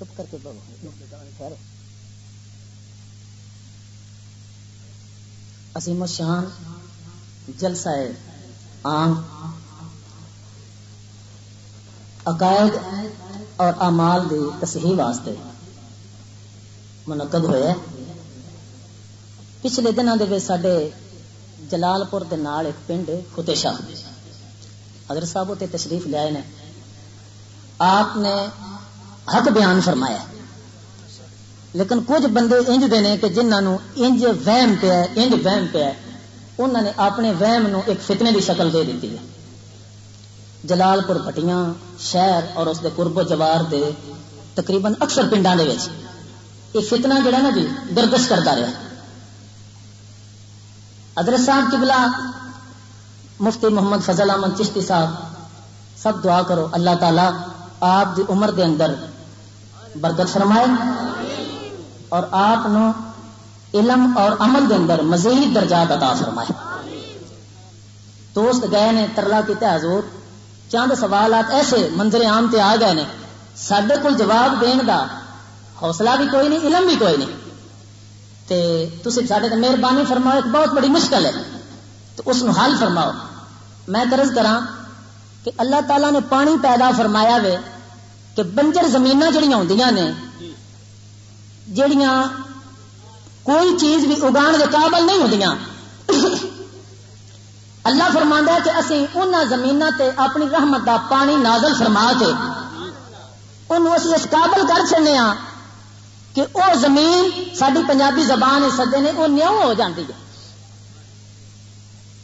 چپ کر کے خیر۔ عظیم الشان، جلسہ ہے عام۔ عقائد اور اعمال دی تصحیح واسطے منعقد ہوئے۔ پچھلے دنوں دے سڈے جلال پور دے نال ایک پنڈ فتح شاہ، حضرت صاحب تے تشریف لے نے۔ آپ نے حق بیان فرمایا لیکن کچھ بندے انج دے نے کہ جنہوں انج وہم پیا انج وہم پیا انہوں نے اپنے وہم نو ایک فتنے کی شکل دے دیتی ہے۔ جلال پور پٹیاں شہر اور اس دے قرب و جوار دے تقریباً اکثر پنڈا دے یہ فتنہ جڑا نا جی گردش کرتا رہا ادرس صاحب کبلا مفتی محمد فضل احمد چشتی صاحب، سب دعا کرو اللہ تعالی آپ دی عمر دے اندر برکت فرمائے۔ اور آپ نو علم اور عمل دے اندر مزید درجات عطا فرمائے۔ دوست گئے نے ترلا کیتے حضور، چند سوالات ایسے منظر عام تے آ گئے نے۔ سڈے کو جواب دین دا حوصلہ بھی کوئی نہیں، علم بھی کوئی نہیں۔ تے تسی سڈے تے مہربانی فرماؤ، ایک بہت بڑی مشکل ہے۔ تو اس نو حل فرماؤ۔ میں درج کرا کہ اللہ تعالیٰ نے پانی پیدا فرمایا وے کہ بنجر زمین جڑیاں ہوندیاں نے، جڑیاں کوئی چیز بھی اگان کے قابل نہیں ہوندیاں۔ اللہ فرما ہے کہ اسی ان زمین تے اپنی رحمت دا پانی نازل فرما کے انہوں اسی اس قابل کر چڑنے ہاں کہ وہ زمین ساری پنجابی زبان سدے نے وہ نیو ہو جاتی ہے۔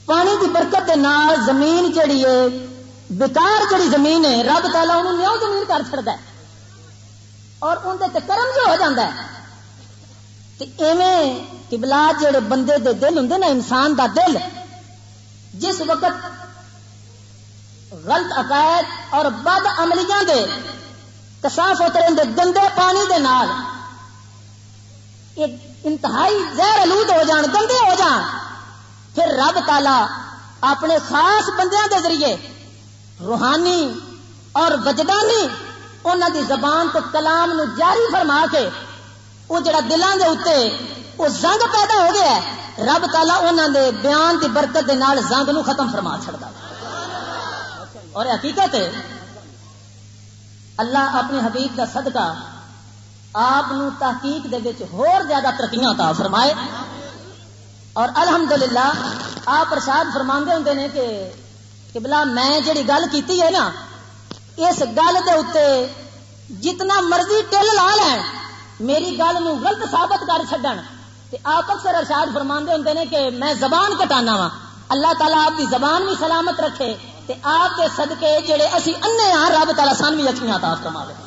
پانی کی برکت کے نال زمین جڑی ہے بیکار جڑی زمین ہے، رب تعالیٰ انہوں نیو زمین کر چڑتا ہے اور اندر کرم جو ہو جاتا ہے ایویں کبلا جڑے بندے دے دل ہوں نا، انسان دا دل۔ جس وقت غلط عقائد اور بد عملیاں دے کساف اترے دے گندے پانی دے نال انتہائی زہر آلود ہو جان، گندے ہو جان، پھر رب تالا اپنے خاص بندیاں دے ذریعے روحانی اور وجدانی انہوں دی زبان تو کلام نو جاری فرما کے وہ جڑا دلان دے اتنے وہ زنگ پیدا ہو گیا ہے، رب تالا انہوں نے بیان کی برکت دے نال زنگ نو ختم فرما چڑتا اور حقیقت ہے، اللہ اپنے حبیب کا صدقہ آپ تحقیق دے وچ ہور زیادہ ترقیاں عطا فرمائے۔ اور الحمدللہ، آپ پرشاد فرما ہوں نے کہ کہ بلا میں جڑی گل کیتی ہے نا اس گل دے اتنے جتنا مرضی ٹل لا لین میری گل نو غلط ثابت کر چڈن آپ اکثر ارشاد فرما ہوں نے کہ میں زبان کٹانا وا اللہ تعالیٰ آپ کی زبان بھی سلامت رکھے تے آپ کے صدقے جڑے اسی انے ہاں رب تعالیٰ سان بھی اچھا تاف فرما دے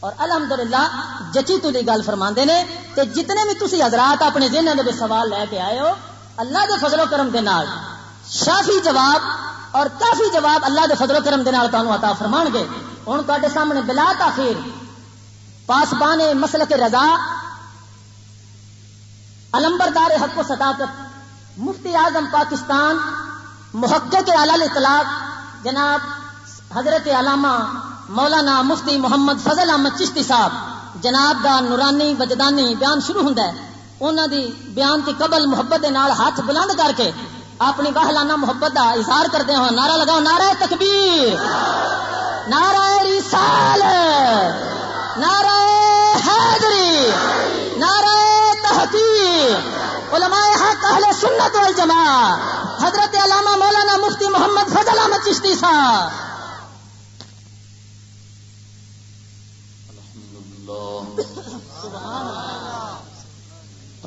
اور الحمدللہ جچی تلی گل فرما نے تے جتنے بھی تسی حضرات اپنے ذہن دے سوال لے کے آئے ہو اللہ دے فضل و کرم دے نال شافی جواب اور کافی جواب اللہ دے فضل و کرم دے نال تانوں عطا فرمان گے ہن تواڈے سامنے بلا تاخیر۔ پاسبان مسلک رضا۔ علمبردار حق و صداقت۔ مفتی اعظم پاکستان۔ محقق اعلی اطلاق جناب حضرت علامہ مولانا مفتی محمد فضل احمد چشتی صاحب۔ جناب دا نورانی وجدانی بیان شروع ہوں انہوں دی بیان کی قبل محبت دے نال ہاتھ بلند کر کے اپنی باہلانہ محبت کا اظہار کرتے ہو ہاں۔ نعرہ لگاؤ، نعرہ تکبیر۔ نعرہ رسال نعرہ حیدری نعرہ تحقیق۔ علماء حق، اہل سنت والجماع حضرت علامہ مولانا مفتی محمد فضل احمد چشتی صاحب۔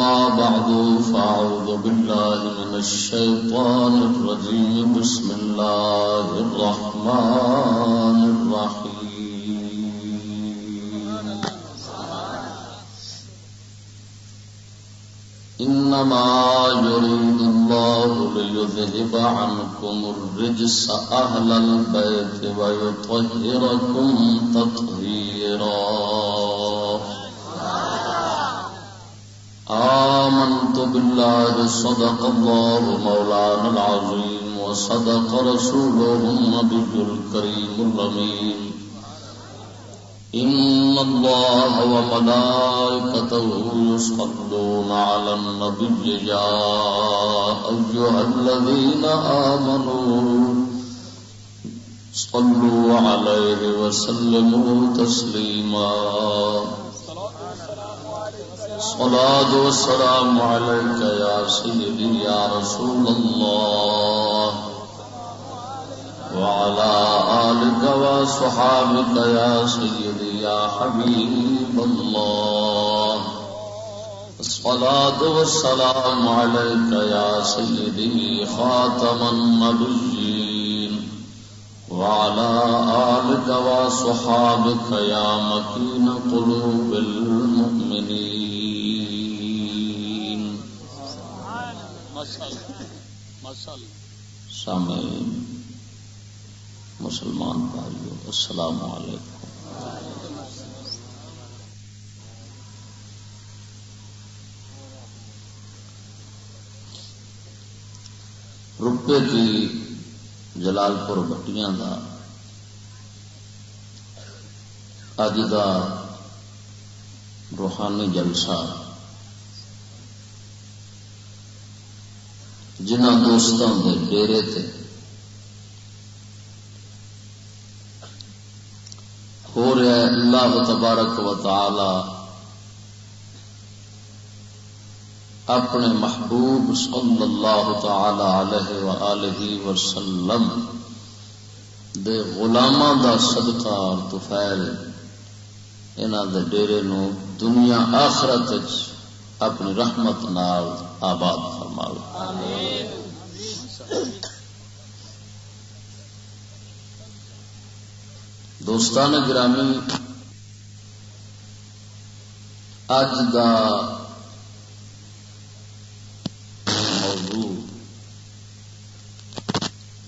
أما بعد، فأعوذ بالله من الشيطان الرجيم. بسم الله الرحمن الرحيم. إنما يريد الله ليذهب عنكم الرجس أهل البيت ويطهركم تطهيرا. آمنت بالله صدق الله مولانا العظيم وصدق رسوله النبي الكريم الأمين. إن الله وملائكته يصلون على النبي يا أيها الذين آمنوا صلوا عليه وسلموا تسليما. الصلاة والسلام عليك يا سيدي يا رسول الله. وعلى آلك وصحابك يا سيدي يا حبيب الله. الصلاة والسلام عليك يا سيدي خاتم النبيين. وعلى آلك وصحابك يا مكين قلوب المؤمنين. سامعین، مسلمان بھائیو، السلام علیکم۔ روپے کی جلال پور بٹیاں کا اج کا روحانی جلسہ جنہ دوستوں کے ڈیرے تھے ہو رہا ہے اللہ تبارک و تعالی اپنے محبوب صلی اللہ تعالی علیہ وآلہ وسلم دے غلاماں دا صدقہ اور توفیل انہاں دے ڈیرے نو دنیا آخرت اپنی رحمت نال آباد فرماوے دوستان گرامی اج کا موضوع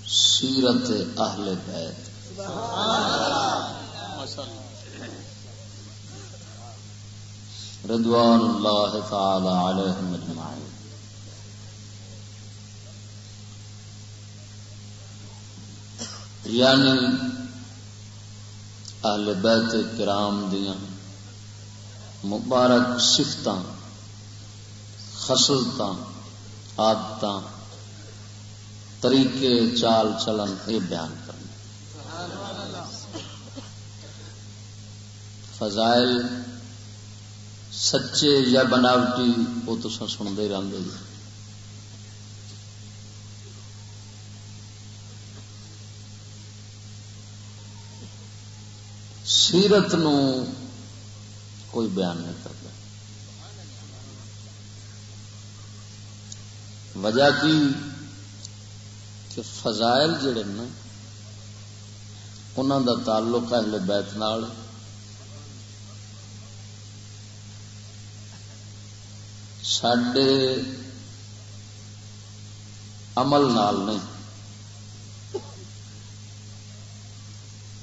سیرت اہل بیت۔ رضوان اللہ تعالی علیہم اجمعین۔ یعنی اہل بیت کرام دیا مبارک سفت خسلت آدت طریقے چال چلن یہ بیان کرنا۔ فضائل سچے یا بناوٹی وہ تو سنتے رہتے جی۔ سیرت نو کوئی بیان نہیں کرتا۔ وجہ کی کہ فضائل جڑے نا انہوں دا تعلق اہل بیت نال۔ سڈے عمل نال نہیں۔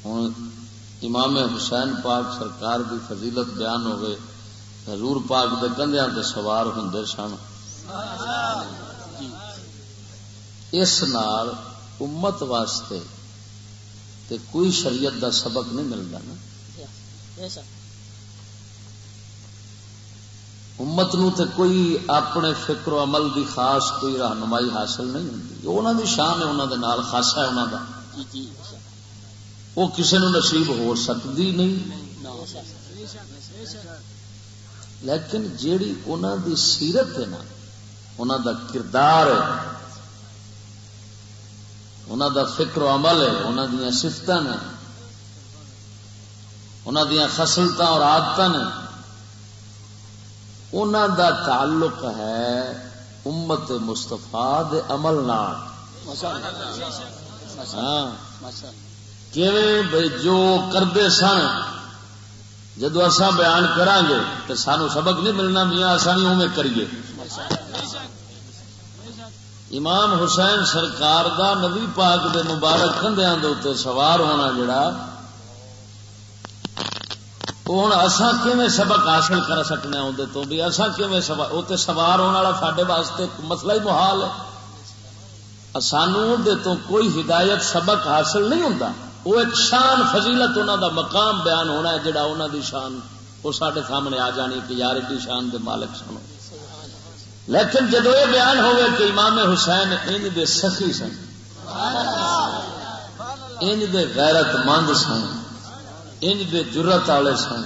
ہوں امام حسین پاک سرکار کی فضیلت بیان ہو گئے حضور پاک دے کندھیاں تے سوار ہوں سن۔ اس نال امت واسطے تے کوئی شریعت دا سبق نہیں ملتا نا۔ امت نو تے کوئی اپنے فکر و عمل دی خاص کوئی رہنمائی حاصل نہیں ہوتی انہوں دی شان ہے انہوں دے نال خاصا ہے انہوں دا۔ وہ کسی نو نصیب ہو سکتی نہیں۔ لیکن جیڑی انہوں دی سیرت ہے نا انہوں دا کردار ہے انہوں دا فکر و عمل ہے انہوں دیا سفت نے انہوں دیا خسلت اور آدت نے۔ انہوں دا تعلق ہے امت مستفا عمل نال۔ ہاں۔ جو کرتے سن؟ جدو اصا بیان کران گے تو سانو سبق نہیں ملنا، میاں اصا نہیں اوے کریے۔ امام حسین سرکار دا نبی پاک دے مبارک کندیا دے سوار ہونا جڑا ہوں اصا کیون سبق حاصل کر سکنے اندر تو بھی اصا کیون سوار ہونے والا سارے واسطے مسئلہ ہی محال ہے۔ سانو تو کوئی ہدایت، سبق حاصل نہیں ہوتا وہ ایک شان فضیلت انہوں دا مقام بیان ہونا ہے جڑا انہوں دی شان وہ سارے سامنے آ جانی کہ یار ایڈی شان دے مالک سنو لیکن جب یہ بیان ہوئے کہ امام حسین ان دے سخی سن ان دے غیرت مند سن، انج دے جرت والے سن،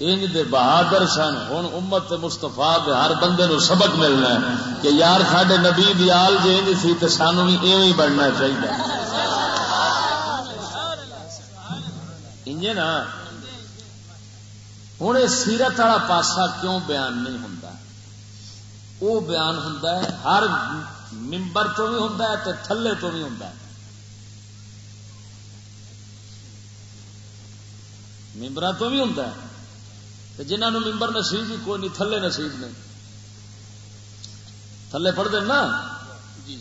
انج دے بہادر سن ہوں امت مستفا ہر بندے نو سبق ملنا ہے کہ یار سڈے نبی دیال جی سی تو سانو بھی ایویں بننا چاہیے انج نا ہوں یہ سیرت والا پاسا کیوں بیان نہیں ہوں وہ بیان ہوں ہر ممبر تو بھی ہوں تھلے تو بھی ہوں ممبر تو بھی ہوں جنہوں ممبر نصیب بھی کوئی نہیں تھلے نصیب نہیں۔ تھلے پڑھ دیں نا؟ جی۔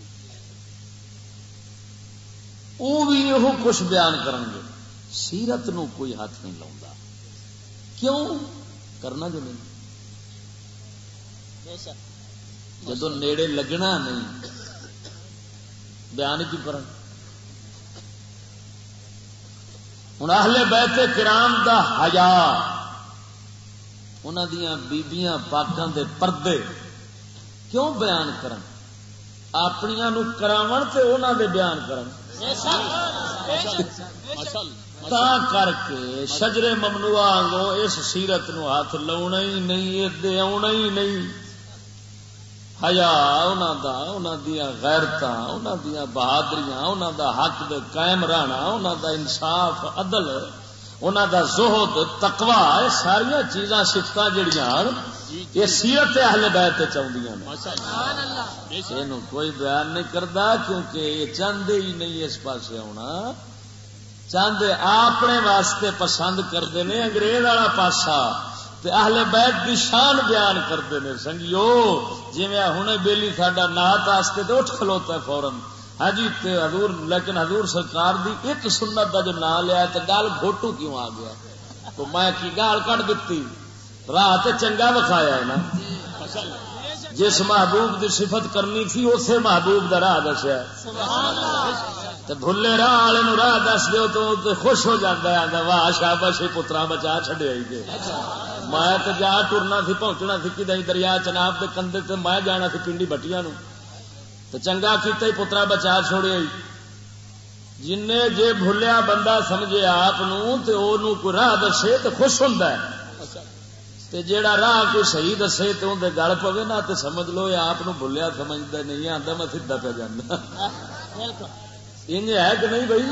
وہ بھی یہ کچھ بیان کریں گے سیرت نو کوئی ہاتھ نہیں لاؤں کیوں؟ کرنا جو نہیں۔ جدو نیڑے لگنا نہیں بیان کی کریں ہوں اہل بیت کرام دا حیا انہوں دیا بیبیاں پاکوں دے پردے کیوں بیان کرن؟ اپنیا نو کراون تے انہوں دے بیان کرن۔ تا کر کے شجرے ممنوع آنگو اس سیرت نو ہاتھ لاؤنا ہی نہیں ادے آنا ہی نہیں۔ ہیا دیا غیرت دیا بہادریاں انہوں دا حق دے قائم رہنا انہوں دا انصاف عدل انہوں دا زہد تقوا یہ ساری چیزاں سفت جڑیاں یہ سیرت اہل بیت چاہدیاں یہ کوئی بیان نہیں کرتا کیونکہ یہ چاہتے ہی نہیں اس پاس آنا چاہتے اپنے واسطے پسند کرتے ہیں، انگریز والا پاسا اہل بیت کی شان بیان کرتے ہیں۔ سنگیو جی میں ہوں بےلی ساڈا نات واسطے تو اٹھ کھلوتا ہے فورن ہاں جی حضور، لیکن حضور سرکار دی ایک سنت کا جو نام لیا تو گال گھوٹو کیوں آ گیا؟ تو میں کی گال کٹ دیتی راہ چنگا وکھایا ہے نا۔ جس محبوب دی صفت کرنی تھی اسے محبوب کا راہ دسیا۔ بھلے راہ والے راہ دس دو تو خوش ہو جاتا ہے واہ شابش پترا بچا چڈیا میں تو جا ٹرنا سی پہنچنا سی کہ دریا چناب کے کندھے تے میں جانا سی پنڈی بٹیا نو۔ تو چنگا کیتا ہی پترا بچا چھوڑے جن جے بھولیا بندہ سمجھے آپ کوئی راہ دسے تو خوش ہوں جیڑا راہ کوئی صحیح دسے تو اندر گل پوے نا تو سمجھ لو آپ بھولیا سمجھتا نہیں آتا میں سیدا پہ جانا بالکل۔ ان ہے کہ نہیں بھائی؟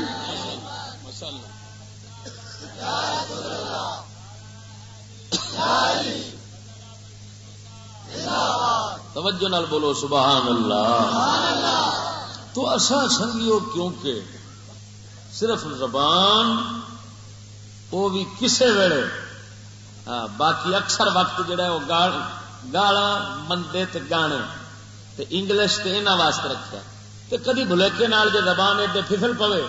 توجہ نال بولو، سبحان اللہ۔ تو اصا سنگیو کیونکہ صرف زبان وہ بھی کسے ویلے ہاں، باقی اکثر وقت جڑا ہے وہ گالا مندے تے گانے، تے انگلش تے انہاں واسطے رکھا تے کدی بھلیکے نال جے زبان ایڈے پھسل پوے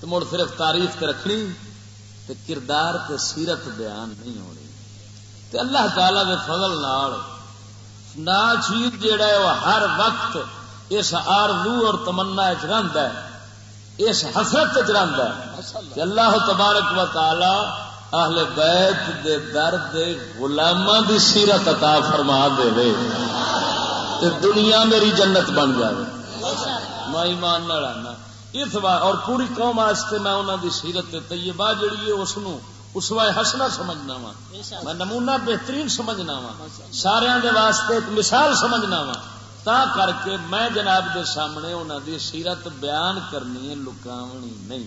تو مڑ صرف تعریف تے رکھنی تے کردار تے سیرت بیان نہیں ہونی۔ تے اللہ تعالی دے فضل نال نا چیز جیڑا ہے وہ ہر وقت اس آرزو اور تمنا چاہتا ہے، اس حسرت چاہتا ہے۔ کہ اللہ تبارک و تعالی اہل بیت دے درد غلاماں دی سیرت عطا فرما دے وے۔ تے دنیا میری جنت بن جائے میں ایمان نہ لانا اس اور پوری قوم واسطے میں انہوں دی سیرت طیبہ جڑی ہے اس نو اس وائے ہسنا سمجھنا وا۔ میں نمونہ بہترین سمجھنا وا۔ سارے دے واسطے ایک مثال سمجھنا وا۔ تا کر کے میں جناب دے سامنے انہوں دی سیرت بیان کرنی ہے، لکاونی نہیں۔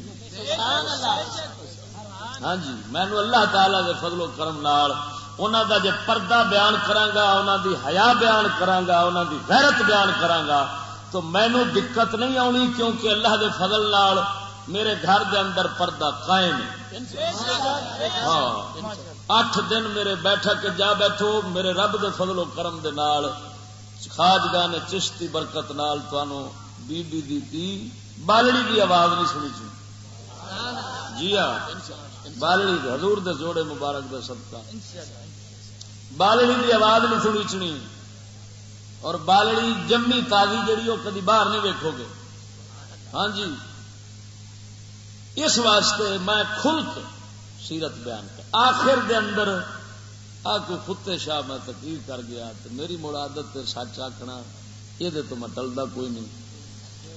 ہاں جی میں اللہ تعالی دے فضل و کرم نال انہوں دا جے پردہ بیان کرانگا انہوں دی حیا بیان کرانگا انہوں دی غیرت بیان کرانگا تو مینو دقت نہیں آنی کیونکہ اللہ دے فضل نال میرے گھر دے اندر پردہ قائم ہاں۔ اٹھ دن میرے بیٹھک جا بیٹھو، میرے رب دے فضل و کرم دے نال خاجگاہ نے چشتی برکت نال توانو بی بی دی دی، بالڑی دی آواز نہیں سنی چی جی ہاں۔ بالڑی حضور دے جوڑے مبارک دے صدقہ۔ بالڑی دی آواز نہیں سنی چنی اور بالڑی جمی تازی جڑی وہ کدی باہر نہیں ویکو گے۔ ہاں جی۔ اس واسطے میں کھل کے سیرت بیان کر آخر دے اندر آ کوئی کتے شاہ میں تقریر کر گیا تو میری مرادت سچ آخنا یہ تو میں ٹلتا کوئی نہیں۔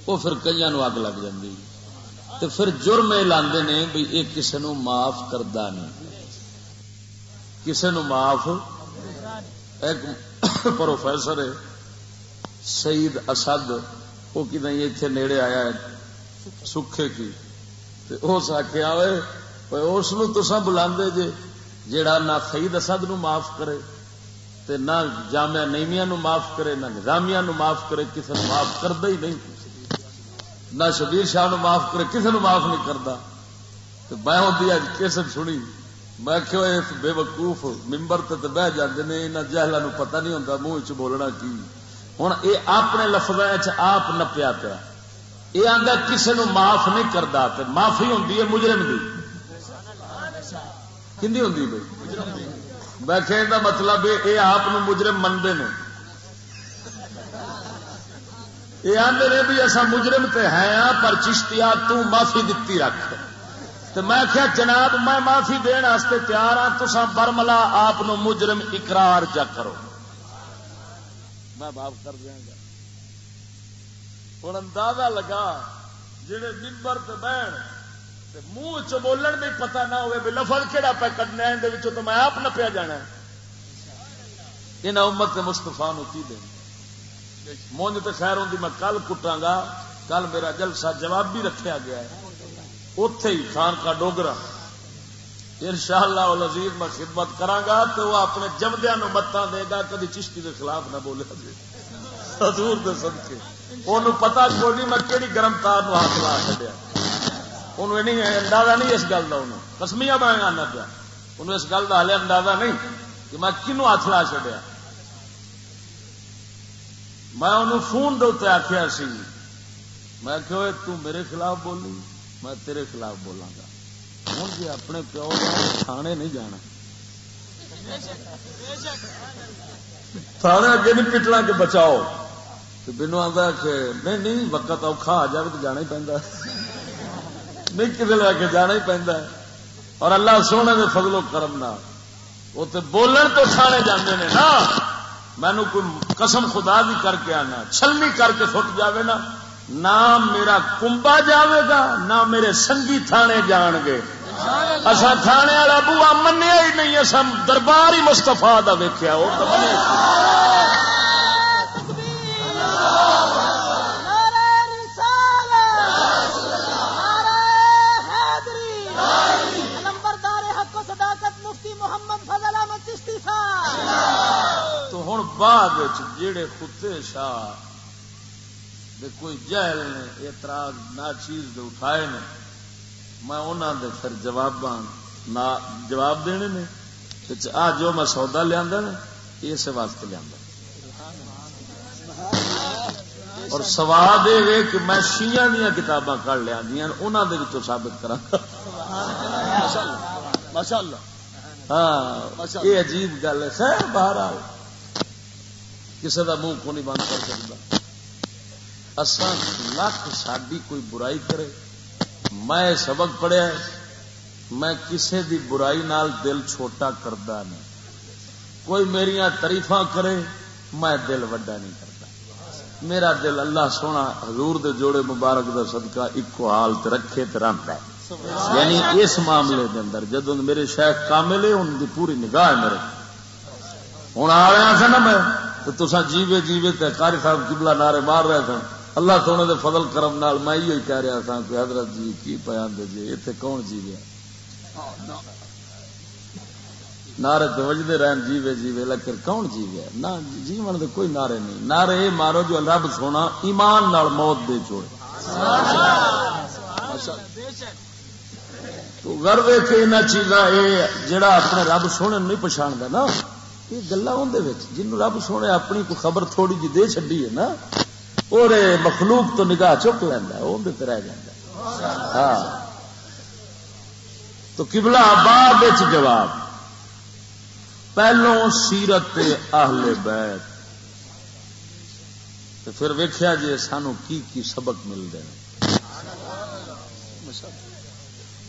وہ پھر کئی اگ لگ جاتی تو پھر جرم یہ لاندے نے بھی یہ کسی نو معاف کرتا نہیں۔ کسی نو معاف ایک پروفیسر ہے۔ سعید اسد وہ کہ اتنے نیڑے آیا ہے، سکھے کی۔ اس آخیا اس تسا بلا جے، جیڑا نہ سعید اسد نو معاف کرے، تے نہ جامعہ نیمیا نو معاف کرے، نہ نظامیہ نو معاف کرے کسی نو معاف کرتا ہی نہیں۔ نہ شبیر شاہ نو معاف کرے کسی نو معاف نہیں کرتا تو میں ہوتی اج کیسٹ سنی۔ میں کہ بے وقوف ممبر تے بہ جاتے ہیں یہاں جہلوں نو پتہ نہیں ہوتا منہ چ بولنا کی۔ ہوں یہ اپنے لفظ آپ نپیا پیا۔ یہ آدھا کسی نو معاف نہیں کرتا معافی ہوں مجرم کی کھی ہوں بھائی میں کہ مطلب یہ آپ مجرم منگے نے۔ یہ آدھے نے بھی اصا مجرم تے ہیں ہاں، پر چشتیا تو معافی دتی رکھ۔ تو میں کیا جناب، میں معافی دن تیار ہاں تو برملا آپ مجرم اقرار جا کرو۔ میں معاف کر دیا گا۔ ہوں اندازہ لگا جہے ممبر سے بہن منہ چ بولن بھی پتا نہ ہوئے لفظ کہڑا پہ کٹنا ہے تو میں آپ نپیا جانا یہاں امت مستفا نو کی دیں مونج تو خیر ہوں میں کل کٹا گا، کل میرا جلسہ جواب بھی رکھا گیا ہے۔ اتے ہی خان کا ڈوگرا۔ ان شاء اللہ لذیذ میں خدمت کرا تو وہ اپنے جمدیا نو متا دے گا، کدی چشتی کے خلاف نہ بولے حضور دے سد کے وہ پتا کوئی نہیں میں کہڑی گرم تار ہاتھ لا چڑیا انہوں اندازہ نہیں اس گل کا کسمیا میں آنا پیا۔ انہوں اس گل کا ہالے اندازہ نہیں کہ میں کنو ہاتھ لا چڑیا میں انہوں فون دے آخیا سی۔ میں کہ میرے خلاف بولی، میں تیرے خلاف بولاں گا۔ ہوں جی اپنے پیو تھانے نہیں جانا تھانے اگے نہیں پٹنا کہ بچاؤ بینو آتا کہ نہیں نہیں وقت اوکھا آ جائے تو جانا ہی پہنتا نہیں کسی لے کے جانا ہی پہنتا ہے اور اللہ سونے دے فضل و کرم نہ وہ تو بولن تو تھانے جانے نے نا مینو کوئی قسم خدا بھی کر کے آنا چھلنی کر کے فٹ جاوے نا نہ میرا کمبا جاوے گا، نہ میرے سنگی تھانے جان گے۔ اصا تھانے والا بوا منیا ہی نہیں اصا دربار ہی مستفا ویکیا وہ تو ہوں بعد جڑے خطے شاہ دے کوئی جہل نے اعتراض نہ چیز دے اٹھائے نے میں انہوں دے پھر جواب جواب دینے نے آ جو میں سودا لیا اس واسطے لیا اور سواد یہ کہ میں شیعہ دیا کتاباں کر لیا انہوں دے ثابت کرا ہاں یہ عجیب گل ہے۔ خیر باہر آ کسی کا منہ کو نہیں بند کر سکتا۔ اصا لکھ ساری کوئی برائی کرے۔ میں سبق پڑھیا میں کسی دی برائی نال دل چھوٹا کرتا نہیں۔ کوئی میری تریف کرے، میں دل وڈا نہیں کرتا میرا دل اللہ سونا، حضور دے جوڑے مبارک دا صدقہ ایکو حال رکھے تو ہے۔ یعنی اس معاملے دے اندر جدو میرے شیخ کامل ہے، ان کی پوری نگاہ ہے میرے۔ ہوں آ رہا سا نا میں، تو تصا جیوے جیوے تے کاری صاحب کبلا نعرے مار رہے سن۔ اللہ سونے دے فضل کرم نال میں یہ کہہ رہا تھا کہ حضرت جی کی پیان دے جی اتنے کون جیوے نعرے تو وجدے رہن جیوے جیوے لیکن کون جیوے نہ جیون دے کوئی نعرے نہیں۔ نعرے یہ مارو جو رب سونا ایمان نال موت دے چھوڑے تو وے کے ان چیزاں یہ جڑا اپنے رب سونے نہیں پچھاڑتا نا یہ گلا اندر جن رب سونے اپنی کوئی خبر تھوڑی جی دے چڈی ہے نا اور مخلوق تو نگاہ چک لینا وہ رہ جا ہاں۔ تو کبلا بعد جواب۔ پہلو سیرت اہل بیت۔ تو پھر ویخیا جی سانو کی کی سبق ملتے ہیں۔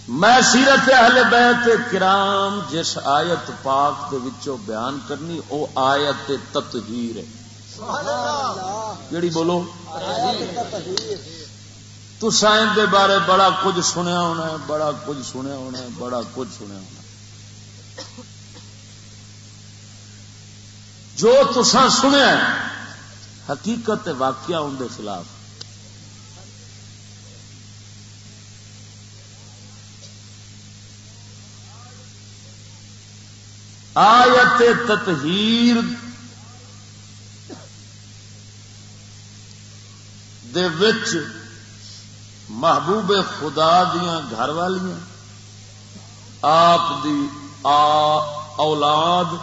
میں سیرت اہل بیت کرام جس آیت پاک دے وچوں بیان کرنی، او آیت تطہیر ہے۔ کیڑی بولو۔ تو سائن دے بارے بڑا کچھ سنیا ہونا ہے بڑا کچھ سنیا ہونا ہے بڑا کچھ سنیا ہونا ہے۔ جو تسا سنیا حقیقت واقعہ ان کے خلاف۔ آیت تطہیر دے وچ محبوب خدا دیا گھر والیاں آپ دی آ اولاد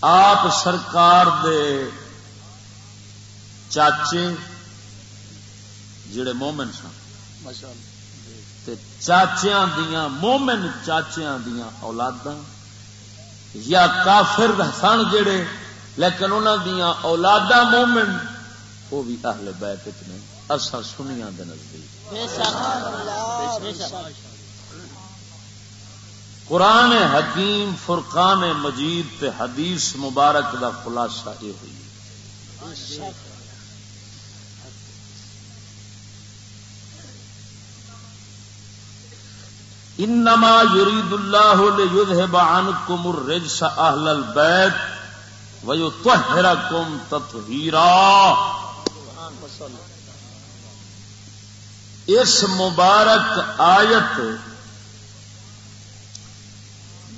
آپ سرکار دے چاچے جڑے مومن سن۔ چاچیاں دیاں مومن چاچیاں دیاں اولاداں۔ یا کافر سن جڑے لیکن انہوں دیا اولادا مومن وہ بھی اہل بیت نے۔ اصا سنیا دے نزدیک۔ قرآن حکیم فرقان مجید تے حدیث مبارک دا خلاصہ یہ ہوئی۔ انما يريد الله ليذهب عنكم الرجس اهل البيت ويطهركم تطهيرا. اس مبارک آیت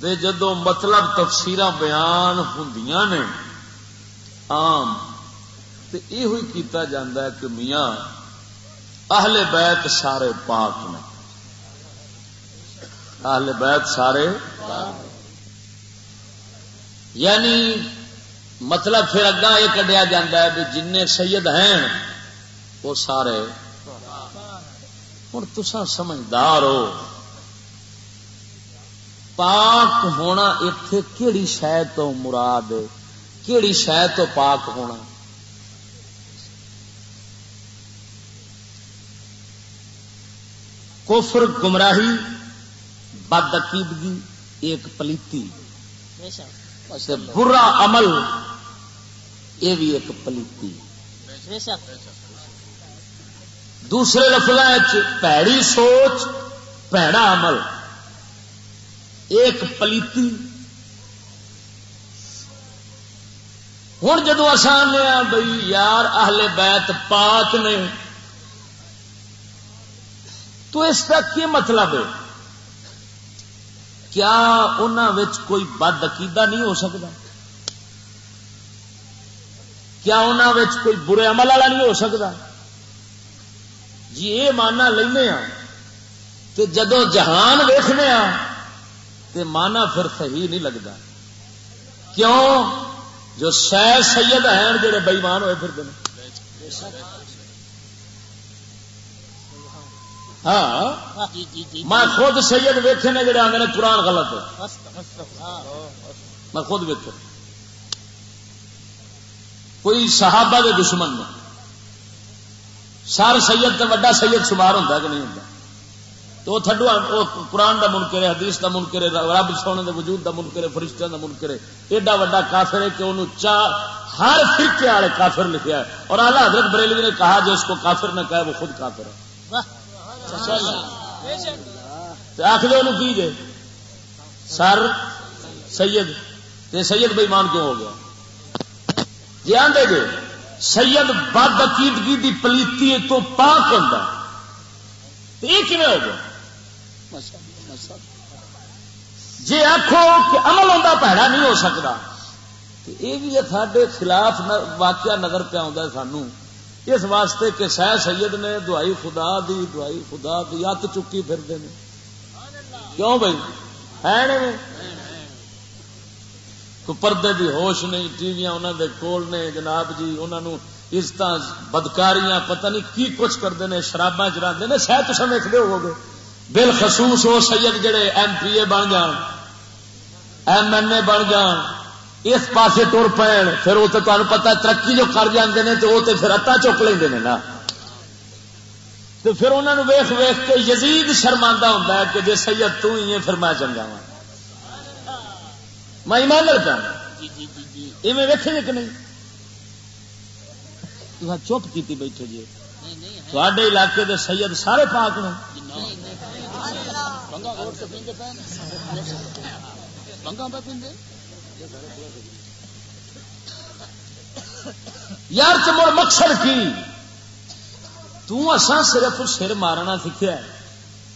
دے جدو مطلب تفسیر بیان ہوں نے، عام تو یہ ہوئی کیتا جاندہ ہے کہ میاں، اہل بیت سارے پاک نے۔ اہل بیت سارے۔ یعنی مطلب پھر اگا یہ کڈیا جا جن سید ہیں، وہ سارے۔ ہوں تسا سمجھدار ہو۔ پاک ہونا اتے کہڑی شہ تو مراد کہڑی شہ تو پاک ہونا؟ کفر گمراہی۔ بد عقیدگی ایک پلیتی۔ برا عمل یہ بھی ایک پلیتی۔ دوسرے لفظ پیڑی سوچ پیڑا عمل۔ ایک پلیتی۔ ہوں جدو آسان بھائی یار اہل بیت پاک نے تو اس کا کی مطلب ہے؟ کیا ان کوئی بد عقیدہ نہیں ہو سکتا؟ کیا ان کوئی برے عمل والا نہیں ہو سکتا؟ جی یہ مانا لینا ہاں کہ جدو جہان ویخنے ہاں تو مانا پھر صحیح نہیں لگتا۔ کیوں؟ جو سہ سید ہیں جڑے بئیمان ہوئے پھر دن ہاں؟ میں خود سید ویخے نے جڑے آدھے قرآن غلط۔ میں خود ویک کوئی صحابہ دے دشمن میں سر سید تے وڈا سید شمار ہوتا کہ نہیں ہوتا تو وہ تھڈو قرآن دا منکر ہے حدیث دا منکر ہے رب سونے دے وجود دا منکر ہے فرشتوں دا منکر ہے۔ ایڈا وڈا کافر ہے کہ انہوں چاہ ہر فرقے والے کافر لکھیا ہے۔ اور اعلیٰ حضرت بریلوی نے کہا جو اس کو کافر نہ کہے وہ خود کافر ہے۔ آخر کی جے سر، سید۔ تے سید بےمان کیوں ہو گیا؟ جی آدھے جے سید بد عقیدگی دی پلیتی تو پاک ہوتا یہ کیون ہو گیا؟ جی آخو کہ عمل ہوتا پیڑا نہیں ہو سکتا یہ بھی سارے خلاف واقعہ نظر پہ آتا سانو۔ اس واسطے کہ سہ سید نے دعائی خدا دی، دعائی خدا دی ات چکی پھرتے ہیں کیوں بھائی؟ ہے پردے دی ہوش نہیں، ٹی وی انہوں دے کول نے، جناب جی انہوں عزت بدکاریاں، پتہ نہیں کی کچھ کرتے ہیں شراباں چرا نے۔ شاید تصا ویکتے ہو گے بالخصوص وہ سید جڑے ایم پی اے بن جان، ایم این اے بن جان اس پاسے ٹر پین، پھر وہ تو تمہیں پتا ترقی جو کر جاندے نے تو وہ تو پھر اتا چک لیں نا۔ تو پھر انہوں نے ویخ ویخ کے یزید شرما ہوں کہ جی سید تو ہی ہے پھر میں چنگا وا میں ایمان پہ یہ ویکے کہ نہیں؟ ہاں چپ کی بیٹھے جی۔ تھوڑے علاقے دے سید سارے پاک نے۔ بنگا یار چمڑ مقصد کی؟ تسان صرف سر مارنا سیکھا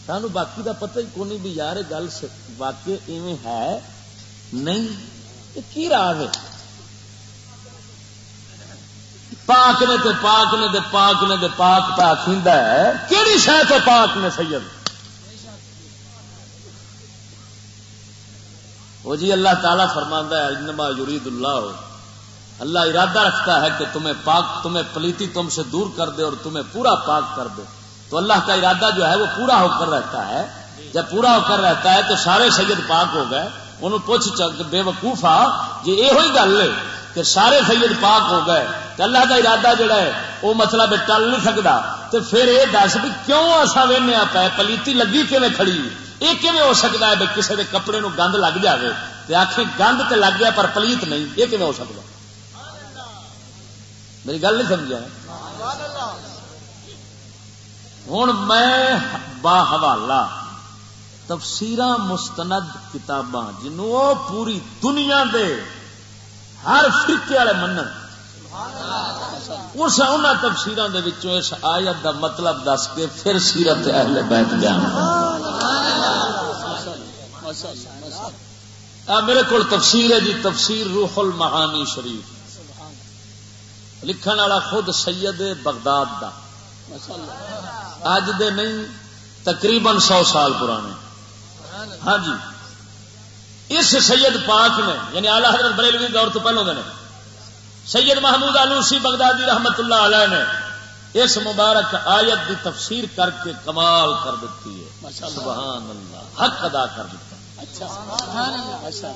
سانو باقی دا پتہ ہی کونی بھی یار گل واقع ایویں ہے؟ نہیں۔ کی راہ ہے؟ پاک نے تے پاک نے دے پاک نے دے پاک پاک ہے۔ کہڑی شہ تو پاک نے سید؟ وہ جی اللہ تعالیٰ فرماندہ ہے، انما یرید اللہ۔ اللہ ارادہ رکھتا ہے کہ تمہیں پاک، تمہیں پلیتی تم سے دور کر دے اور تمہیں پورا پاک کر دے۔ تو اللہ کا ارادہ جو ہے وہ پورا ہو کر رہتا ہے۔ جب پورا ہو کر رہتا ہے تو سارے سید پاک ہو گئے۔ انہوں پوچھ بے وقوف آ جی یہ ہوئی گل ہے کہ سارے سید پاک ہو گئے۔ تو اللہ کا ارادہ جڑا ہے، وہ مطلب ٹل نہیں سکتا تو پھر یہ دس بھی کیوں اصا وہنے پہ پلیتی لگی کھڑی؟ یہ کیون ہو سکتا ہے بھائی کسی کے کپڑے نو گند لگ جائے تو آخر گند تے لگ گیا پر پلیت نہیں، یہ کیون ہو سکتا؟ میری گل نہیں سمجھا ہوں میں با حوالہ تفسیر مستند کتاباں جنوں پوری دنیا دے ہر فرقے والے من اس ان اس آیت دا مطلب دس کے پھر سیرت اہل بیت بیان میرے کو تفسیر ہے جی تفسیر روح المعانی شریف۔ لکھن والا خود سید بغداد دا۔ اج دے نہیں، تقریباً سو سال پرانے۔ ہاں جی۔ اس سید پاک نے یعنی آلہ حضرت بریلوی دور تو پہلوں نے۔ سید محمود آلوسی بغدادی رحمت اللہ علیہ نے اس مبارک آیت کی تفسیر کر کے کمال کر دیتی ہے۔ سبحان اللہ حق ادا کر دیتا اچھا۔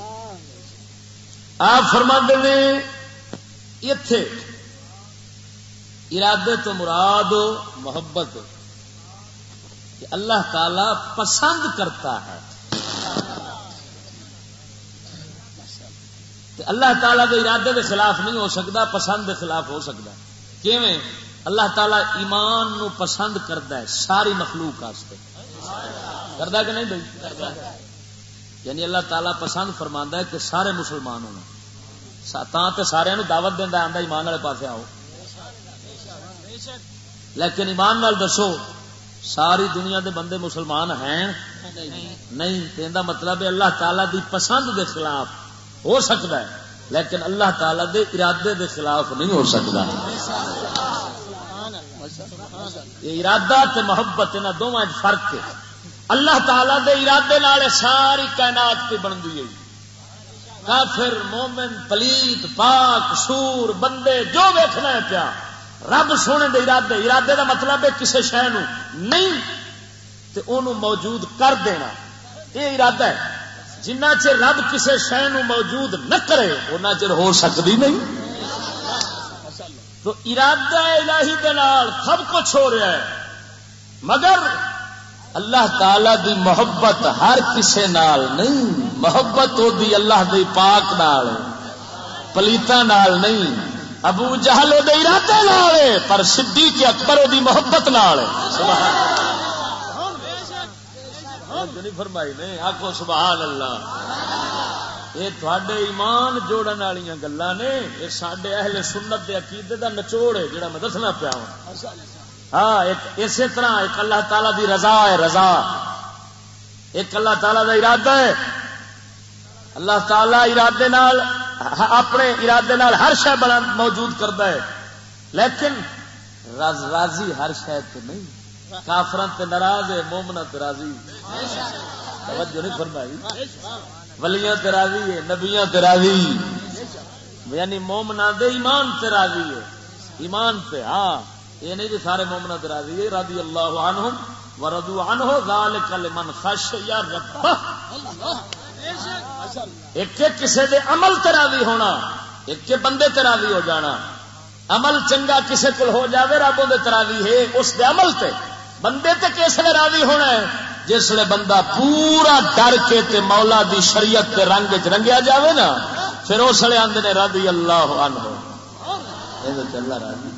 آپ فرما نے اتے ارادے تو مراد محبت اللہ تعالی پسند کرتا ہے۔ اللہ تعالیٰ کے ارادے کے خلاف نہیں ہو سکتا، پسند کے خلاف ہو سکتا۔ کیویں؟ اللہ تعالیٰ ایمان نو پسند کرتا ہے، ساری مخلوق کرتا کہ نہیں بھائی؟ یعنی اللہ تعالیٰ پسند فرما ہے کہ سارے مسلمان ہونا سارے دعوت دینا آتا ایمان والے پاس آؤ۔ لیکن ایمان نال دسو، ساری دنیا دے بندے مسلمان ہیں؟ نہیں۔ مطلب اللہ تعالی دی پسند دے خلاف ہو سکتا ہے، لیکن اللہ تعالی دے ارادے دے خلاف نہیں ہو سکتا۔ یہ ارادہ تے محبت انہوں دونوں فرق ہے۔ اللہ تعالی دے ارادے نال ساری کائنات کی بنتی ہے۔ کافر، مومن، پلیت، پاک، سور، بندے، جو ویکھنا ہے پیا۔ رب سونے دے ارادے ارادے دا مطلب ہے کسی شہ نہیں تے موجود کر دینا۔ یہ ارادہ ہے۔ جنہ چر رب کسی شہ موجود نہ کرے ان چر ہو سکتی نہیں۔ تو ارادہ الہی دے نال سب کچھ ہو رہا ہے۔ مگر اللہ تعالی دی محبت ہر کسے نال نہیں، محبت ہو دی اللہ دی پاک نال پلیتا نال نہیں۔ ابو جہل دے ارادے نال پر صدیق اکبر دی محبت نال سبحان نہیں فرمائی نہیں آخو سبحان اللہ۔ یہ تھوڑے ایمان جوڑن والی گلا نے، یہ سڈے اہل سنت دے عقیدے دا نچوڑ ہے جڑا میں دسنا پیا ہوں۔ ہاں ایک اسی طرح ایک اللہ تعالی دی رضا ہے، رضا۔ ایک اللہ تعالی دا ارادہ ہے۔ اللہ تعالی ارادے نال، اپنے ارادے نال ہر شہ بنا موجود کرتا ہے۔ لیکن راز راضی ہر شہ تو نہیں۔ کافران تے ناراض ہے مومنا تے راضی۔ توجہ نہیں فرمائی۔ ولیاں تے راضی ہے، نبیاں تے راضی۔ یعنی مومنا دے ایمان تے راضی ہے۔ ایمان تے ہاں۔ یہ نہیں کہ سارے مومنا تے راضی ہے۔ رضی اللہ عنہم وردو عنہ، ذالک لمن خش یا رب۔ ایک کسی دے عمل تراوی ہونا، ایک کے بندے تراوی ہو جانا۔ عمل چنگا کسی کو ہو جاوے رب دے تراوی ہے، اس دے عمل تے۔ بندے تے کس نے راوی ہونا ہے؟ جس بندہ پورا ڈر کے تے مولا دی شریعت تے رنگ چ رنگیا جاوے نا، پھر اس لیے آدھے نے رضی اللہ عنہ۔ اللہ راضی۔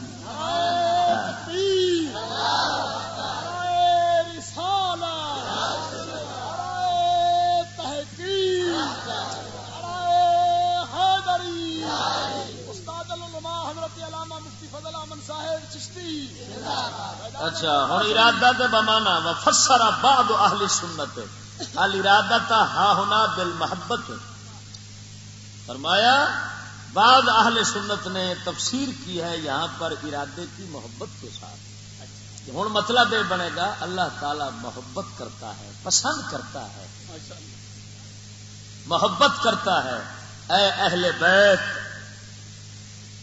اچھا ہوں ارادہ تو بمانا و فسرا بعد اہل سنت۔ ال ارادہ تا ہا ہونا دل محبت۔ فرمایا بعد اہل سنت نے تفسیر کی ہے یہاں پر ارادے کی محبت کے ساتھ۔ ہوں مطلب یہ بنے گا، اللہ تعالی محبت کرتا ہے، پسند کرتا ہے۔ محبت کرتا ہے۔ اے اہل بیت،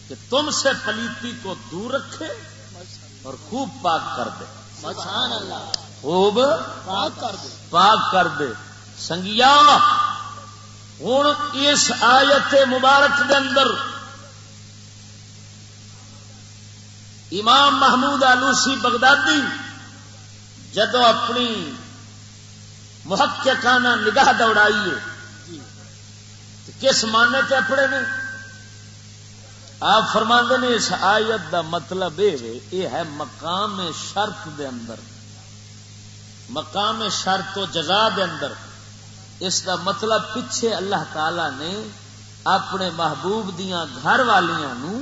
کہ تم سے پلیتی کو دور رکھے۔ اور خوب پاک کر دے۔ خوب پاک کر دے۔ سنگیا ہوں اس آیت مبارک دے اندر امام محمود آلوسی بغدادی جدو اپنی محققانہ نگاہ دوڑائی ہے کس مانے کے اپنے نے؟ آپ فرما نے اس آیت دا مطلب یہ ہے مقام شرط دے اندر۔ مقام شرط و جزا دے اندر۔ اس دا مطلب پیچھے اللہ تعالی نے اپنے محبوب دیا گھر والیاں نو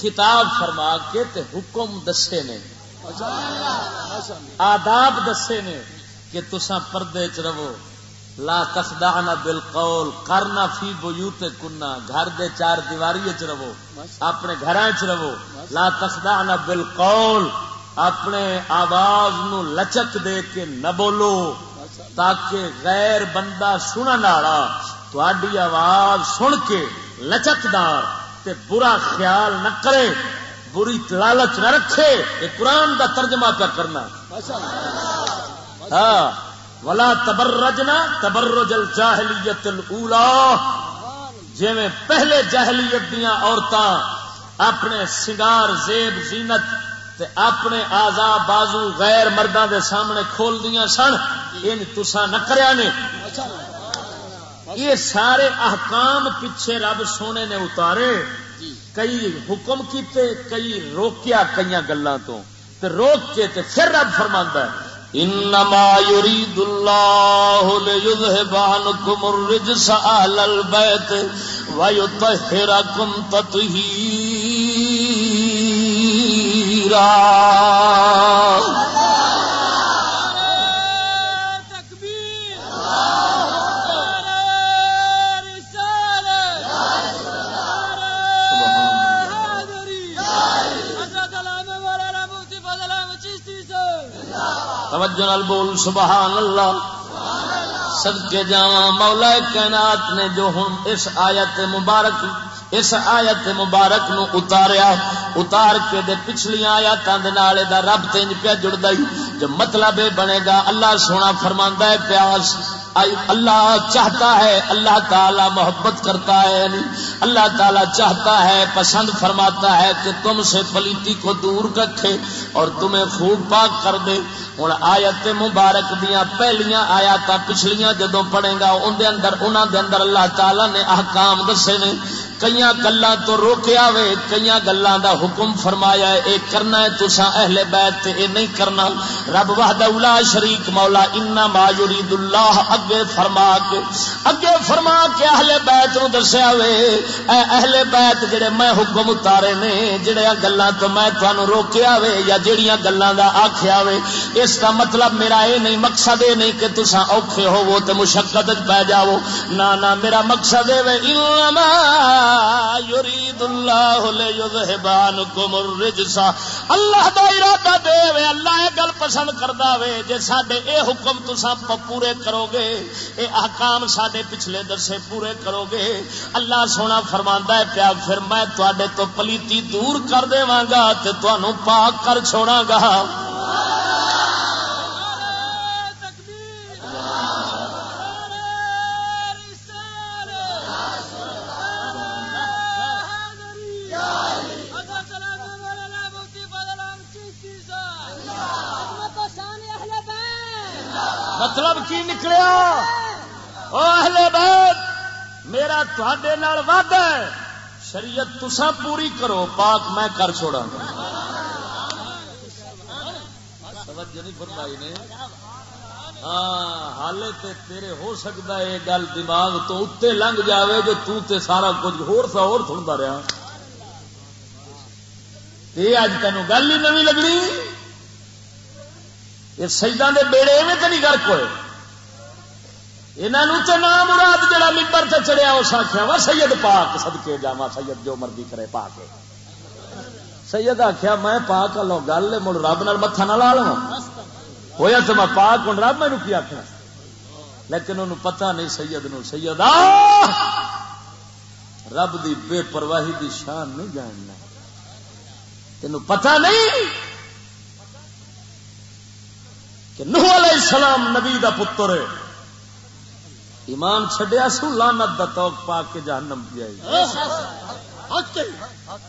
خطاب فرما کے تے حکم دسے نے۔ آداب دسے نے کہ تسا پردے چ رہو۔ لا تخدعنا بالقول کرنا فی بیوت کننا گھر دے چار دیواری چ رہو اپنے گھر چ رہو۔ لا تخدعنا بالقول اپنے آواز نو لچک دے کے نہ بولو تاکہ غیر بندہ سنن والا تھوڑی آواز سن کے لچکدار تے برا خیال نہ کرے بری لالچ نہ رکھے یہ قرآن دا ترجمہ پہ کرنا۔ ہاں۔ ولا تبرجنا تبرج الجاہلیت الاولا۔ جی پہلے جاہلیت دیا عورتاں اپنے سنگار زیب زینت تے اپنے آزا بازو غیر مردوں دے سامنے کھول دیا سن، ان تسا نہ کریا نے۔ یہ سارے احکام پیچھے رب سونے نے اتارے۔ کئی حکم کیتے، کئی روکیا کئی گلوں تو۔ تے روک کے تے پھر رب فرماندا ہے۔ انما يريد الله ليذهب عنكم الرجس اهل البيت ويطهركم تطهيرا. توجہ نال بول، سبحان اللہ۔ سد کے جا مولا کائنات نے جو ہوں اس آیت مبارک، اس آیت مبارک نو اتاریا، اتار کے دے پچھلی آیات دا رب تینج پیا جڑ جو مطلب بنے گا، اللہ سونا فرماندا ہے پیاس۔ اللہ چاہتا ہے، اللہ تعالی محبت کرتا ہے اللہ تعالی چاہتا ہے، پسند فرماتا ہے کہ تم سے پلیتی کو دور رکھے اور تمہیں خوب پاک کر دے۔ ہوں آیت مبارک دیا پہلیاں آیات پچھلیاں جدو پڑھے گا اندر انہوں دے اندر اللہ تعالی نے احکام دسے نے۔ کئی گلوں تو روکیا وے کئی گلوں دا حکم فرمایا اے کرنا ہے تسا اہل بیت اے نہیں کرنا۔ رب وحد اولا شریک مولا، انا ما یرید اللہ۔ اگے فرما کے، اگے فرما کے اہل بیت نو دسیا وے، اے اہل بیت جڑے میں حکم اتارے نے، جڑے گلاں تو میں تانوں روکیا وے، یا جڑیاں گلاں دا آکھیا وے اس کا مطلب میرا اے نہیں، مقصد اے نہیں کہ تسا اوکھے ہوو تے مشقت وچ پے جاؤ۔ نا نا میرا مقصد انما یرید اللہ لیذهب عنکم الرجس۔ اللہ دا ارادہ دے وے، اللہ اے گل پسند کردا وے، جے ساڈے اے حکم تسا پورے کرو گے، اے احکام ساڈے پچھلے درسے پورے کرو گے۔ اللہ سونا فرماندا ہے پیا پھر میں تواڈے تو پلیتی دور کر دیواں گا تے تانوں پاک کر چھوڑاں گا۔ مطلب کی نکلیا؟ او اہل بیت، میرا تھوڑے ود ہے، شریعت تسا پوری کرو، پاک میں کر چھوڑا گا۔ توجہ نہیں فرمائی نے۔ ہاں حالے تے تیرے ہو سکتا ہے گل دماغ تو اتنے لنگ جاوے جو تو تے سارا کچھ ہور سا اور سنتا رہا۔ یہ اج تین گل ہی نوی لگنی۔ یہ سجدان دے بیڑے ایویں تو نہیں گرک ہوئے۔ یہاں تو نام مراد جڑا ممبر سے چڑیا اس آخیا وا سید پاک سدکے جا سید جو مرضی کرے پا کے۔ سید آخیا میں پاک لو گل مڑ رب نال متھا نہ لا لوا ہوا تو میں پاک ہوں رب مینو کی آخنا لیکن انہوں پتہ نہیں سید نو سید رب دی بے پرواہی دی شان نہیں جاننا۔ تینوں پتہ نہیں کہ نوح علیہ السلام نبی دا پتر ہے۔ ایمان چھڈیا سو لانت دا توق پا کے جہنم جائے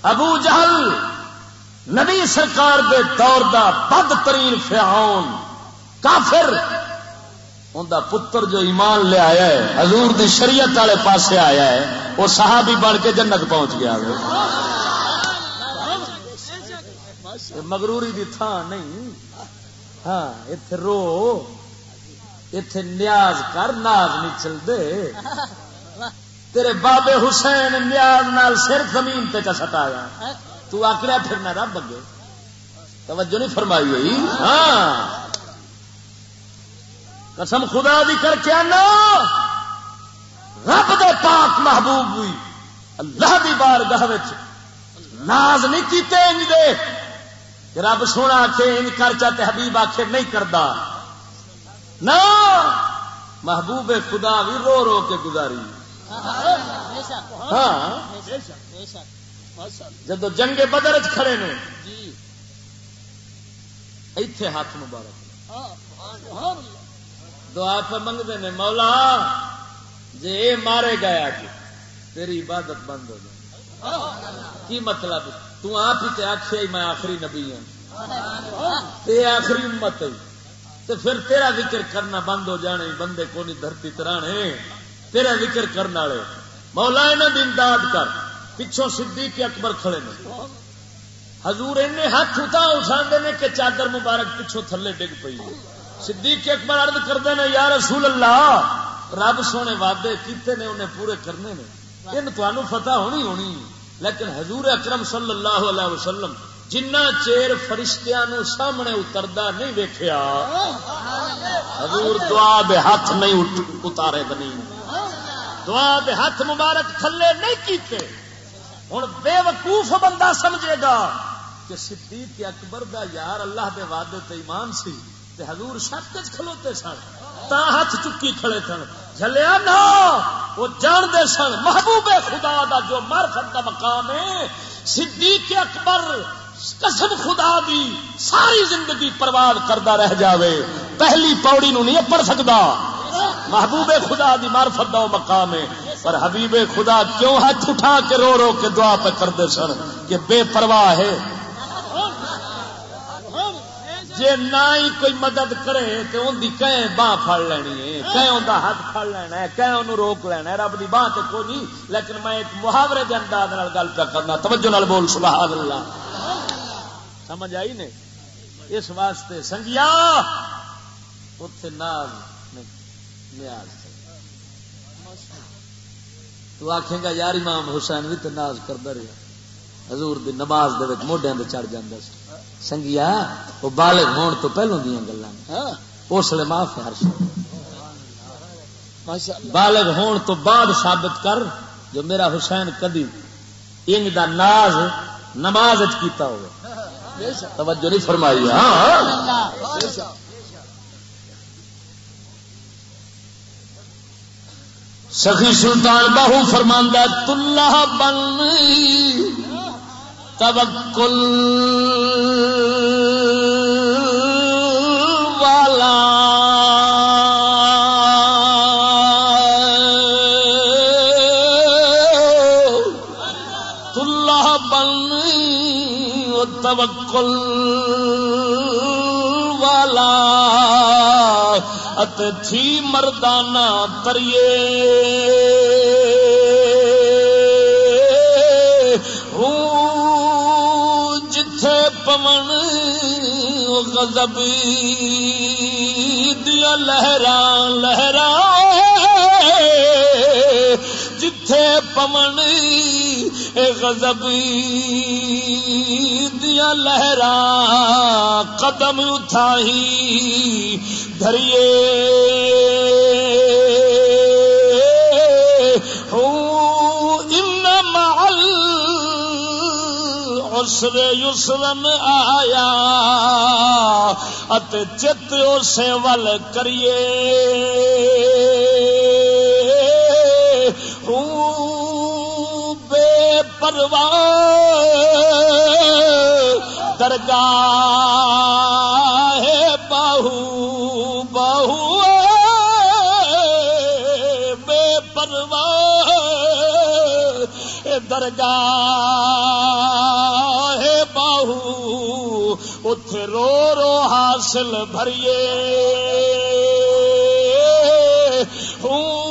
ابو جہل نبی سرکار دے دور دا بد ترین فیاؤن کافر۔ ان دا پتر جو ایمان لے آیا ہے، حضور دی شریعت والے پاسے آیا ہے، وہ صحابی بن کے جنت پہنچ گیا مغروری دی تھان نہیں۔ ہاں اتے رو۔ اتے نیاز کر، ناز نہیں چلتے تیرے بابے حسین نیاز نال سر زمین تے پہ سٹایا۔ تو آکڑیا پھرنا رب اگے۔ توجہ نہیں فرمائی ہوئی؟ ہاں۔ قسم خدا دی کر کے آنا۔ رب دے پاک محبوب ہوئی۔ اللہ دی بار گاہ ناز نہیں کیتے انج دے۔ رب سونا کے ان کر چاہتے حبیب آخر نہیں کرتا نہ محبوب خدا بھی رو رو کے گزاری۔ ہاں۔ جب جنگ بدر کھڑے نے ایتھے ہاتھ مبارک۔ دعا پہ منگتے ہیں مولا جی مارے گیا کہ تیری عبادت بند ہو جائے۔ کی مطلب؟ تو آپ ہی آخیا میں آخری نبی ہوں۔ تے آخری امت ہے۔ تو پھر تیرا ذکر کرنا بند ہو جانے بندے کو نہیں دھرتی ترانے تیرا ذکر کرنے والے۔ مولا بھی امداد کر۔ پچھوں صدیق اکبر کھڑے نے۔ حضور ان ہاتھ اٹھا اٹھا نے کہ چادر مبارک پچھوں تھلے ڈگ پی صدیق اکبر عرض کرتے ہیں یا رسول اللہ، رب سونے وعدے کیتے نے، انہیں پورے کرنے نے۔ ان تمہیں فتح ہونی ہونی، لیکن حضور اکرم صلی اللہ علیہ وسلم جنہ چیر فرشتیاں نو سامنے اتردا نہیں ویکھیا، حضور دعا دے ہاتھ نہیں اتارے بنی۔ دعا دے ہاتھ مبارک تھلے نہیں کیتے۔ ہوں بے وقوف بندہ سمجھے گا کہ صدیق اکبر دا یار اللہ دے وعدے تے ایمان سی تے حضور شک کھلوتے سن، تا ہاتھ چکی کھڑے سن۔ جلیا نا وہ جانتے سن، محبوب خدا دا جو مرفت کا مقام ہے۔ صدیق اکبر قسم خدا دی ساری زندگی پرواد کرتا رہ جاوے۔ پہلی پوڑی نو نہیں پڑھ سکتا محبوب خدا دی معرفت دا مقام ہے، پر حبیب خدا کیوں ہاتھ اٹھا کے رو رو کے دعا پہ کرتے سن کہ بے پرواہ ہے؟ جے نہ ہی کوئی مدد کرے تو ان کی کہیں باہ پڑ لینی ہے، کہیں ان کا ہاتھ پڑ لینا ہے، کہیں انہوں روک لینا ہے، رب کی باہ تو کوئی نہیں، لیکن میں ایک محاورے کے انداز گل پہ کرنا، توجہ نال بول سبحان اللہ۔ سمجھ آئی نے؟ اس واسطے سنگیا اتے ناز نیاز تو آخے گا یار امام حسین بھی تو ناز کرتا رہا حضور دی نماز دے موڈیا چڑھ جاتا سنگیا وہ بالغ ہون تو پہلوں دیا گلا اس لیے معاف ہے ہر بالغ ہون تو بعد ثابت کر جو میرا حسین کدی انج دا ناز نماز کیتا ہوگا توجہ نہیں فرمائی۔ ہاں۔ سخی سلطان باہو فرماندہ تلہ بن توکل۔ ات تھی مردانہ تریے جتھے پون غضب دیا لہرا لہرا جتھے پون غضبی دیا لہرا قدم اٹھائی، دھریے۔ اسر یسرن آیا ات چت اسے ول کریے۔ بے درگاہ بہو بہو بے پرواہ درگاہ بہو اتے رو رو حاصل بھریے۔ اور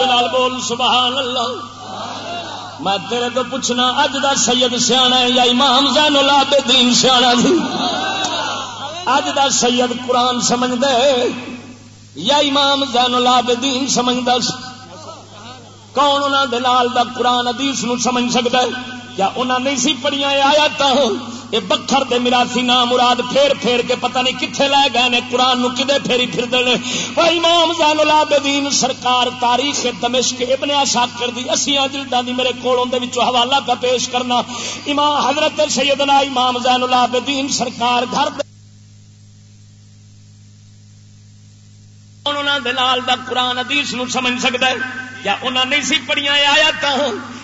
توجہ لال بول، سبحان اللہ۔ میں تیرے تو پوچھنا، اج دا سید سیاح ہے یا امام زین العابدین سیاح سی اج دا سید قرآن سمجھ دے یا امام زین العابدین سمجھ سمجھدا کون انہاں دے نال دا قرآن حدیث نو سمجھ سکدا ہے؟ کیا انہاں نہیں سی پڑھیاں آیات یہ بکھر دے میراسی نام مراد پھیر پھیر کے پتہ نہیں کتنے لے گئے نے، قرآن نو کدے پھیری پھر دے امام زین العابدین سرکار تاریخ دمشق ابن اشاکر دی۔ اسیاں جلداں دی میرے کولوں دے وچوں حوالہ کا پیش کرنا۔ امام حضرت سیدنا امام زین العابدین سرکار گھر دے انہاں دے نال دا قرآن حدیث نو سمجھ سکدا ہے۔ یا انہاں نہیں سی پڑھیاں آیاتاں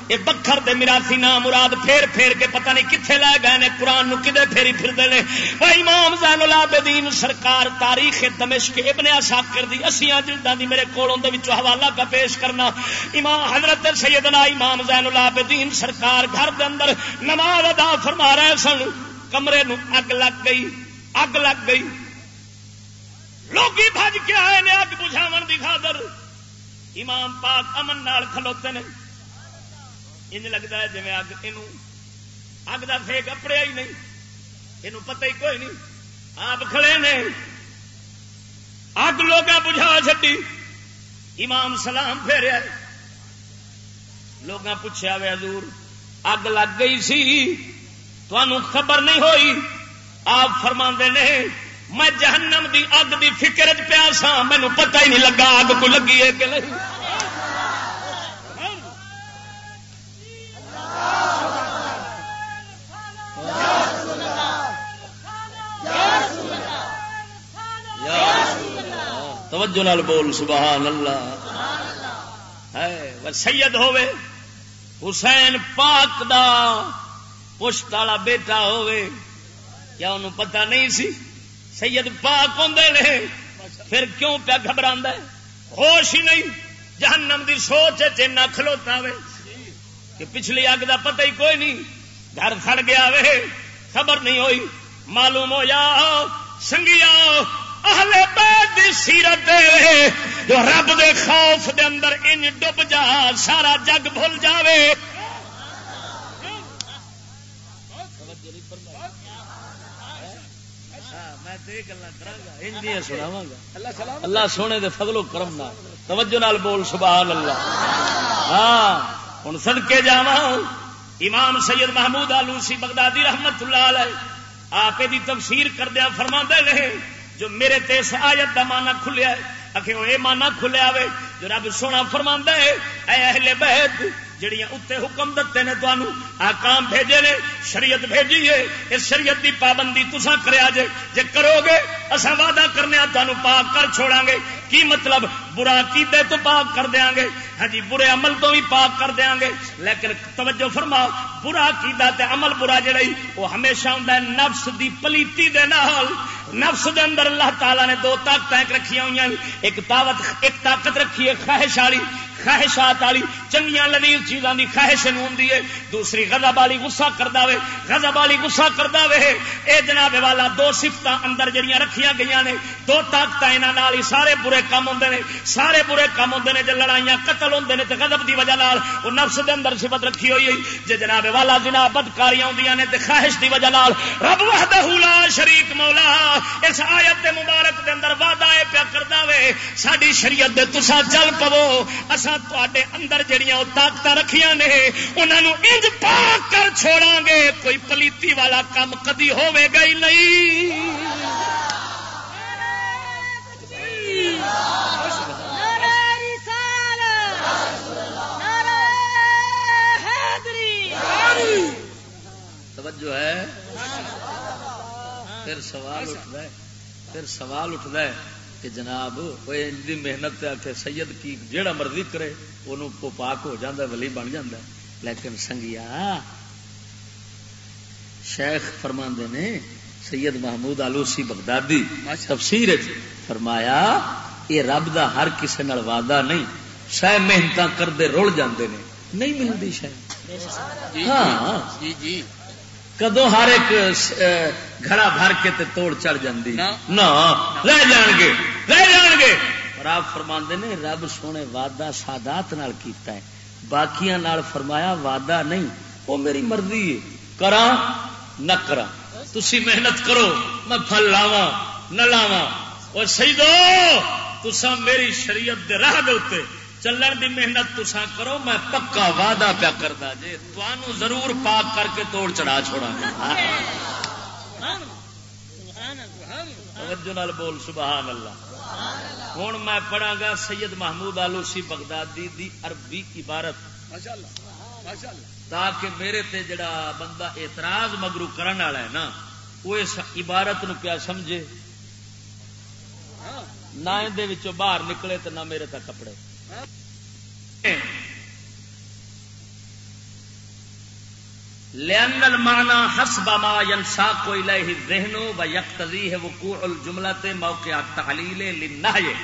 یہ بکھر دے میراسی نام مراد پھیر پھیر کے پتہ نہیں کتنے لے گئے نے، قرآن نو کدے پھیری پھر دے امام زین العابدین سرکار تاریخ دمشق ابن اشاکر دی اسیاں جلداں دی میرے کولوں دے وچوں حوالہ کا پیش کرنا۔ امام حضرت سیدنا امام زین العابدین سرکار گھر دے اندر نماز ادا فرما رہے سن۔ کمرے نو اگ لگ گئی، اگ لگ گئی۔ لوگ بج کے آئے نے اگ بجھاو دی خاطر۔ امام پاک امن نال کھلوتے نے۔ انج لگتا ہے جی اگ یہ اگ کا فیک اپڑیا ہی نہیں۔ یہ پتہ ہی کوئی نہیں۔ آپ کھڑے نے۔ اگ لوگ بجھا چڈی امام سلام پھیریا۔ لوگ پوچھا وے حضور، اگ لگ گئی سی۔ تمہوں خبر نہیں ہوئی۔ آپ فرما نے میں جہنم دی اگ دی فکر چ پیا سا مینو پتہ ہی نہیں لگا اگ کو لگی ہے کہ نہیں۔ توجہ نال بول، سبحان اللہ۔ ہے سید ہوے حسین پاک دا پشت والا بیٹا ہوے کیا انہوں پتہ نہیں سی؟ سید پاک ہوں نے، پھر کیوں پیا گھبرا ہوش ہی نہیں۔ جہنم دی سوچ چنا کھلوتا وے۔ کہ پچھلی اگ دا پتہ ہی کوئی نہیں۔ گھر سڑ گیا وے۔ خبر نہیں ہوئی۔ معلوم ہو جا سنگیا، اہل بیت دی سیرت جو رب دے خوف دے اندر ان ڈب جا، سارا جگ بھول جاوے۔ اللہ سونے دے فضل و کرم نال توجہ نال بول سبحان اللہ ہاں ہوں سڑکے جا امام سید محمود آلوسی بغدادی رحمت اللہ علیہ آپ دی تفسیر کردیا فرما رہے جو میرے تیس آیت کا مانا کھلیا ہے وہ یہ مانا کھلیا وے جو رب سونا فرما ہے اے اہل بیت جڑیاں اتنے حکم دتے نے تمہوں آکام بھیجے نے، شریعت بھیجی ہے، اس شریعت دی پابندی تسا کریا جے جے کرو گے اصا وعدہ کرنے تمہیں پاک کر چھوڑا گے۔ کی مطلب؟ برا کیتے تو پاک کر دیا گے۔ ہاں جی برے عمل تو بھی پاک کر دیا گے۔ لیکن توجہ فرما برا کیتا تے عمل برا جڑی وہ ہمیشہ ہوں نفس دی پلیتی دے نال۔ نفس دے اندر اللہ تعالی نے دو طاقت رکھی ہوئی ایک طاقت ایک طاقت رکھی ہے خواہش والی، خواہشات والی۔ چنگیا لذیذ چیزاں کی خواہش ہوں دوسری غضب والی گسا کرتا وے، غضب والی گسا کرتا وے۔ اے جناب والا، دو سفت اندر جڑیاں رکھیاں گئی نے۔ دو طاقت یہاں ہی سارے برے کام ہوں نے۔ سارے برے کام ہوں نے جب لڑائیاں قتل ہوں نے تو غضب دی وجہ لال وہ نفس دے اندر صفت رکھی ہوئی جی جناب والا جناب بدکاریاں ہوں نے تو خواہش دی وجہ لال رب وحدہ لا شریک مولا۔ اس آیت دے مبارک دے اندر وعدہ ہے پیا کرتا وے ساری شریعت دے تسا چل پو اسا تے اندر جڑیاں طاقت رکھیاں نے انہوں انج پاک کر چھوڑا گے۔ کوئی پلیتی والا کام کدی ہوے گا ہی نہیں۔ توجہ ہے۔ پھر سوال اٹھتا ہے پھر سوال اٹھتا ہے کہ جناب محنت آ سید کی جیڑا مرضی کرے وہ پاک ہو جاتا ولی بن جاتا لیکن سنگیا شیخ فرما نے سید محمود آلوسی بغدادی تفسیر فرمایا یہ رب دا ہر کسی وعدہ نہیں سہ محنت کرتے رول جاندے نے۔ نہیں ملتی شاید ہاں۔ جی جی۔ کدو ہر ایک گھڑا بھر کے تے توڑ چڑھ جاندی نہ لے جان گے لے جان گے اور آپ فرما نے رب سونے وعدہ سادات نال کیتا ہے باقیاں نال فرمایا وعدہ نہیں وہ میری مرضی ہے کرا نہ کرا تسی محنت کرو میں پھل لاوا نہ لاوا اور سی دو تسا میری شریعت دے راہ دے چلن دی محنت تسا کرو، میں پکا وعدہ پیا کرتا جی تمہوں ضرور پاک کر کے توڑ چڑھا چھوڑا بول، سبحان اللہ۔ ہوں میں پڑھا گا سید محمود آلوسی بغدادی دی عربی عبارت۔ تاکہ میرے تے جڑا بندہ اعتراض مگرو کرن والا ہے نا، وہ اس عبارت نو کیا سمجھے؟ نہ باہر نکلے تو نہ میرے تک کپڑے لأن المعنى حسب ما ينساق إليه الذهن ويقتضيه وقوع الجملة موقع التعليل للنهي.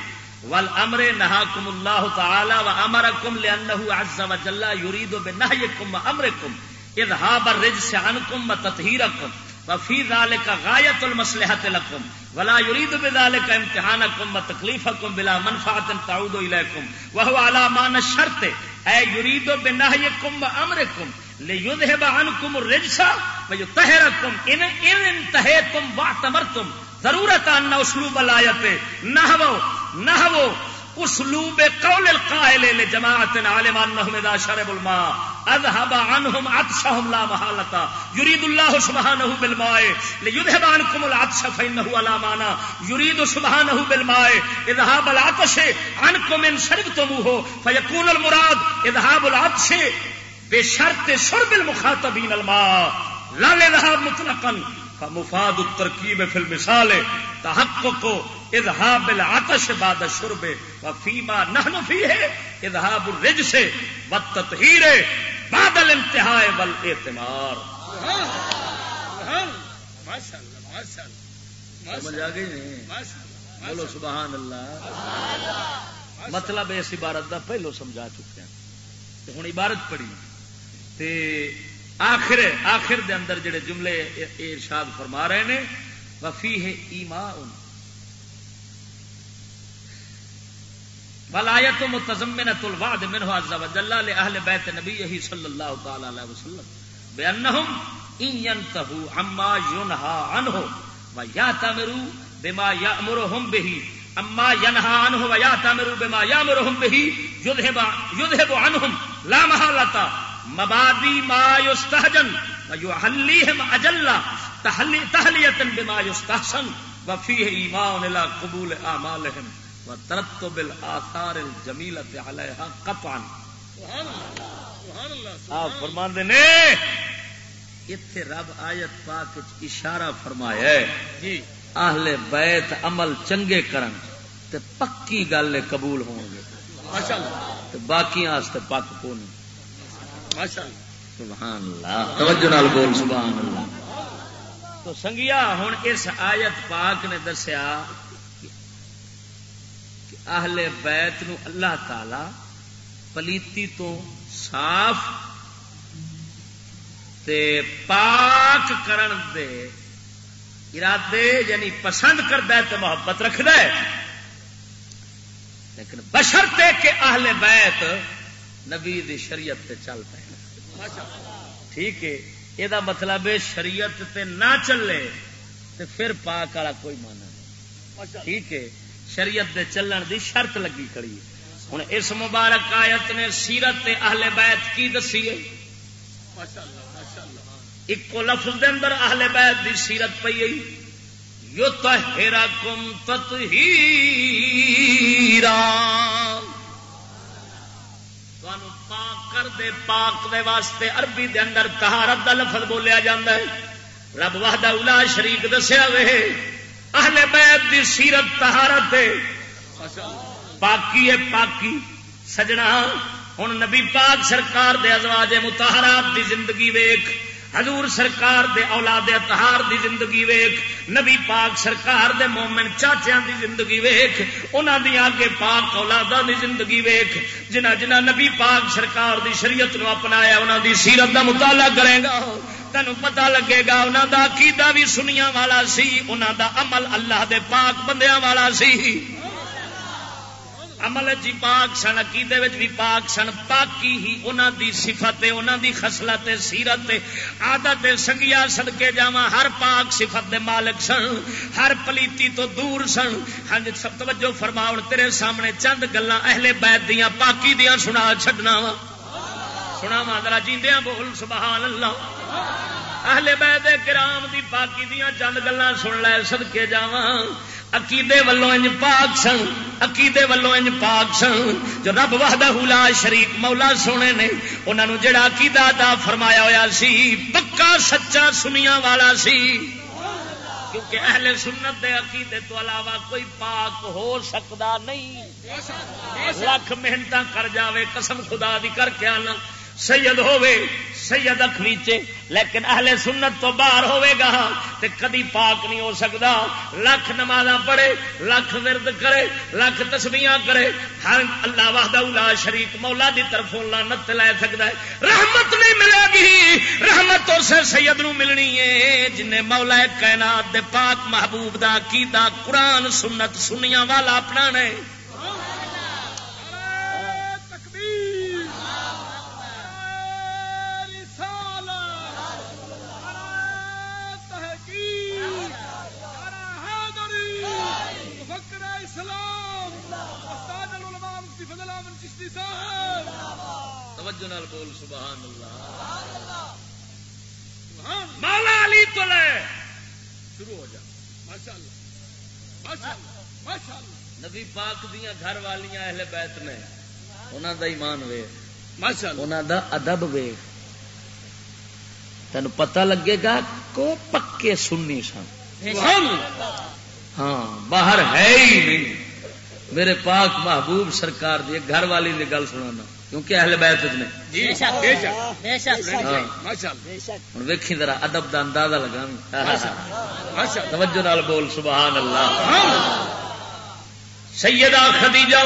والأمر نهاكم الله تعالى وأمركم لأنه عز وجل يريد بنهيكم وأمركم. إذهاب الرجس عنكم وتطهيركم. وفي ذلك غاية المصلحة لكم. ولا يريد بذلك امتحانكم وتكليفكم بلا منفعة تعود إليكم. وهو على معنى الشرط. أي يريد بنهيكم وأمركم. ليذهب عنكم الرجس ويطهركم. إن إن انتهيتم واعتمرتم. ضرورة أن أسلوب الآية. نحو نحو اسلوب قول القائل لجماعت عالم انهم اذا شربوا الماء. اذهب عنهم عطشهم لا محاله يريد الله سبحانه بالماء. ليذهب عنكم العطش فانه على معنى. يريد سبحانه بالماء. اذهاب العطش عنكم ان شربتموه. فيكون المراد اذهاب العطش بشرط شرب المخاطبين الماء. لا لذهاب مطلقا. فمفاد الترکیب فی المثال. تحقق اذهاب العطش بعد الشرب. وفيما نحن فيه اظہاب الرج سے بادل انتہا بل اعتمار سمجھ آ گئی نہیں؟ بولو سبحان اللہ۔ مطلب اس عبارت دا پہلو سمجھا چکے ہیں۔ ہوں عبارت پڑھی۔ تے آخر آخر دے اندر جڑے جملے ارشاد فرما رہے ہیں وفی ہے ایما ولایت متضمنۃ الوعد منه عز وجل لاهل بیت نبی صلی اللہ تعالی علیہ وسلم بانهم ان ينتهوا عما ينهى عنه وياتمروا بما يأمرهم به اما ينهى عنه وياتمروا بما يأمرهم به يذهب يذهب عنهم لا محاله مبادی ما يستهجن ويحليهم اجل تحلیه بما يستحسن وفيه ایمان الى قبول اعمالهم ترتو بل آثار جمیلت علیہ قطعا. آپ نے رب آیت پاک اشارہ فرمایا ہے۔ جی۔ اہل بیت عمل چنگے کرن تے پکی گل قبول ہوں گے۔ باقی آستے پک کو سبحان اللہ۔ توجہ نال بول سبحان اللہ۔ تو سنگیا ہوں اس آیت پاک نے دسیا اہل بیت نو اللہ تعالی پلیتی تو صاف تے پاک کرن دے ارادے یعنی پسند کرتا ہے تو محبت رکھد لیکن بشرتے کہ اہل بیت نبی دی شریعت تے چل پے۔ ٹھیک ہے، یہ مطلب ہے شریعت تے نہ چلے تے پھر پاک والا کوئی مانا نہیں۔ ٹھیک ہے شریعت دے چلن دی شرط لگی کڑی ہوں اس مبارک آیت نے سیرت اہل بیت کی دسی ہے۔ ایک لفظ دے اندر اہل بیت دی سیرت پی گئی یو تہرا کم تت پاک کر دے پاک دے واسطے عربی دے اندر تہارت دا لفظ بولیا جاندہ ہے۔ رب وحدہ اولا شریک دسیا وے۔ اہل بیت دی سیرت تہارت پاکی ہے پاکی۔ سجنا۔ ہوں نبی پاک سرکار دے ازواج متحرات دی زندگی ویخ حضور سرکار دے اولاد اتہار دی زندگی ویخ نبی پاک سرکار دے مومن چاچیاں دی زندگی ویخ انہاں دی آگے پاک اولاداں دی زندگی ویخ جنہ جنہ نبی پاک سرکار دی شریعت نو اپنایا، انہاں دی سیرت دا مطالعہ کرے گا تین پتا لگے گا انہوں دا عقیدہ بھی سنیا والا سی انہوں دا عمل اللہ دے پاک بندیاں والا سی۔ عمل جی پاک سن، عقیدے بھی پاک سن، پاکی ہی انہوں دی صفت انہوں دی خسلت سیرت عادت سنگیا سدکے جا ہر پاک صفت دے مالک سن، ہر پلیتی تو دور سن۔ ہاں جی، سب توجہ فرماؤ، تیرے سامنے چند گلا اہل بیت دیا پاکی دیا سنا چڈنا وا۔ سنا مادرا جیندیا بول، سبحان اللہ۔ اہل بیت کرام دی پاکی دیا چند گلا سن لے سدکے جا عقیدے ولو انج پاک سن، عقیدے ولو انج پاک سن۔ جو رب وحدہ لا شریک مولا سونے نے انہوں نے جڑا عقیدہ دا فرمایا ہویا سی، پکا سچا سنیا والا سی۔ کیونکہ اہل سنت دے عقیدے تو علاوہ کوئی پاک ہو سکتا نہیں۔ لاکھ محنت کر جاوے، قسم خدا دی کر کے آنا۔ سید ہوے سید اخویچے لیکن اہل سنت تو باہر ہوے گا تے کدی پاک نہیں ہو سکتا لکھ نماز پڑھے لکھ ورد کرے لکھ تسبیاں کرے، ہر اللہ وحدہ الا شریک مولا دی طرفوں لعنت لے سکتا ہے۔ رحمت نہیں ملے گی، رحمت اس سید نو ملنی ہے جن مولا کائنات دے پاک محبوب دا عقیدہ قرآن سنت سنیاں والا اپنا نے توجہ نال بول سبحان اللہ۔ علی تو لے۔ شروع ہو جا۔ ماشاء اللہ نبی پاک گھر والیاں اہل بیت نے دا ایمان وے انہوں دا ادب وے تین پتہ لگے گا کو پکے سننی سن۔ ہاں باہر ہے ہی نہیں۔ میرے پاک محبوب سرکار دی گھر والی دی گل سنانا کیونکہ اہل بیت نے۔ ہوں ویکھی ذرا ادب کا اندازہ لگا توجہ نال بول سبحان اللہ۔ سیدہ خدیجہ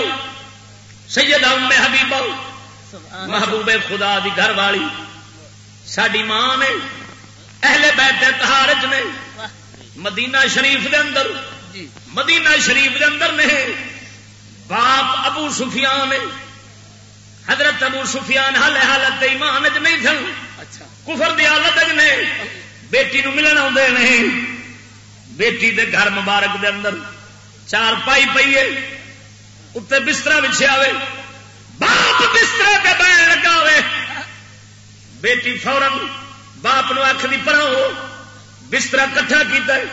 سیدہ ام حبیبہ محبوب خدا دی گھر والی۔ ساری ماں نے اہل بیت تہارج نے۔ مدینہ شریف دے اندر جی۔ مدینہ شریف دے اندر نے۔ باپ ابو سفیان حضرت ابو سفیان حال حالت ایمان چ نہیں سن۔ اچھا۔ کفر دی حالت نے بیٹی نو ملن آدھے نہیں۔ بیٹی دے گھر مبارک دے اندر چار پائی پیے اتنے بستر بچھے آئے باپ بستر پہ بہن لگا بیٹی فورن باپ نو آخ دی پر بستر کٹھا کیتا ہے۔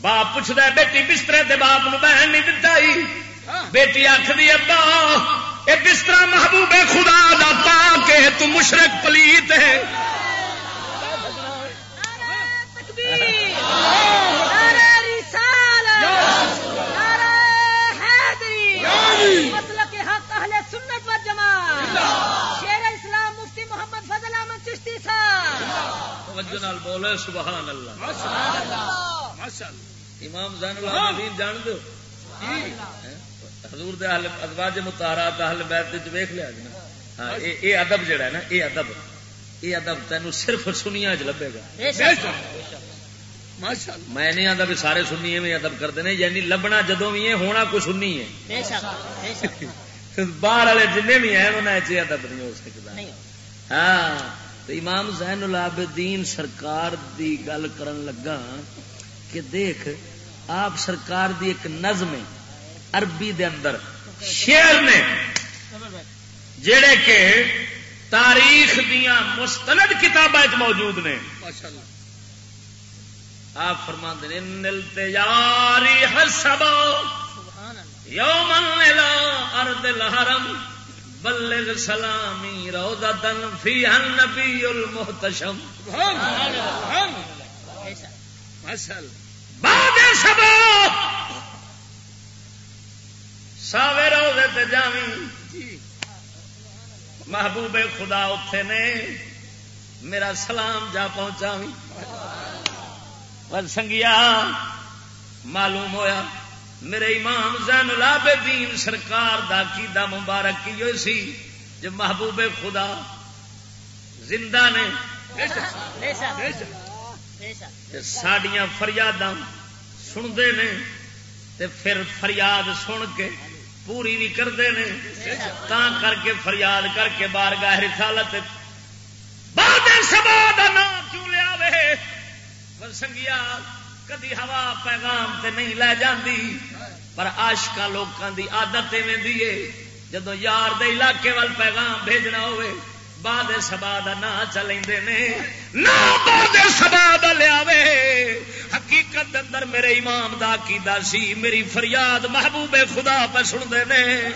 باپ پوچھتا ہے بیٹی بستر دے باپ نو بہن نہیں دتا ہی بیٹی آخری ابا یہ بستر محبوب خدا دا پا کے تو مشرق پلیت ہے. بولے سبحان اللہ امام زین العابدین جان دو حضور دے اہل ازواج مطہرات اہل بیت وچ ویکھ لیا جی نا؟ ہاں اے ادب جڑا ہے نا اے ادب اے ادب تینوں صرف سنیاں وچ لبے گا۔ میں نہیں آتا بھی سارے سنی میں ادب کرتے ہیں یعنی لبنا جدو بھی ہے ہونا کوئی سنی ہے۔ باہر والے جن بھی ہیں انہیں ادب نہیں ہو سکتا ہاں تو امام زین العابدین سرکار دی گل کرن لگا کہ دیکھ آپ سرکار دی ایک نظم ہے۔ عربی دے اندر۔ شیر نے جڑے کہ تاریخ دیا مستند کتاب موجود نے۔ آپ فرما تجاری حسب یوم ارد الحرم بلغ سلامی رودا تن فی النبی المحتشم۔ بعد سبا۔ ساوے روزے جاوی محبوب خدا اتے نے میرا سلام جا پہنچا پر سنگیا، معلوم ہویا، میرے امام زین العابدین سرکار دا کیدا مبارک کی ہوئی سی جو محبوب خدا زندہ نے۔ سڈیا فریاداں سنتے نے تے پھر فریاد سن کے پوری بھی کرتے ہیں تا کر کے فریاد کر کے بار گاہ رسالت سبا دا نام کیوں لیا وے سنگیا، کدی ہوا پیغام تے نہیں لے جاندی، پر آشکا لوکاں دی عادت ایویں دی جدو یار دے علاقے وال پیغام بھیجنا ہوئے باد سبا کا نا چلیں نہ بعد سبا کا لیا حقیقت اندر میرے امام دا کی سی، میری فریاد محبوب خدا پہ سنتے ہیں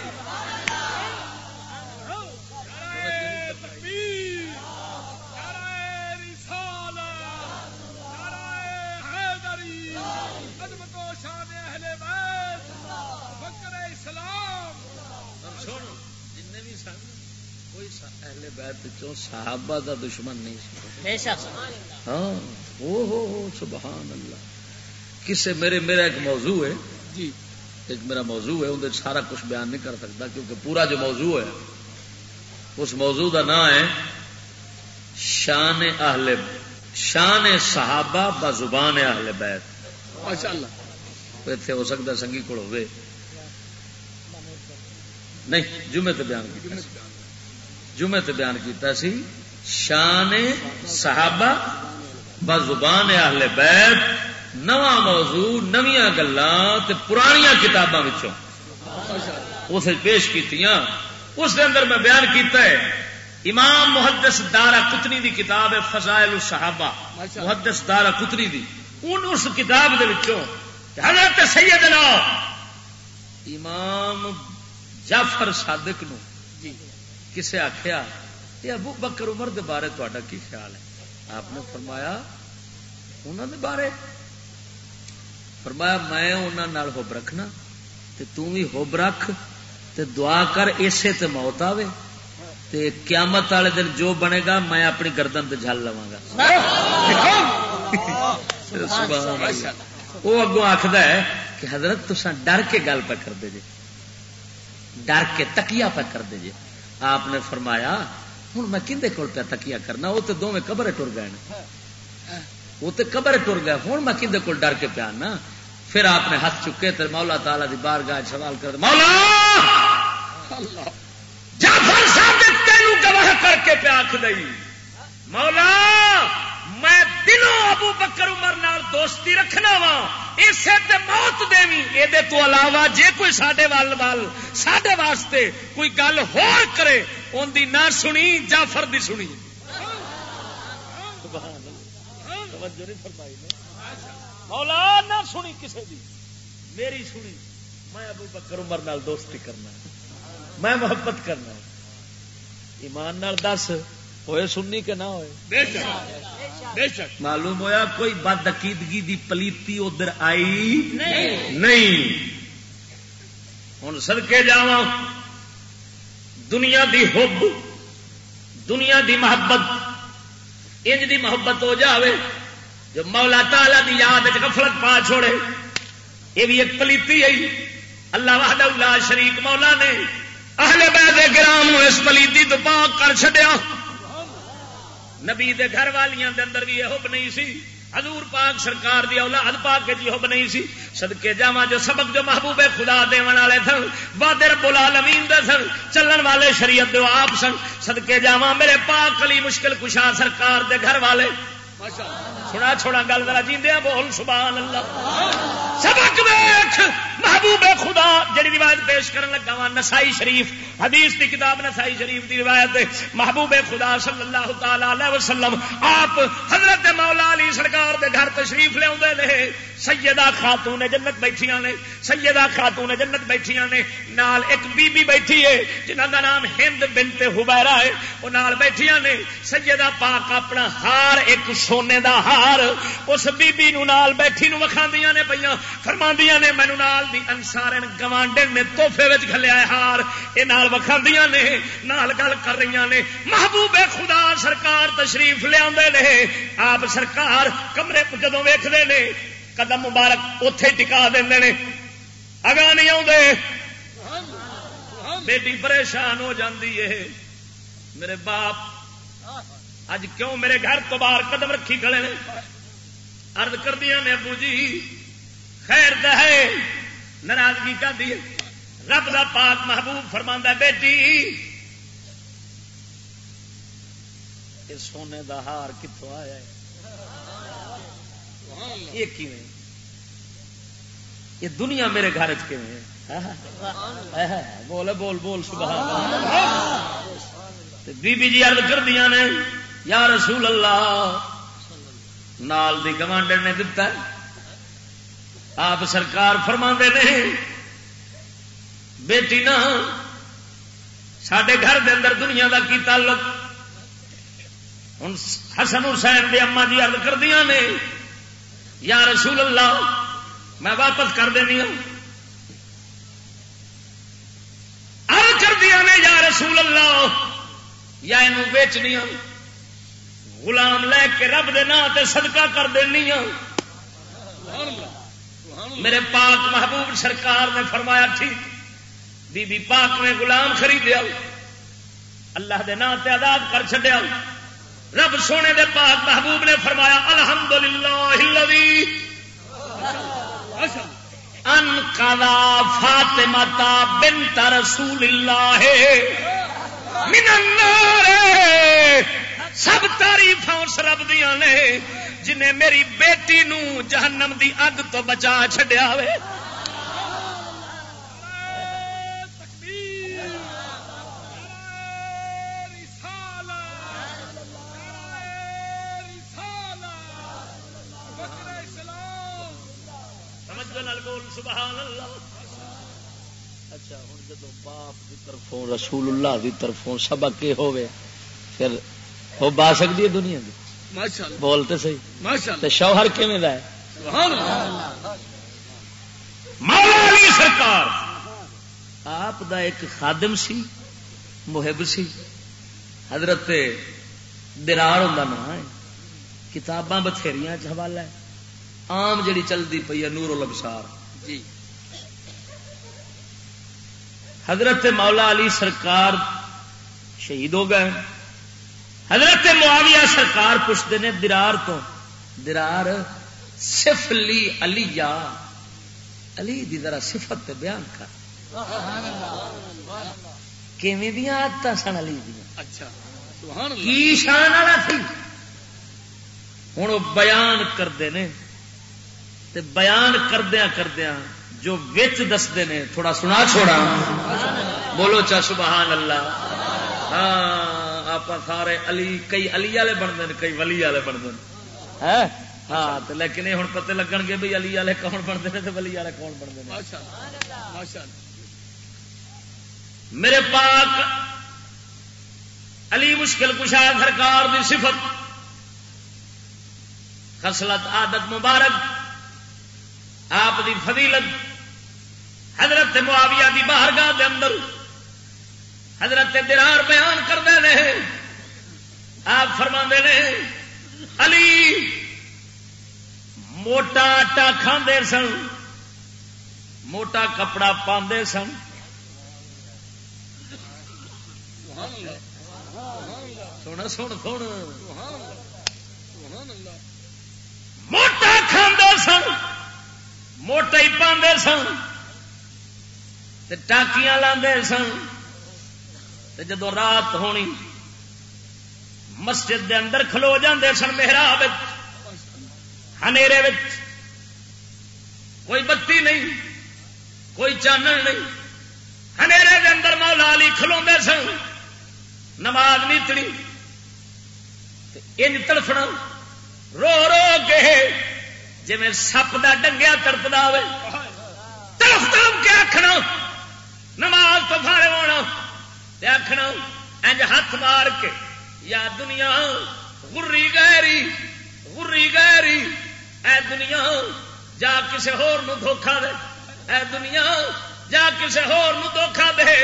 بیت صحابہ دا دشمن نہیں ہاں او ہو ہو سبحان اللہ۔ کسے میرے میرا ایک موضوع ہے۔ جی۔ ایک میرا موضوع ہے اندر سارا کچھ بیان نہیں کر سکتا کیونکہ پورا جو موضوع ہے اس موضوع کا نام ہے شان اہل شان صحابہ ب زبان اہل بیت۔ ماشاء اللہ اتنے ہو سکتا سنگھی کو ہوئے۔ نہیں جمعے تو بیان کی جمعے تے بیان کیتا سی شان صحابہ بزبان اہل بیت نواں موضوع نویاں گلاں تے پرانیاں کتاباں وچوں۔ اس پیش کیتیاں۔ اس دے اندر میں بیان کیتا ہے امام محدث دارا کتنی دی کتاب ہے فضائل الصحابہ۔ محدث دارا کتنی دی۔ ان اس کتاب دے وچوں حضرت سیدنا امام جعفر صادق نو کسے آخیا یہ ابو بکر عمر دے بارے تا کی خیال ہے؟ آپ نے فرمایا انہوں دے بارے۔ فرمایا، میں انہوں حب رکھنا تے تو بھی ہوب رکھ تے دعا کر اسے تے موت آوے۔ تے قیامت والے دن جو بنے گا، میں اپنی گردن تے جھل لوا گا۔ وہ اگوں آخد ہے کہ حضرت تسا ڈر کے گل پہ کر دے جے۔ ڈر کے تکیا پہ کر دے جے۔ آپ نے فرمایا ہوں میں کھے کول پہ تکیا کرنا وہ تو دونوں قبر ٹر گئے وہ تو قبر ٹر گئے ہوں میں کھے کول ڈر کے پیا نا پھر آپ نے ہاتھ چکے تو مولا تعالی دی بار گاہ سوال کر مولا! جعفر صاحب تینوں گواہ کر کے پیا آخ دئی۔ مولا میں دنوں ابو بکر عمر نال دوستی رکھنا وا اسے تے موت دیوی یہ تو علاوہ جے کوئی ساڈے وال وال، ساڈے واسطے کوئی گل ہور کرے ان دی نہ سنی، جعفر دی سنی۔ مولا نہ سنی کسے دی، میری سنی۔ میں ابو بکر عمر نال دوستی کرنا میں محبت کرنا ایمان نال دس۔ ہوئے سننی کہ نہ ہوئے؟ معلوم ہویا کوئی بد عقیدگی دی پلیتی ادھر آئی؟ نہیں۔ ہوں سڑکے جا دنیا دی حب دنیا دی محبت۔ انج دی محبت ہو جاوے جو مولا تالا دی یاد غفلت پا چھوڑے۔ یہ بھی ایک پلیتی ہے۔ اللہ وحدہ اللہ شریک مولا نے۔ اہل بیت گرام اس پلیتی تو پاک کر چڈیا نبی دے گھر والیاں دے اندر بھی یہ حب نہیں سی۔ حضور پاک سرکار دی اولاد پاک کے جی حب نہیں سی۔ صدقے جاواں جو سبق جو محبوب خدا دیون والے سن، وعدے رب العالمین دے سن، چلن والے شریعت دے آپ سن۔ صدقے جاواں میرے پاک علی مشکل کشا سرکار دے گھر والے۔ ماشاءاللہ۔ چھوڑا چھوڑا گل ذرا جیندے بول سبحان اللہ سبق ویکھ، محبوب خدا، جڑی روایت پیش کرن لگا وا، نسائی شریف، حدیث دی کتاب نسائی شریف دی روایت محبوب خدا صلی اللہ تعالی علیہ وسلم آپ حضرت مولا علی سرکار دے گھر تشریف لے اوندے نے۔ سیدہ خاتون جنت بیٹھیاں نے۔ سیدہ خاتون جنت بیٹھیاں نے۔ نال ایک بی بی بیٹھی ہے، جنہاں دا نام ہند بنت حبیرہ ہے۔ او نال بیٹھیاں نے۔ سیدہ پاک اپنا ہار ایک سونے دا ہار اس بی بی نو نال بیٹھی نو وکھاندیاں نے پیاں فرماندیاں نے مینوں نال دی انسارن گوانڈن نے توحفے وچ گھلیا ہے ہار، اے نال وکھاندیاں نے، نال گل کر رہی نے۔ محبوب خدا سرکار تشریف لے نے، آپ سرکار کمرے جدوں ویکھدے نے، قدم مبارک اتے ٹکا دیں اگا نہیں آتے بیٹی پریشان ہو جاتی ہے۔ میرے باپ اج کیوں میرے گھر تو باہر قدم رکھی کھڑے نے ارد کر دیا نے ابو جی خیر ہے، ناراضگی کر دی رب دا پاک محبوب فرما بیٹی سونے دا ہار کتوں آیا ہے؟ یہ یہ دنیا میرے گھر ہاں، ہاں، ہاں، بول بول بول بی بی جی ارد کر دیا نے یا رسول اللہ نال دی گوانڈ نے دتا آپ سرکار فرما نے، بیٹی نہ سڈے گھر دے اندر دنیا دا کی تعلق؟ ہوں حسن حسین دے اما جی ارد کردیا نے، یا رسول اللہ، میں واپس کر دینی ہوں۔ کر دیا میں یا رسول اللہ، یا یہ بیچنی ہوں۔ غلام لے کے رب دے نا تے صدقہ کر دینی ہوں میرے پاک محبوب سرکار نے فرمایا، ٹھیک۔ بی بی پاک نے غلام خریدیا اللہ دے نا تے آداب کر چڈیا رب سونے دے پاک محبوب نے فرمایا الحمد للہ ان کلا فاطمتا بنت رسول اللہ من النار۔ سب تاریف اس رب دیا نے، جنہیں میری بیٹی نو جہنم دی اگ تو بچا چڈیا ہوئے۔ اچھا ہوں جب باپ کی طرفوں، رسول اللہ کی طرفوں سبق یہ ہوئے، پھر وہ با سکتی ہے دنیا کی بولتے صحیح. شوہر کیون ہے؟ سرکار. آپ دا ایک خادم سی محب سی حضرت درار ہوں نا کتاباں بتھیری حوالہ ہے۔ آم جڑی چلتی پی ہے نور البسار جی. حضرت مولا علی سرکار شہید ہو گئے۔ حضرت معاویہ سرکار پوچھتے ہیں درار تو؟ درار صف لی علی یا؟ علی دی ذرا صفت بیان کر۔ کیویں آدت سن علی دیا اچھا کی شان والا سی ہوں بیان کرتے ہیں بیان کردیا کردیا جو وچ دستے نے تھوڑا سنا چھوڑا بولو چا سبحان اللہ۔ ہاں۔ آپ سارے علی کئی علی والے بنتے ہیں کئی ولی والے بنتے ہیں۔ ہاں لیکن یہ ہوں پتے لگن گے بھائی علی والے کون بنتے ہیں تو ولی والے کون بنتے ہیں میرے پاک علی مشکل کشا سرکار دی صفت۔ خسلت عادت مبارک۔ آپ دی فضیلت۔ حضرت معاویہ دی باہر گاہ دے اندر۔ حضرت درار بیان کرتے ہیں آپ فرما نے، علی موٹا آٹا کھاندے سن، موٹا کپڑا پاندے سن۔ سونا سن سن موٹا کھاندے سن، موٹا ہی پاندے سن۔ ٹاکیاں لاندے سن۔ جدو رات ہونی، مسجد دے اندر کھلو جاندے سن محراب کوئی بتی نہیں، کوئی چانن نہیں۔ دے اندر مولا علی کھلو سن، نماز نیتنی ان تڑفنا، رو رو کے جی سپ کا ڈنگیا تڑپتا ہو تڑف تڑپ کے آخنا نماز تو فارے ہونا آخنا انج ہاتھ مار کے، یا دنیا گری گہری گری گہری اے دنیا جا کسی ہوکھا دے، اے دنیا جا کسی ہوکھا دے۔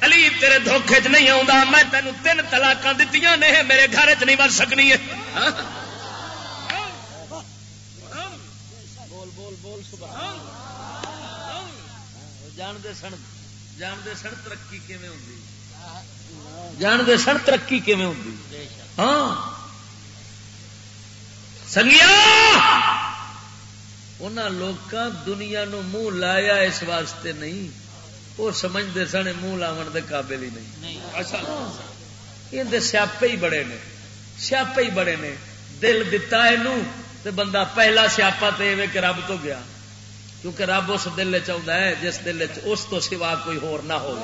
علی، تیرے دھوکھے چ نہیں آتا میں تینوں تین تلاک دیتی نے، میرے گھر چ نہیں مر سکنی ہے۔ ہاں؟ بول بول بول جانتے سن جانتے سن، ترقی کیون ہوں جانتے سن ترقی کیون ہوں ہاں۔ سنگیا! ان لوگ دنیا نو منہ لایا اس واسطے نہیں۔ وہ سمجھتے سن منہ لاو کے قابل ہی نہیں۔ یہ سیاپے ہی بڑے نے۔ سیاپے ہی بڑے نے۔ دل دتا یہ بندہ پہلا سیاپا تو کہ رب تو گیا۔ کیونکہ رب اس دل چاہتا ہے، جس دل اس تو سوا کوئی ہور نہ ہو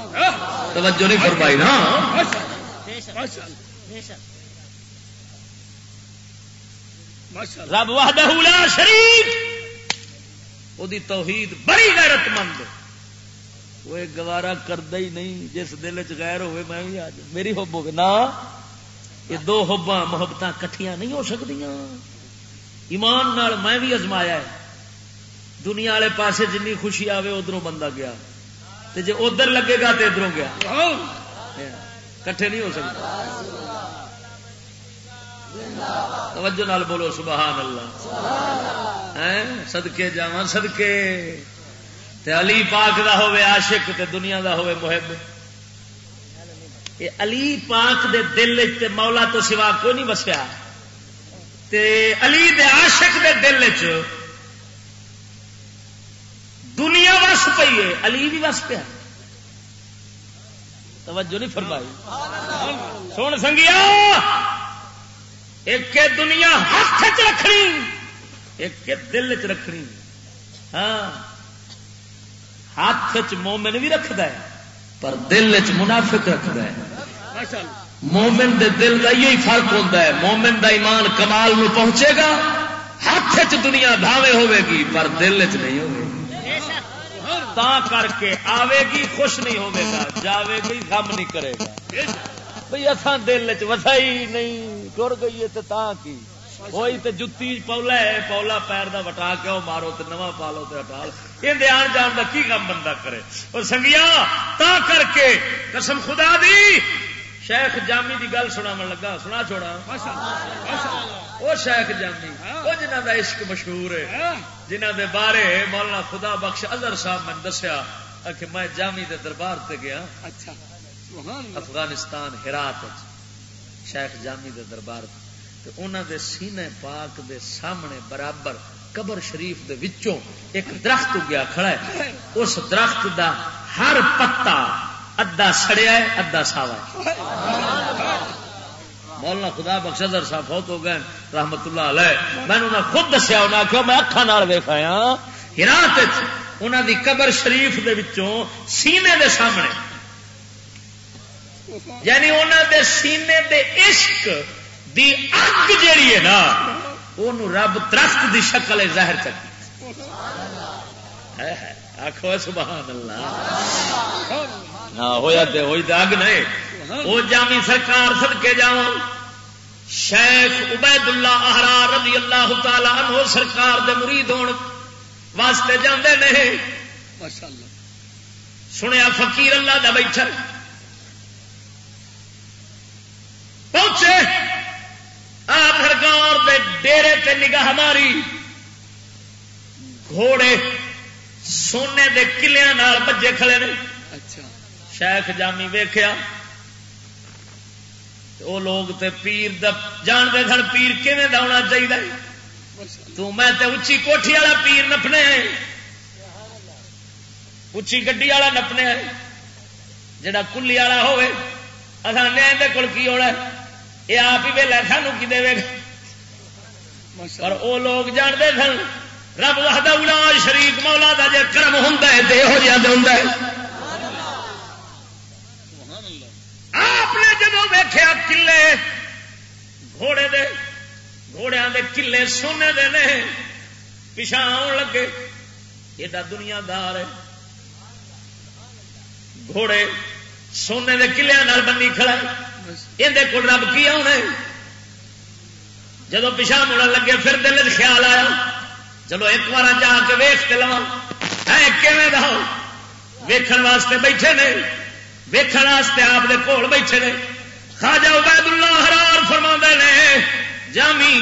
توجہ نہیں فرمائی نا۔ رب وحدہ لا شریف وہ توحید بڑی غیرت مند وہ گوارا کرتا ہی نہیں، جس دل چ غیر ہوئے میں بھی آج میری ہوب ہوگی نا، یہ دو ہوبا محبت کٹھیاں نہیں ہو سکتی ایمان نال میں بھی ازمایا ہے۔ دنیا والے پاسے جن خوشی آوے ادھر بندہ گیا۔ جی ادھر لگے گا تو ادھر گیا۔ کٹھے نہیں ہو سکتے۔ توجہ نال بولو، سبحان اللہ۔ سدکے جا سدکے علی پاک دا ہوے عاشق تے دنیا دا ہوے محب۔ علی پاک دے دل تے مولا تو سوا کوئی نہیں بسیا۔ علی دے عاشق دے دل چ دنیا وس پی ہے، علی بھی وس پیا توجہ نہیں فرمائی۔ سن سنگیا، ایک دنیا ہاتھ چ رکھنی، ایک دل چ رکھنی۔ ہاں ہاتھ چ مومن بھی رکھد ہے، پر دل چ منافق رکھد ہے۔ مومن دے دل کا یہی فرق ہوتا ہے، مومن دا ایمان کمال نو پہنچے گا، ہاتھ چ دنیا دھاوے ہوے گی، پر دل چ نہیں ہوگی تا کر کے آوے گی، خوش نہیں ہوگے گا، جاوے گی، غم نہیں کرے گا۔ بھائی اصا دل چ وسائی نہیں ٹر گئی ہے تو کی؟ وہی تے جتی پولا ہے پولا پیر دا وٹا کے مارو تے نواں پا لو تے ہٹا لو۔ یہ آن جان دا کی کام بندہ کرے؟ اور سنگیا، تا کر کے قسم خدا دی شیخ جامی دی گل سنا من لگا سنا چھوڑا۔ وہ شیخ جامی وہ جنہ دا عشق مشہور ہے جنہ دے بارے مولانا خدا بخش اظہر صاحب میں دسیا کہ میں جامی دے دربار تے گیا۔ اچھا۔ افغانستان ہرات شیخ جامی دے دربار انہوں دے سینے پاک دے سامنے برابر قبر شریف دے وچوں ایک درخت گیا کھڑا ہے۔ اس درخت دا ہر پتا ادا سڑیا ہے ادا ساوا ہے۔ مولانا خدا بخشدر صاحب بہت ہو گئے، رحمت اللہ علیہ۔ میں نے خود دسیا انہیں آخیا میں اکھان ویخ آیا ہاں۔ ہرات انہوں دی قبر شریف دے وچوں سینے دے سامنے۔ یعنی انہوں دے سینے دے عشق دی اگ جیڑی ہے نا وہ رب درخت دی شکل ہے ظاہر چکی آخو سبحان اللہ۔ ہاں ہویا تے ہوئی تے اگ نہیں وہ جامی سرکار سد کے جا شیخ عبید اللہ احرار رضی اللہ تعالی عنہ سرکار دے مرید ہون واسطے جاندے نہیں سنیا فقیر اللہ دا بیٹھا۔ پہنچے۔ آپ سرکار دے ڈیرے تے نگاہ ہماری گھوڑے سونے دے کلیا بجے کھڑے نے۔ اچھا شیخ جامی ویخیا وہ لوگ تے پیر جانتے سن پیر کھے ہونا چاہیے تو میں تے اچھی کوٹھی والا پیر نپنے اچھی گڈی والا نپنے جڑا کلی والا ہوئے اصل کول کی ہونا یہ آپ ہی ویلا سانو کی دے گا پر وہ لوگ جانتے سن، رب الا شریف مولا کا جی کرم ہوں تو یہ ہوں آپ نے جب ویخیا کلے گھوڑے دے گھوڑیا دے کلے سونے دے نے پچھا آن لگے ایڈا دنیا دار ہے۔ گھوڑے سونے دے کلیا بنی کھڑا یہ کو رب کی آنا جب پیچھا مڑن لگے، پھر دل خیال آیا چلو ایک بار جا کے ویخ کے لوا ویکھن واسطے بیٹھے نے۔ ویکھن واسطے آپ کے کول بیٹھے نے۔ خاجا عبید اللہ حرار فرما نے، جامی،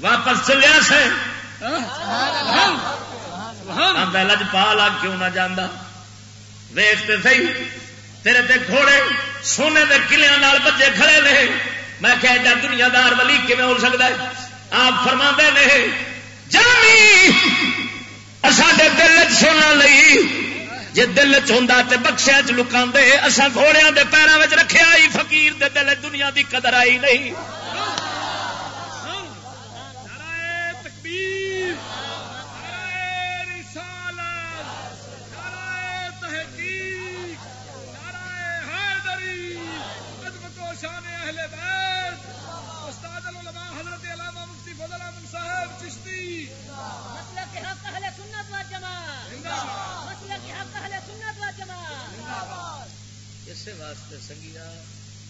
واپس چلیا سے۔ لج پا لا کیوں نہ جانا ویختے سی تیرے تے گھوڑے سونے دے کلیا بچے کھڑے نے۔ میں کہ ایڈا دنیا دار ولی کیون ہو سکتا ہے؟ آپ فرما نے، جامی ساڈے دل سونا لئی جی دل چاہتا تو بخشیا چ لکا دے اصا گھوڑیا کے پیروں میں رکھے ہی فقیر دے دل، دنیا دی قدر آئی نہیں۔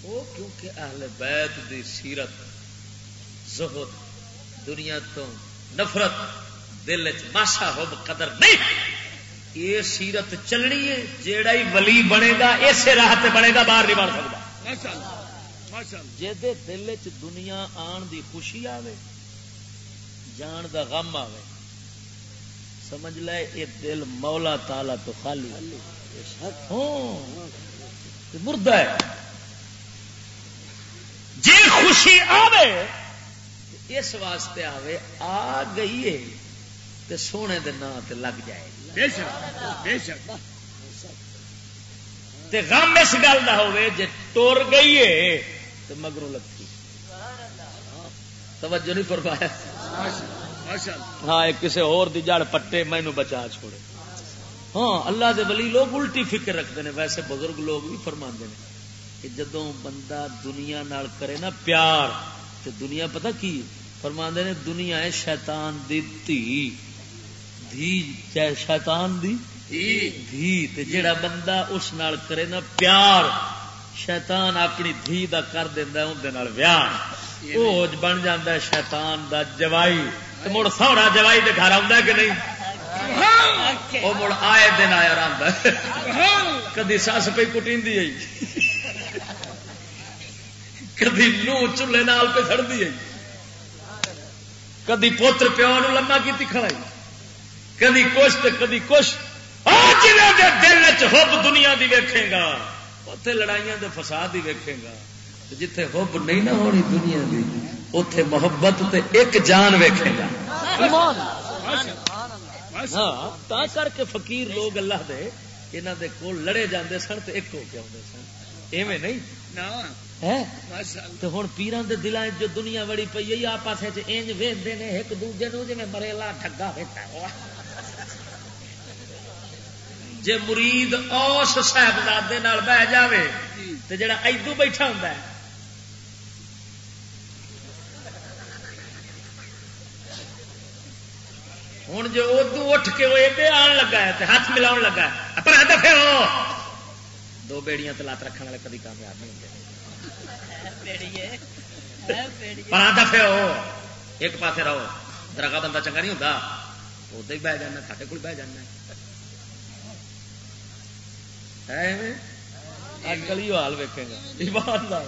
وہ کیونکہ اہل بیت دی سیرت زہد دنیا تو نفرت دل ماسا ہو قدر نہیں۔ یہ سیرت چلنی ہے جیڑا ہی ولی بنے گا اسے راہ بنے گا باہر نہیں بن سکتا۔ جی دل چ دنیا آن دی خوشی آوے جان دا غم آوے سمجھ لے یہ دل مولا تالا تو خالی ہاں مردہ ہے۔ جی خوشی آوے اس واسطے آوے آ گئی ہے تو سونے دے نا تے لگ جائے۔ بے شک بے شک۔ تے غم اس گل کا ہوے جے ٹور گئی ہے تو مگروں لگتی۔ توجہ نہیں فرمایا۔ ہاں کسی اور دی جڑ پٹے مینو بچا چھوڑے۔ ہاں اللہ دے ولی لوگ الٹی فکر رکھتے ہیں ویسے بزرگ لوگ بھی فرما نے کہ جدو بندہ دنیا نال کرے نا پیار تو دنیا پتہ کی؟ فرما نے دنیا ہے شیطان دی تھی دھی شیطان دی دھی۔ تے جڑا بندہ اس نال کرے نا پیار شیطان اپنی دھی دا کر دینا اندر ویاہ۔ وہ بن جا شیطان دا جوائی۔ مڑ سہرا جوائی دے گھر آ کہ نہیں؟ وہ مڑ آئے دن آیا رہا کدی سس پہ کٹی کدی نو چولہے نال پہ سڑتی ہے۔ کدی پوتر پیو لما کی کھڑائی کدی کچھ تو کدی کچھ دل چب دنیا دی ویکھے گا اتے لڑائیاں دے فساد ہی ویکھے گا۔ جتھے حب نہیں نہ ہونی دنیا دی اتے محبت تے ایک جان ویکھے گا۔ ہاں کر کے فقیر لوگ اللہ دے یہاں دے کول لڑے جاندے سن تو ایک ہو کے آتے سن۔ ایویں نہیں؟ تو ہوں پیران دے جو دنیا بڑی پی ہے آپس انج ہیں ایک دوجے نو جی مریلا ٹھگا ہوتا جی مرید اوس صاحبزادے بہ جائے تو جڑا ادو بیٹھا ہوں ہوں جو ادو اٹھ کے وہ ادے آن لگا ہے ہاتھ ملاؤ لگا ہے پر دو بیڑیاں تو لات رکھنے والے کبھی کامیاب نہیں ہوتے پر دفے ہو ایک پاسے رہو درگاہ بندہ چنگا نہیں ہوتا ادھر ہی بہ جانا سارے کو بہ جانا ہی حال ویکے گا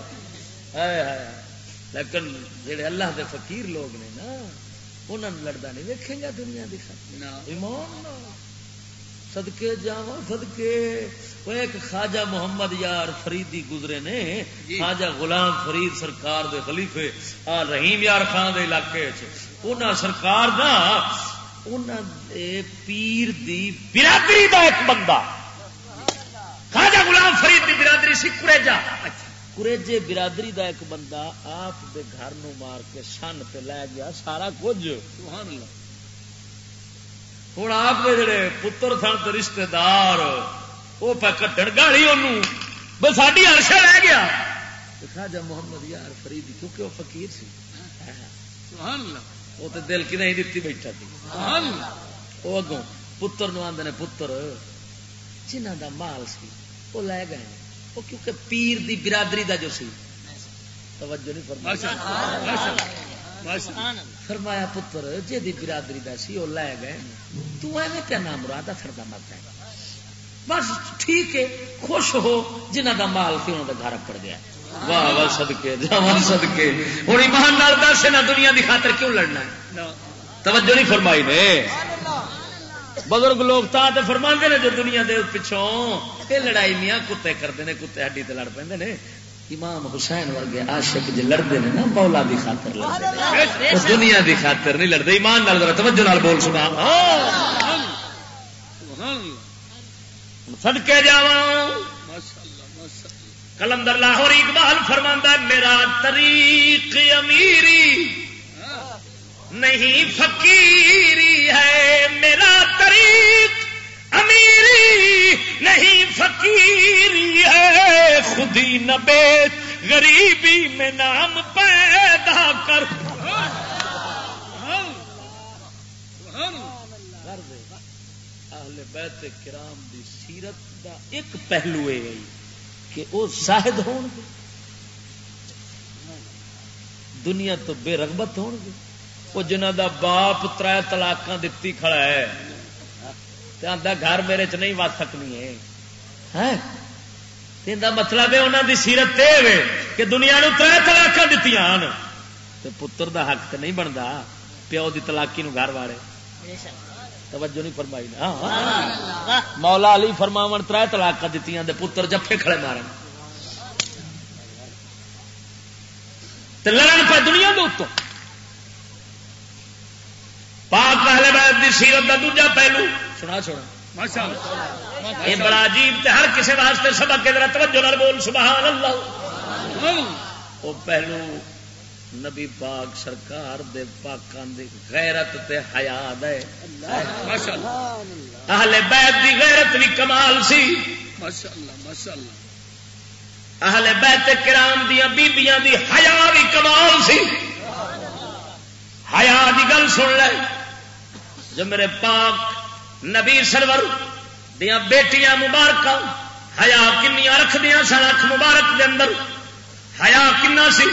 لیکن جڑے اللہ دے فقیر لوگ نے نا انہوں نے لڑتا نہیں ویکے گا دنیا کی سدکے جا سدکے وہ ایک خواجہ محمد یار فریدی گزرے نے جی۔ خواجہ غلام فرید سرکار دے خلیفے آ رحیم یار خان دے علاقے سرکار نا پیر دی برادری دا ایک بندہ۔ خواجہ غلام فرید دی برادری سی کریجا کریجے برادری دا ایک بندہ آپ دے گھر نو مار کے سن پہ لے گیا سارا کچھ۔ ہوں آپ کے جڑے پتر سن تو رشتے دار وہ پہ کٹن گاڑی ان ساری ہرشا لے گیا خواجہ محمد یار فرید کیونکہ وہ فقیر سی وہ تو دل کی نہیں دیتی بیٹھا تھی وہ اگوں پتر نو آدھے پتر جنہ دا مال سی وہ لے گئے وہ کیونکہ پیر دی برادری دا جو سی توجہ نہیں فرمایا فرمایا پتر جی برادری دا سی وہ لے گئے تو ایویں کیا نام مراد فردا مت ہے۔ بس ٹھیک ہے، خوش ہو جنہ دا مال سی انہوں دا گھر پڑ گیا۔ واہ واہ، صدقے، جاواں صدقے۔ ہن ایمان نال دس نہ دنیا دی خاطر کیوں لڑنا ہے؟ توجہ نہیں فرمائی نے۔ بزرگ لوگ تا فرما نے جو دنیا دے پچھوں یہ لڑائی میاں کتے کرتے ہیں کتے ہڈی تے لڑ پہ امام حسین ورگے عاشق جی لڑتے ہیں نا مولا دی خاطر لڑتے دنیا دی خاطر نہیں لڑتے ایمان نال توجہ نال بول سنا سدکے جا کلندر لاہور اقبال فرما میرا طریق امیری نہیں فقیری ہے میرا طریق امیری نہیں، فقیری ہے، خودی نبے غریبی میں نام پیدا کر۔ بیت کرام دی سیرت دا ایک پہلو ہے کہ وہ شاہد ہون گے۔ دنیا تو بے رغبت ہون گے۔ وہ جنہ دا باپ تر تلاک دتی کھڑا ہے آدھا گھر میرے چ نہیں وس سکنی ہے۔ مطلب ہے انہوں دی سیرت کہ دنیا نو تر تلاک دیتی پتر دا حق تو نہیں بنتا پیو دی تلاکی نو گھر والے توجہ نہیں فرمائی نا۔ مولا علی فرماو تر تلاک دیتی پتر جفے کھڑے مارے لڑن پہ دنیا دے اتوں پاک اہل بیت دی سیرت دا دوجا پہلو۔ سنا چھوڑا۔ یہ بڑا عجیب تے ہر کسی واسطے سبق کے ذرا توجہ نال بول سبحان اللہ۔ وہ پہلو نبی پاک سرکار دے پاکان دی غیرت تے حیا دے۔ اہل بیت دی غیرت بھی کمال سی۔ ماشاءاللہ ماشاءاللہ۔ اہل بیت کرام دیا بیبیاں دی حیا بھی کمال سی۔ حیا دی گل سن لے۔ جو میرے پاک نبی سرور دیا بیٹیاں مبارک ہیا کنیا رکھ دیا سن اکھ مبارک دے اندر۔ ہیا کنا سی؟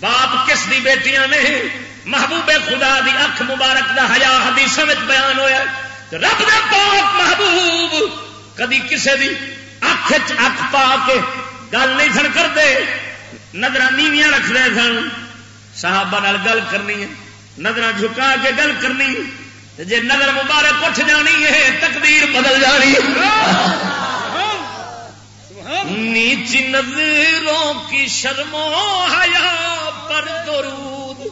باپ کس دی بیٹیاں نے محبوب خدا دی اکھ مبارک دا حیا حدیث بیان ہویا رب دا پاک محبوب کدی کسے دی اکھ اکھ پا کے گل نہیں سن کرتے۔ نظر نیویاں رکھتے سن۔ صحابہ گل کرنی ہے نظر جھکا کے گل کرنی جی نظر مبارک اٹھ جانی ہے تقدیر بدل جانی۔ نیچ نظروں کی شرمو حیا پر درود۔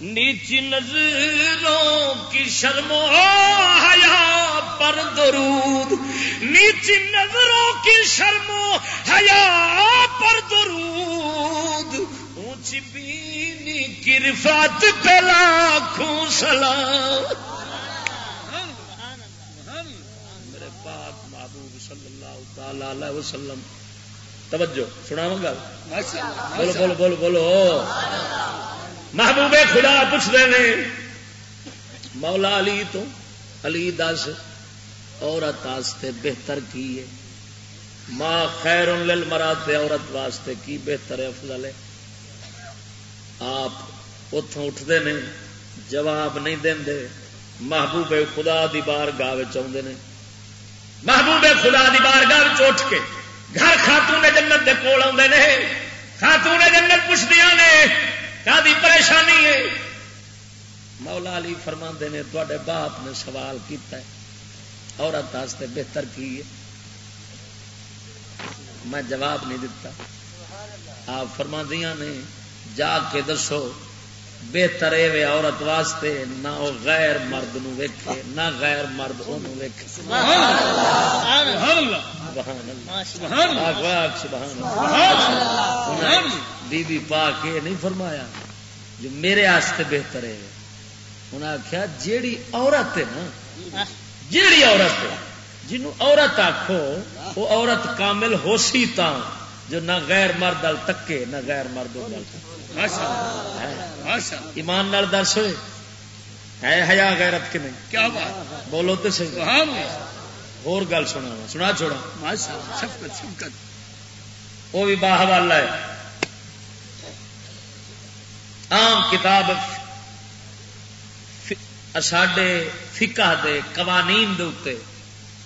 نیچ نظروں کی شرمو حیا پر درود۔ نیچ نظروں کی شرمو حیا پر درود۔ اونچی بینی کی رفات پہ لاکھوں سلام۔ وسلم۔ توجہ سنا گل بولو بولو بولو بولو۔ محبوب خدا پوچھتے ہیں۔ مولا علی تو، علی دس۔ عورت واسطے بہتر کی ہے؟ ماں خیر مراد عورت واسطے کی بہتر ہے؟ افضل ہے۔ آپ اتوں اٹھتے ہیں جواب نہیں دے محبوب خدا دی بار گاہ چاہتے ہیں محبوب خدا دی بارگاہ اٹھ کے گھر خاتون جنت کے کول آتے ہیں خاتون جنت پوچھدیا نے کیا پریشانی ہے؟ مولا علی فرما نے تے باپ نے سوال کیتا ہے۔ عورت واسطے بہتر کی ہے؟ میں جواب نہیں دتا۔ آپ فرما نے جا کے دسو بہتر ہے عورت واسطے نہ وہ غیر مرد نو ویکھے نہ غیر مرد ویکھے۔ بی بی پا کے نہیں فرمایا جو میرے آستے بہتر ہے۔ انہیں آخیا جیڑی عورت ہے نا جیڑی عورت ہے جنوں عورت آخو وہ عورت کامل ہو سی تا جو نہ غیر مرد تکے نہ غیر مرد تکے۔ ایمان نال دس ہوئے۔ ہے حیا غیرت کے نہیں؟ کیا بات؟ بولو تو صحیح۔ اور گل سنا سنا چھوڑا۔ وہ بھی باہ والا ہے۔ عام کتاب ساڈے فکا دے قوانین دے اتنے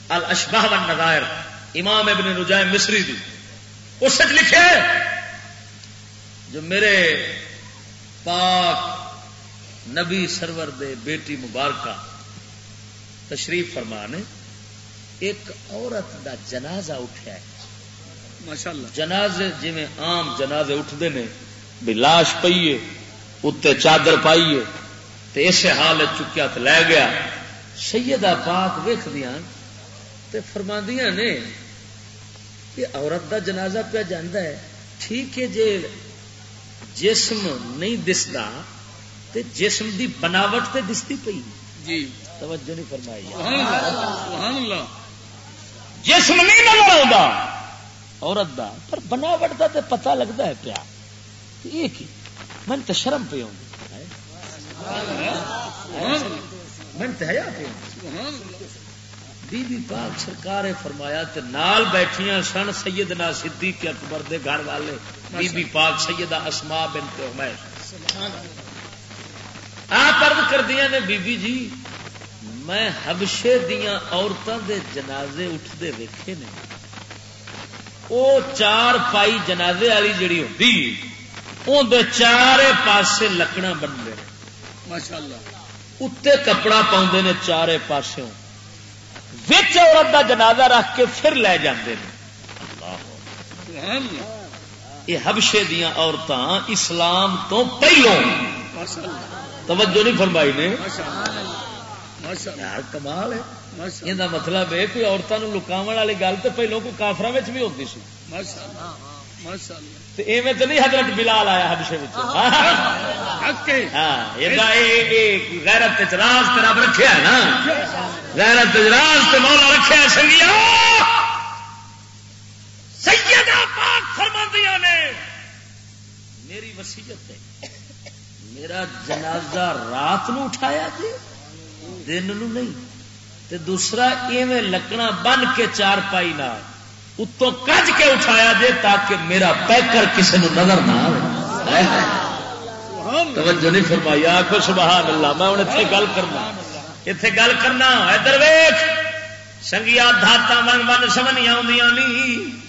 الاشباہ والنظائر امام ابن رجائے مصری دی۔ اس لکھے جو میرے پاک نبی سرور دے بیٹی مبارکہ تشریف فرما نے ایک عورت دا جنازہ اٹھا ہے۔ جنازے جی عام جنازے اٹھتے ہیں بھی لاش پیے اتنے چادر پائیے تو اسے حال چکیا تو لے گیا۔ سیدہ پاک ویخ دیا فرما نے کہ عورت دا جنازہ پہ جانا ہے ٹھیک ہے جی جسم نہیں دستا تے جسم دی بناوٹ تے دستی پئی۔ جی۔ توجہ نہیں فرمائی۔ جسم نہیں نظر آتا عورت دا پر بناوٹ دا تے پتہ لگتا ہے پیا۔ یہ کی؟ من تو شرم پہ آؤں من تو حیا پہ بی بی پاک سرکار فرمایا تے نال بیٹھیاں سن سیدنا صدیق اکبر دے گھر والے بی بی پاک سیدہ اسما بنت عمیش آپ عرض کر دیا نے بی بی جی میں حبشے دیاں عورتوں دے جنازے اٹھتے ویکھے نے۔ او چار پائی جنازے والی جڑی ہوتی اندر چارے پاسے لکڑا بن گئے ماشاء اللہ اتنے کپڑا پاؤں نے چارے پاسوں وچ عورت دا جنازہ رکھ کے پھر لے جاندے یہ حبشے دیا عورتیں اسلام تو پہلو توجہ نہیں فرمائی نے؟ یار، کمال ہے۔ یہ مطلب ہے کوئی عورتوں لکاو والی گل تو پہلو کوئی کافر بھی ہوتی سی۔ ایویں تو نہیں حضرت بلال آیا حبشے غیرت راز رب ہے نا۔ غیرت راز مولا رکھا سنگیا سیدہ پاک فرماندیاں نے۔ میری وسیعت ہے۔ میرا جنازہ رات نو اٹھایا جی دن نو نہیں۔ تے دوسرا ایویں لکڑا بن کے چار پائی نہ اتوں کج کے اٹھایا جے تاکہ میرا پیکر کسی نو نظر نہ آئے توجہ نہیں فرمائی۔ آخو سبحان اللہ میں ہوں اتنے گل کرنا۔ اتنے گل کرنا۔ ادھر ویخ سنگیا دھاتا من من سمنیا نہیں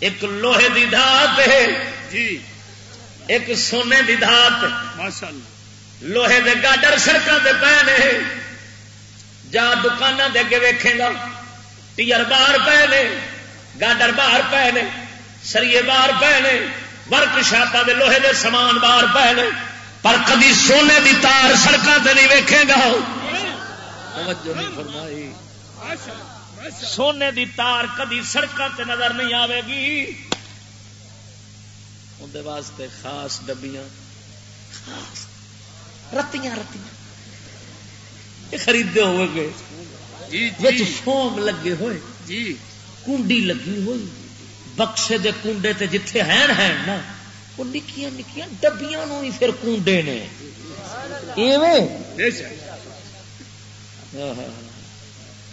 ایک لوہے دی دھات ہے۔ جی۔ ایک سونے دی دھات۔ لوہے دے گاڈر سڑکوں کے پے نے جا دکانوں دے اگے ویکھے گا۔ ٹیئر باہر پے نے گاڈر باہر پے نے سریے باہر پے نے ورک شاپا دے لوہے دے سامان باہر پے نے پر کدی سونے دی تار سڑکوں سے نہیں ویکھے گا۔ فرمائی۔ سونے دی تار کدی سڑکوں سے نظر نہیں آئے گی۔ اندر واسطے خاص ڈبیاں خاص۔ رتیاں رتیاں۔ خریدے ہوئے گئے۔ جی، جی۔ فوم لگے ہوئے۔ جی۔ کنڈی لگی ہوئی۔ بکسے دے کنڈے تے جتھے ہیں ہیں نا۔ وہ نکیاں نکیاں ڈبیاں نو ہی پھر کنڈے نے۔ ایویں۔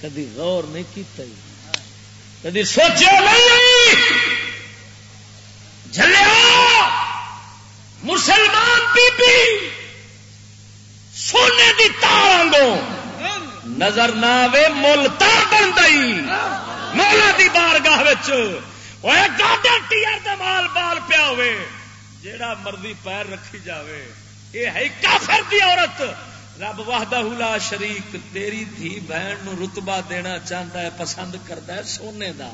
کدی غور نہیں کیتا کدی سوچا نہیں جلیا مسلمان بی بی سونے دی تاروں نظر نہ آئے مل تار بن گئی مولا دی بارگاہ ٹیئر مال بال پیا ہوئے۔ جیڑا مرضی پیر رکھی جاوے یہ ہے کافر دی عورت۔ رب واہدہ لا شریک تیری دھی بہن نو رتبہ دینا چاہتا ہے پسند کرتا ہے سونے دا۔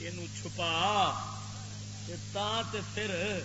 یہ چھپا۔ پھر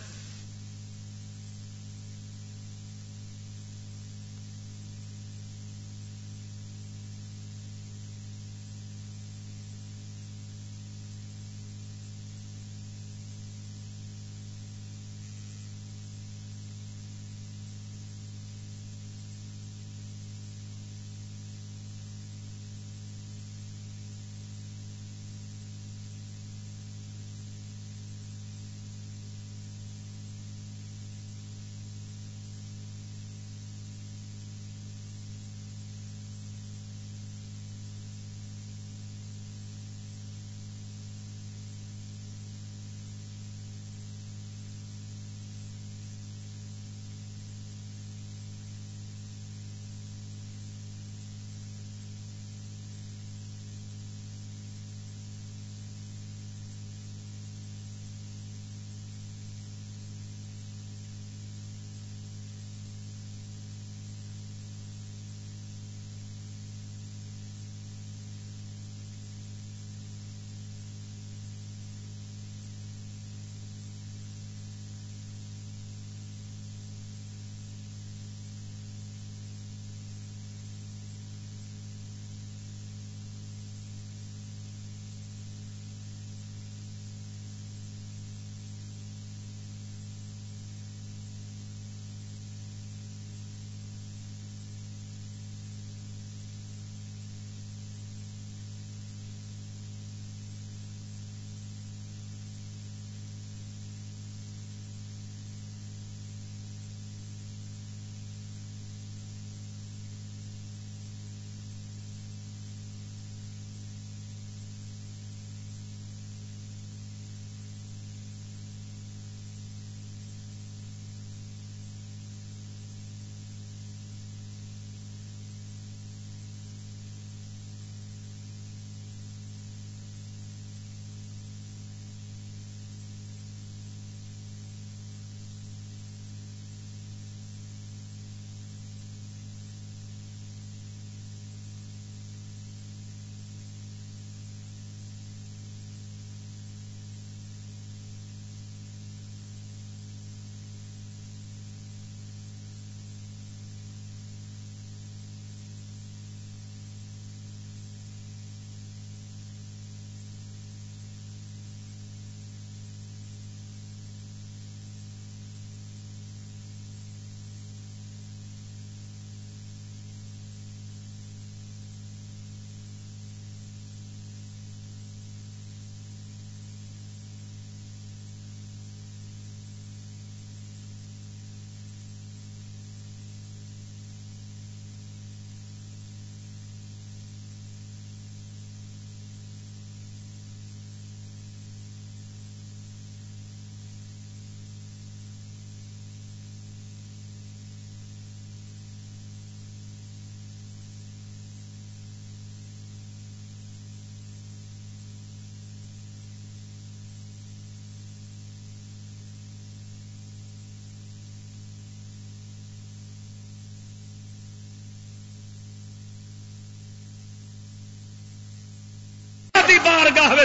بارگاہ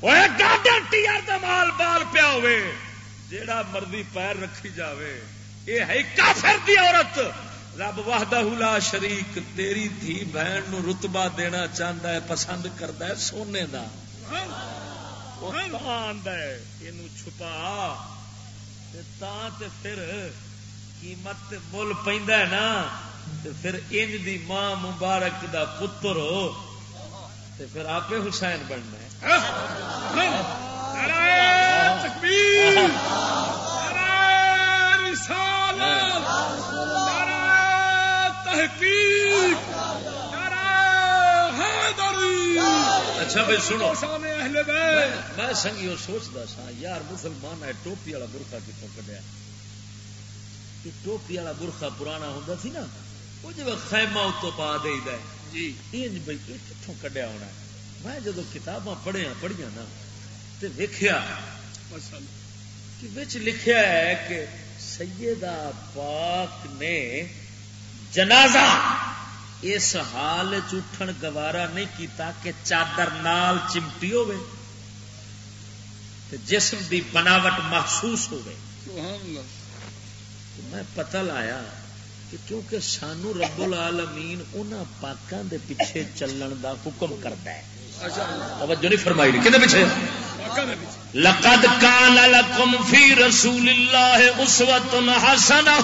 بار گاہ مال بال پیا ہوے جیڑا مرضی پیر رکھی جاوے یہ ہے کافر دی عورت۔ رب واہدہ لا شریک، تیری دھی بہن نو رتبہ دینا چاہتا ہے، پسند کرتا ہے سونے کا چھپا۔ پھر قیمت مل پہ نا۔ پھر انج دی ماں مبارک دا پتر ہو پھر آپ حسین بننا اچھا بھائی سنو۔ میں سنگی سوچتا سا، یار مسلمان ہے، ٹوپی والا برخا کتوں کٹیا ٹوپی والا برخا پرانا ہوں سی نا، وہ جب خیمہ اتو پا دے جی۔ بھائی کتوں کڈیا ہونا میں جدو کتاباں پڑھیا پڑھیا نا لکھیا ہے کہ سیدہ پاک نے جنازہ اس حال اٹھن گوارا نہیں کیتا کہ چادر نال چمٹی ہوے جسم دی بناوٹ محسوس ہو میں پتہ لایا کیونکہ سانو رب العالمین انہاں پاکاں دے پیچھے چلن دا حکم کرتا ہے۔ توجہ نہیں فرمائی کنے پیچھے؟ لقد کان لکم فی رسول اللہ اسوۃ حسنہ۔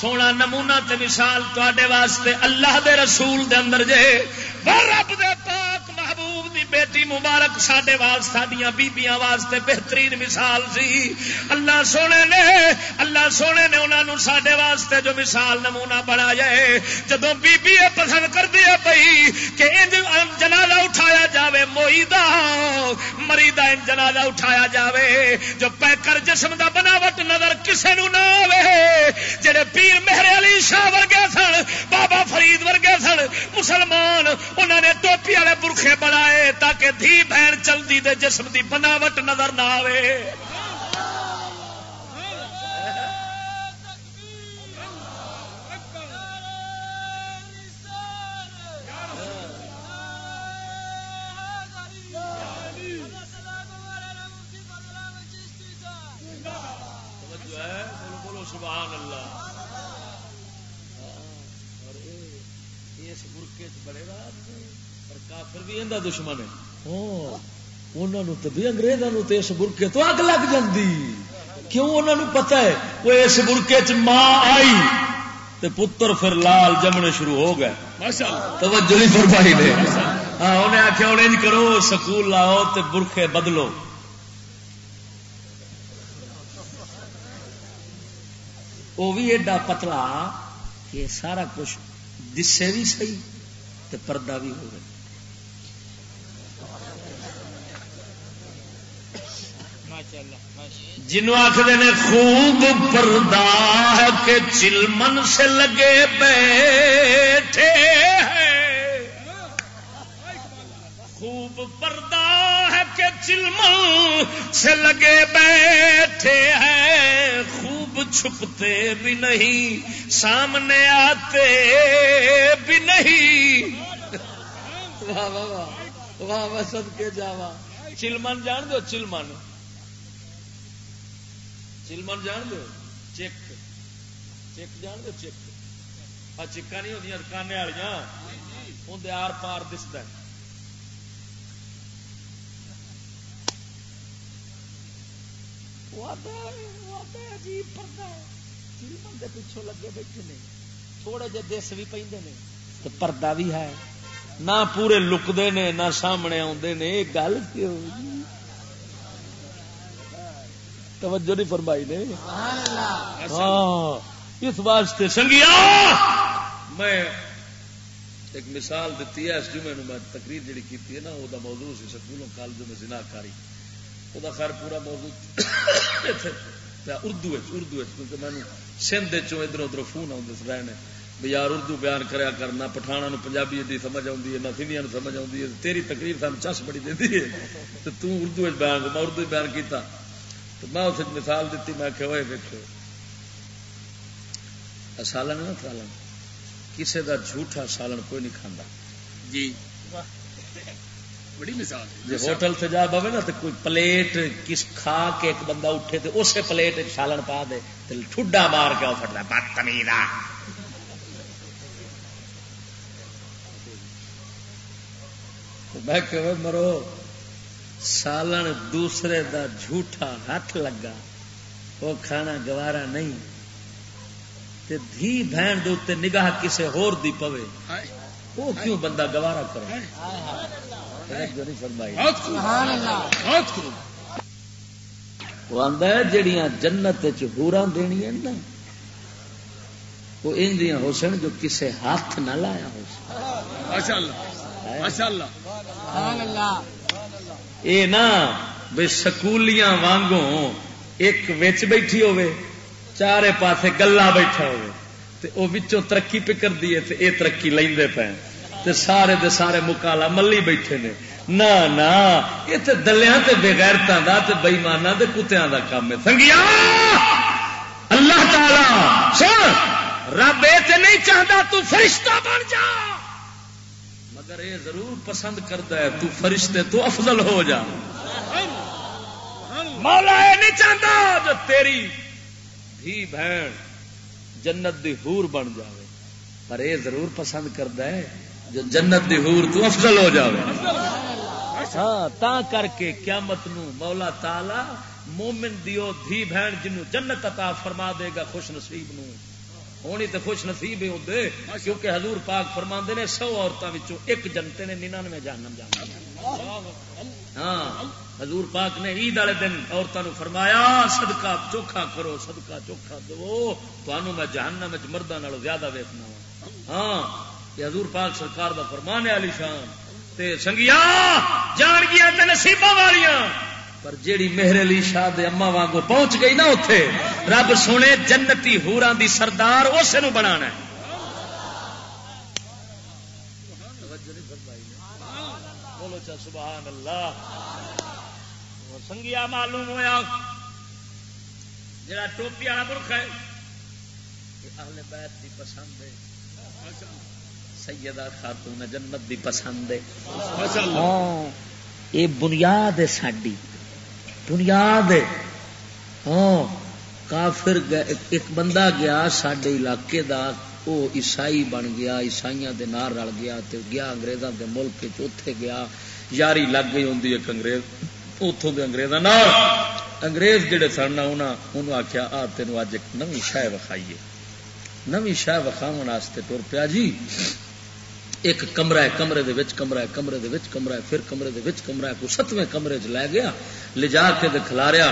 سونا نمونہ تے مثال تے واسطے اللہ دے رسول دے اندر جے۔ رب دے بیٹی مبارک سڈے سڈیا بیبیاں واسطے بہترین مثال سی۔ اللہ سونے نے، اللہ سونے نے انہوں نے سڈے واسطے جو مثال نمونہ بنا جائے جب بیبی یہ پسند کر دیا پی کہ جنازہ اٹھایا جاوے موئی دا مری دا جنازہ اٹھایا جاوے، جو پیکر جسم دا بناوٹ نظر کسے نو نہ آوے، جڑے پیر مہر علی شاہ ورگے سن، بابا فرید ورگے سن، مسلمان انہوں نے ٹوپی والے برخے بنائے تاکہ دھی بہن چلتی دے جسم دی بناوٹ نظر نہ آئے اندر دشمن ہے۔ انہوں تو بھی اگریزوں تو اس برکے تو اگ لگ جاتی کیوں انہوں نے پتا ہے؟ وہ اس برکے چ ماں آئی تے پتر پھر لال جمنے شروع ہو گئے۔ توجہ نہیں فرمائی نے۔ ہاں انہیں آخیا انہیں کرو سکول لاؤ تے برکھے بدلو۔ وہ بھی ایڈا پتلا کہ سارا کچھ دسے بھی صحیح تے پردہ بھی ہو گیا جنو آخر نے خوب پردہ ہے کہ چلمن سے لگے بیٹھے خوب پردہ ہے کہ چلمن سے لگے بیٹھے ہیں۔ خوب چھپتے بھی نہیں، سامنے آتے بھی نہیں۔ واہ واہ واہ واہ واہ سد کے جاوا چلمن جان دو، چلمن۔ چلمن جان دو چیک چیک جان دو چیک آ چکا نہیں ہوتی کانے والی اندر آر پار دستا عجیب پڑتا ہے۔ چلمن کے پچھوں لگے بیٹھے نے۔ تھوڑے جہ دس بھی پہ تو پردہ بھی ہے۔ نہ پورے لکتے نے، نہ سامنے آتے نے۔ گل کیوں؟ توجہ نہیں فرمائی نے۔ ہاں اس واسطے سنگیا میں ایک مثال دیتی ہے اس جمعے میں تقریر جڑی کی ہے نا وہ موضوع سی سکولوں کالجوں میں زنا کاری وہ خیر پورا موضوع اردو اردو کیونکہ میں سندھ ادھر ادھر فون آتے ہیں بھی یار اردو بیان کریا کرنا پٹھانا پنجابی دی سمجھ آتی ہے نہ سندھیا سمجھ آتی ہے تیری تقریر سان چس بڑی دینی ہے۔ تو تردو بیان میں اردو بیان کیتا۔ تو میں اس مثال دیتی میں کہ ہوئے دیکھو سالن نا سالن۔ کسی کا جھوٹا سالن کوئی نہیں کھانا جی۔ بڑی مثال جی ہوٹل سے جا بوے نا تو کوئی پلیٹ کس کھا کے ایک بندہ اٹھے تو اسے پلیٹ سالن پا دے تو ٹھڈا مار کے اٹھتا بدتمیز میں کہ مرو سالن دوسرے دا جھوٹا ہاتھ لگا وہ کھانا گوارا نہیں۔ تے دھی بہن دے نگاہ کسے ہور دی پوے۔ وہ کیوں بندہ گوارا کرے؟ وہ آدھا جہیا جنت چورا دنیا نا وہ اندیاں ہو سن جو کسے ہاتھ نہ لایا ہو۔ یہ نا بے سکولیاں وانگوں ایک وچ بیٹھی ہوئے چارے پاسے گلا بیٹھا ہوئے تے او وچوں ترقی پکر دیے تے اے ترقی لیندے پے تے سارے دے سارے مکالا ملی بیٹھے نے۔ نا نا یہ تے دلیاں تے بغیرتاں دا، تے بےماناں دے کتیاں دا کام ہے۔ سنگیا! اللہ تعالی، سن، رب اے تے نہیں چاہتا تو فرشتہ بن جا۔ مگر اے ضرور پسند کرتا ہے، تو فرشتے تو افضل ہو جا۔ مولا اے نہیں چاہتا جو تیری دھی بہن جنت دی حور بن جاوے۔ پر اے ضرور پسند کرتا ہے جو جنت دی حور تو افضل ہو جاوے۔ ہاں تا کر کے قیامت نو مولا تالا مومن دیو دھی بہن جنو جنت عطا فرما دے گا خوش نصیب نو۔ ہونی تو خوش نصیب ہی کیونکہ حضور پاک فرما نے سو عورتوں ایک جنتے نے ننانوے جانم جانا ہاں حضور پاک نے عید والے دن عورتوں فرمایا، صدقہ چوکھا کرو، صدقہ چوکھا دو تو میں جہنم مردوں زیادہ ویکنا ہاں یہ حضور پاک سرکار کا فرمان ہے علی شان۔ تے سنگیا، جان گیا نصیب والیاں۔ پر جیڑی میرے علی شاہ دے اما وانگو پہنچ گئی نا اتے رب سونے جنتی ہورا دی سردار اسے نو بنا بولو چا سبحان اللہ۔ سنگیا معلوم ہوا جڑا ٹوپی والا برخ ہے اہل بیت دی پسند ہے۔ سیدہ خاتون جنت دی پسند ہے۔ ہاں، یہ بنیاد ہے ساری بنیاد ہے۔ ہاں کافر ایک بندہ گیا سڈے علاقے دا وہ عیسائی بن گیا، عیسائیاں دے نار رل گیا تے گیا انگریزاں دے ملک چوتھے گیا۔ یاری لگ گئی ہوں ایک انگریز اتوں کے اگریزوں انگریز جہے سن انہوں آخیا آ تین اج ایک نو شہ وکھائیے۔ نو شہ وکھاو تر پیا جی۔ ایک کمرہ ہے کمرے دے وچ کمرہ ہے کمرے دے وچ کمرہ ہے پھر کمرے دے وچ کمرہ ہے کوئی ستویں کمرے چ لے گیا لے جا کے کھلاریا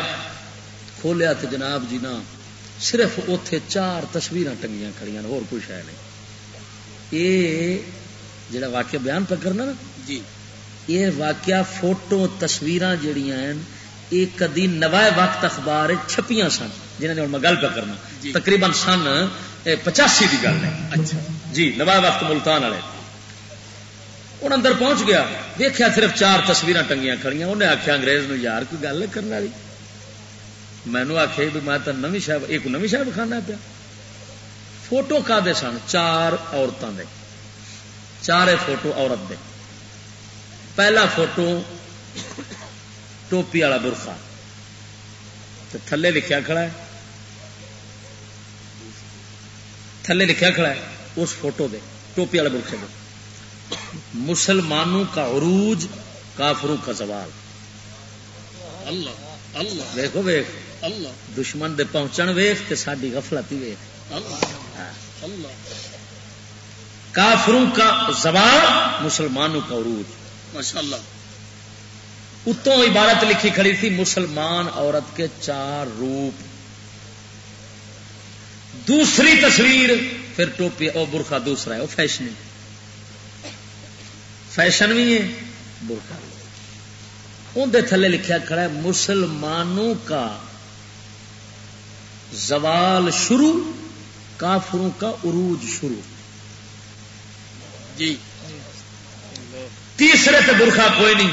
کھولیا تے جناب جی نا صرف اتے چار تصویر ٹنگیاں کھڑیاں اور کوئی شہ نہیں۔ یہ جڑا واقعہ بیان پہ کرنا نا جی۔ یہ واقعہ فوٹو تصویر جہیا یہ کدی نوائے وقت اخبار چھپیاں سن جنہوں نے میں گل پہ کرنا۔ جی۔ تقریباً سن پچاسی کی گل ہے۔ اچھا۔ جی نوائے وقت ملتان والے۔ ہوں اندر پہنچ گیا دیکھا صرف چار تصویر ٹنگیاں کھڑی انہیں آخیا انگریز نو یار کوئی گل کرنے والی مینو آخیا بھی میں تو نو شاید ایک نو شاید کھانا پیا فوٹو کا دے سن چار عورتوں دے چار فوٹو عورت دے پہلا فوٹو ٹوپی والا برخا تھلے لکھیا کھڑا ہے تھلے لکھیا کھڑا ہے اس فوٹو دے ٹوپی والے برخے دے مسلمانوں کا عروج کافروں کا سوال اللہ اللہ۔ دیکھو ویخ اللہ۔ دشمن دے پہنچن ویخ تے ساری غفلت ہی ویخ اللہ۔ کافروں کا زوال مسلمانوں کا عروج۔ اتوں عبارت لکھی کھڑی تھی مسلمان عورت کے چار روپ۔ دوسری تصویر پھر ٹوپی اور برخا دوسرا ہے وہ فیشن فیشن بھی ہے۔ برخا اندر تھلے لکھا کھڑا ہے مسلمانوں کا زوال شروع کافروں کا عروج شروع۔ جی۔ تیسرے تو برخا کوئی نہیں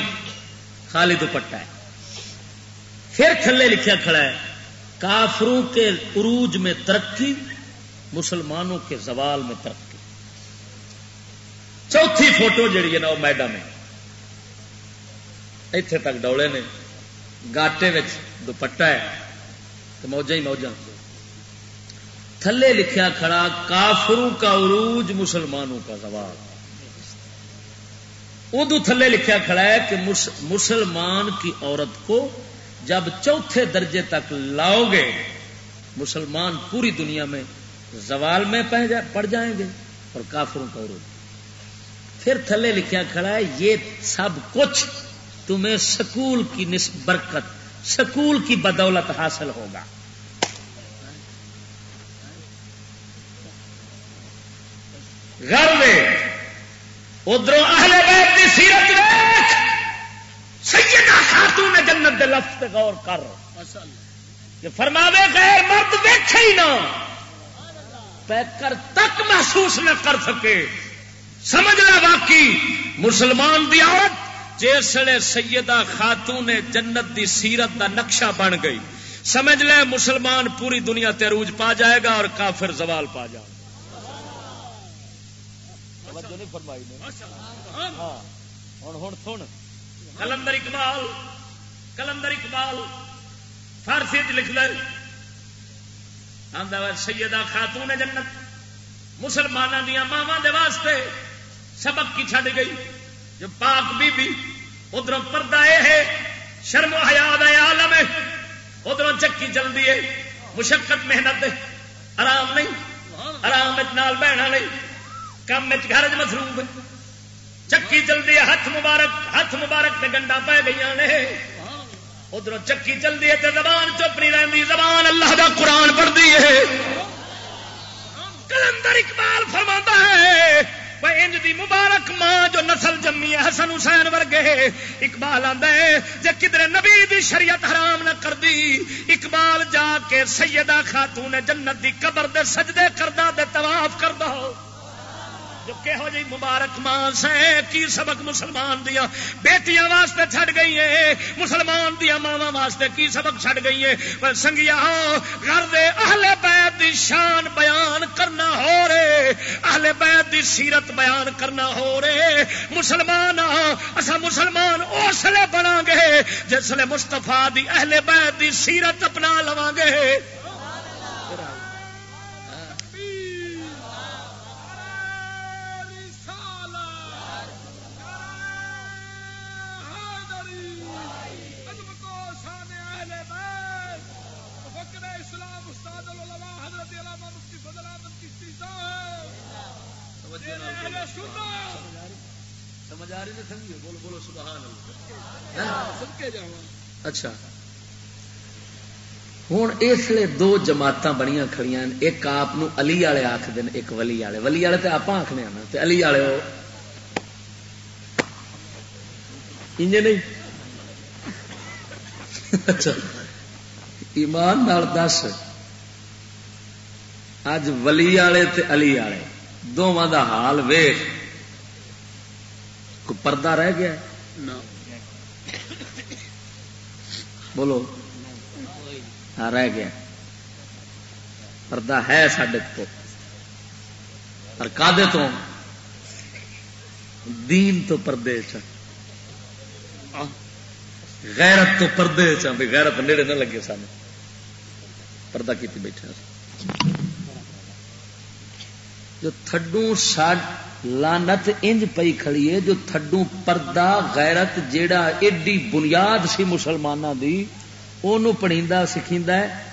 خالی دوپٹا ہے۔ پھر تھلے لکھا کھڑا ہے کافروں کے عروج میں ترقی مسلمانوں کے زوال میں ترقی۔ چوتھی فوٹو جڑی ہے نا وہ میڈم ہے۔ اتنے تک ڈولے نے، گاٹے دوپٹا ہے۔ تو موجہ ہی موجہ۔ تھلے لکھیا کھڑا، کافروں کا عروج، مسلمانوں کا سوال ادو تھلے لکھیا کھڑا ہے کہ مسلمان کی عورت کو جب چوتھے درجے تک لاؤ گے، مسلمان پوری دنیا میں زوال میں پڑ جائیں گے اور کافروں کا عروج۔ پھر تھلے لکھیا کھڑا ہے، یہ سب کچھ تمہیں سکول کی برکت، سکول کی بدولت حاصل ہوگا۔ گھر میں، ادھر اہل بیت کی سیرت دیکھ۔ سیدہ خاتون نے جنت دے لفظ غور کر۔ کہ فرماوے، غیر مرد دیکھے ہی نہ۔ پیکر تک محسوس نہ کر سکے۔ سمجھ لے باقی۔ مسلمان دی عورت جسے سیدہ خاتون نے جنت دی سیرت دا نقشہ بن گئی۔ سمجھ لے مسلمان پوری دنیا تروج پا جائے گا اور کافر زوال پا جائے گا۔ ہاں۔ کلندر اقبال کلندر اقبال فارسی لکھ لے۔ سیدہ خاتون جنت۔ مسلمانوں دیا ماوا دے واسطے سبق کی چھڈ گئی۔ جو پاک بی بی ادھر پردہ یہ ہے، شرم و حیات ہے عالم ہے ادھر چکی چلتی ہے مشقت، محنت، آرام نہیں۔ آرام نال بہنا نہیں۔ کم گھر مصروف۔ چکی چلتی ہے ہاتھ مبارک ہاتھ مبارک نے گنڈا پی گئی نے۔ ادھر چکی چلتی ہے تو زبان چپ نہیں رہتی زبان اللہ کا قرآن پڑھتی ہے کلندر اقبال فرما ہے انج دی مبارک ماں جو نسل جمی ہے حسن حسین ورگے اقبال آدھا ہے کدھر نبی دی شریعت حرام نہ کر دی اقبال جا کے سیدہ خاتون جنت دی قبر دے سجدے کردہ دے طواف کردہ جو کہو جی مبارک ماں سے کی سبق مسلمان دیا؟ بیٹیاں واسطے چھڑ گئی ہے مسلمان دیا ماوا واسطے کی سبق چھڑ گئی ہے سنگیا گھر دے اہل بیت دی شان بیان کرنا ہو رہے اہل بیت دی سیرت بیان کرنا ہو رہے مسلمان اصا مسلمان اس لیے بنا گے جس لیے مستفا دی اہل بیت دی سیرت اپنا لوا گے۔ اچھا۔ ہوں اس لیے دو جماعت بڑی کھڑی ایک آپ علی والے آخر ایک ولی والے۔ ولی والے تو آپ آخنے آنا۔ علی والے نہیں؟ اچھا۔ ایمان نال دس۔ اج ولی والے علی والے۔ دونوں کا حال ویخ کو پردہ رہ گیا؟ بولو ہاں رہ گیا پردہ ہے سڈے کو پر کدے تو دین تو پردے چ غیرت تو پردے چ غیرت نیڑے نہ لگے سن پردہ کی بیٹھا جو تھڈو ساڈ لانت انج پئی کھڑی ہے جو تھڈو پردہ غیرت جیڑا ایڈی بنیاد سی مسلمانوں دی انہوں پڑھیندا، سکھیندا ہے۔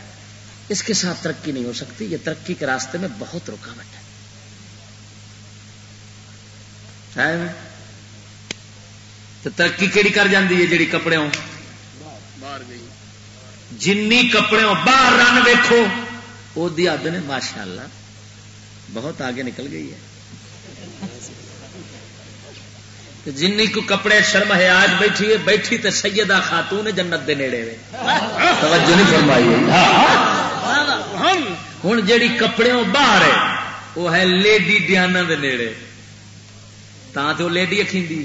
اس کے ساتھ ترقی نہیں ہو سکتی، یہ ترقی کے راستے میں بہت رکاوٹ ہے۔ تو ترقی کیڑی کر جاندی ہے جیڑی کپڑے ہوں جنی کپڑے باہر رن ویکو وہ حد نے ماشاء اللہ بہت آگے نکل گئی ہے۔ جن کو کپڑے شرم ہے آج بیٹھی ہے بیٹھی تو سیدہ خاتون جنت دے نیڑے توجہ نہیں فرمائی ہوں جیڑی کپڑے باہر ہے وہ ہے لیڈی ڈیانا دے نیڑے۔ تا تو لیڈی اکھیندی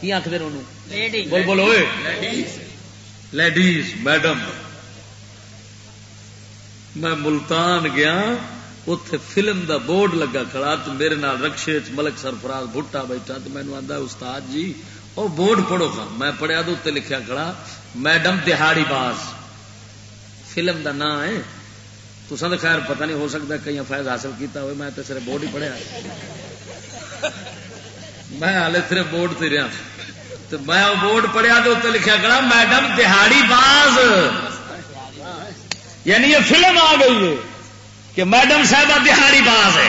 کی آخر بول بولو لیڈیز میڈم۔ میں ملتان گیا اتے فلم دا بورڈ لگا کھڑا تو میرے نال رکشے چ ملک سرفراز بھٹا بیٹھا تو مینو آتا استاد جی وہ بورڈ پڑھو گا میں پڑھیا تو اتنے لکھا کڑا میڈم دہاڑی باز فلم دا نام ہے تو سب خیر پتہ نہیں ہو سکتا کئی فائد حاصل کیتا ہوئے میں تو صرف بورڈ ہی پڑھیا میں ہالے صرف بورڈ سے رہا تو میں وہ بورڈ پڑھیا تو اتنے لکھا کڑا میڈم دہاڑی باز یعنی یہ فلم آ گئی ہے کہ میڈم صاحبہ دہاڑی باز ہے۔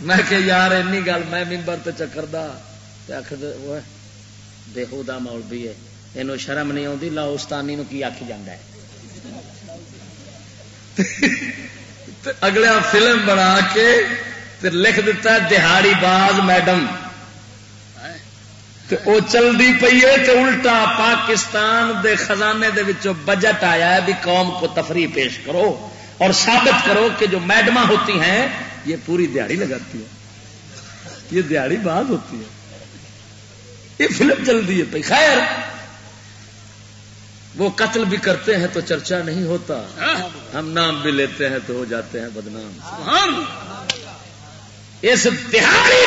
میں کہ یار این گل میں ممبر تو چکر دا آخر مول بھی ہے۔ یہ شرم نہیں آتی لاؤستانی کی آخی جانا ہے۔ اگلے فلم بنا کے لکھ دیتا ہے دہاڑی باز میڈم۔ وہ چلتی پی ہے تو الٹا پاکستان دے خزانے دے وچوں بجٹ آیا ہے بھی قوم کو تفریح پیش کرو۔ اور ثابت کرو کہ جو میڈم ہوتی ہیں یہ پوری دیہڑی لگاتی ہے یہ دیہڑی باز ہوتی ہے۔ یہ فلم چلتی ہے۔ پی خیر وہ قتل بھی کرتے ہیں تو چرچا نہیں ہوتا۔ ہم نام بھی لیتے ہیں تو ہو جاتے ہیں بدنام۔ اس دہاڑی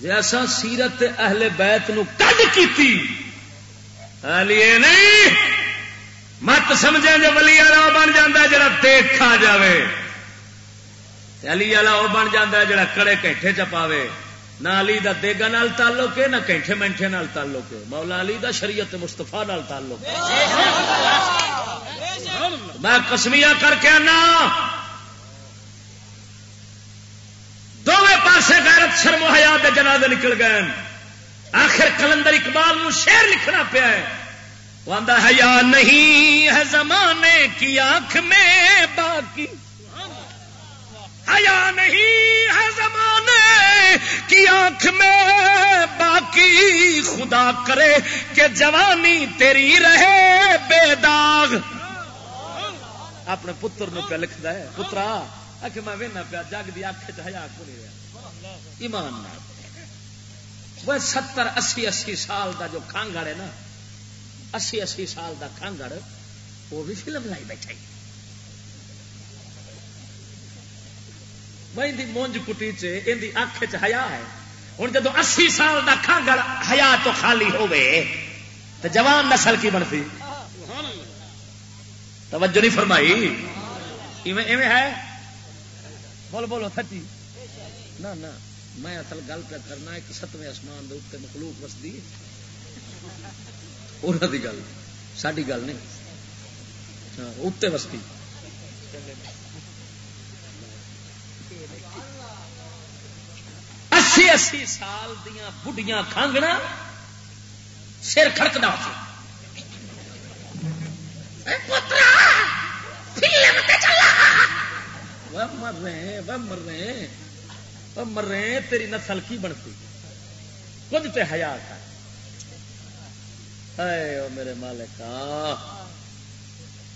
جیسا سیرت اہل بیت نو کد کی نہیں۔ مت سمجھے جو ولی والا وہ بن جا جا دیکھا جائے علی والا وہ بن جا جا کڑے کٹھے چپاوے۔ نہ علی دا دیگا نال تعلق ہے، نہ کینٹے مینٹے نال تعلق ہے۔ مولا علی دا شریعت مستفا نال تعلق ہے۔ میں کسمیا کر کے آنا۔ دونوں پاسے غیرت شرم و حیا دے جنازے نکل گئے۔ آخر کلندر اقبال نو شیر لکھنا پیا ہے۔ حیا نہیں ہے زمانے کی آنکھ میں باقی۔ حیا نہیں ہے زمانے کی آنکھ میں باقی۔ خدا کرے کہ جوانی تیری رہے بے داغ۔ اپنے پتر نو پہ لکھتا ہے، پترا آخ میں وہنا پیا، جگ دی آخ چیا کو نہیں رہا ایمان وہ ستر اسی اسی سال دا جو کانگڑ ہے نا اسی اسی سال دا کانگڑ وہ بھی فلم لائی بیٹھا میں مونج کٹی چی اکھ چیا ہے۔ ہوں جدو اسی سال کا کھانگڑ ہیا تو خالی ہوے تو جوان نسل کی بنتی۔ توجہ نہیں فرمائی؟ ایویں ہے؟ بول بولو سچی نہ نہ، میں اصل گل پہ کرنا ایک ستویں آسمان دے اتنے مخلوق وستی انہوں کی گل ساری گل نہیں اتنے وستی اسی اسی سال دیا بڑھیا کھانگنا سر کھڑکنا مر رہے مر رہے مر رہے تیری نسل کی بنتی کچھ تو ہیا تھا میرے مالک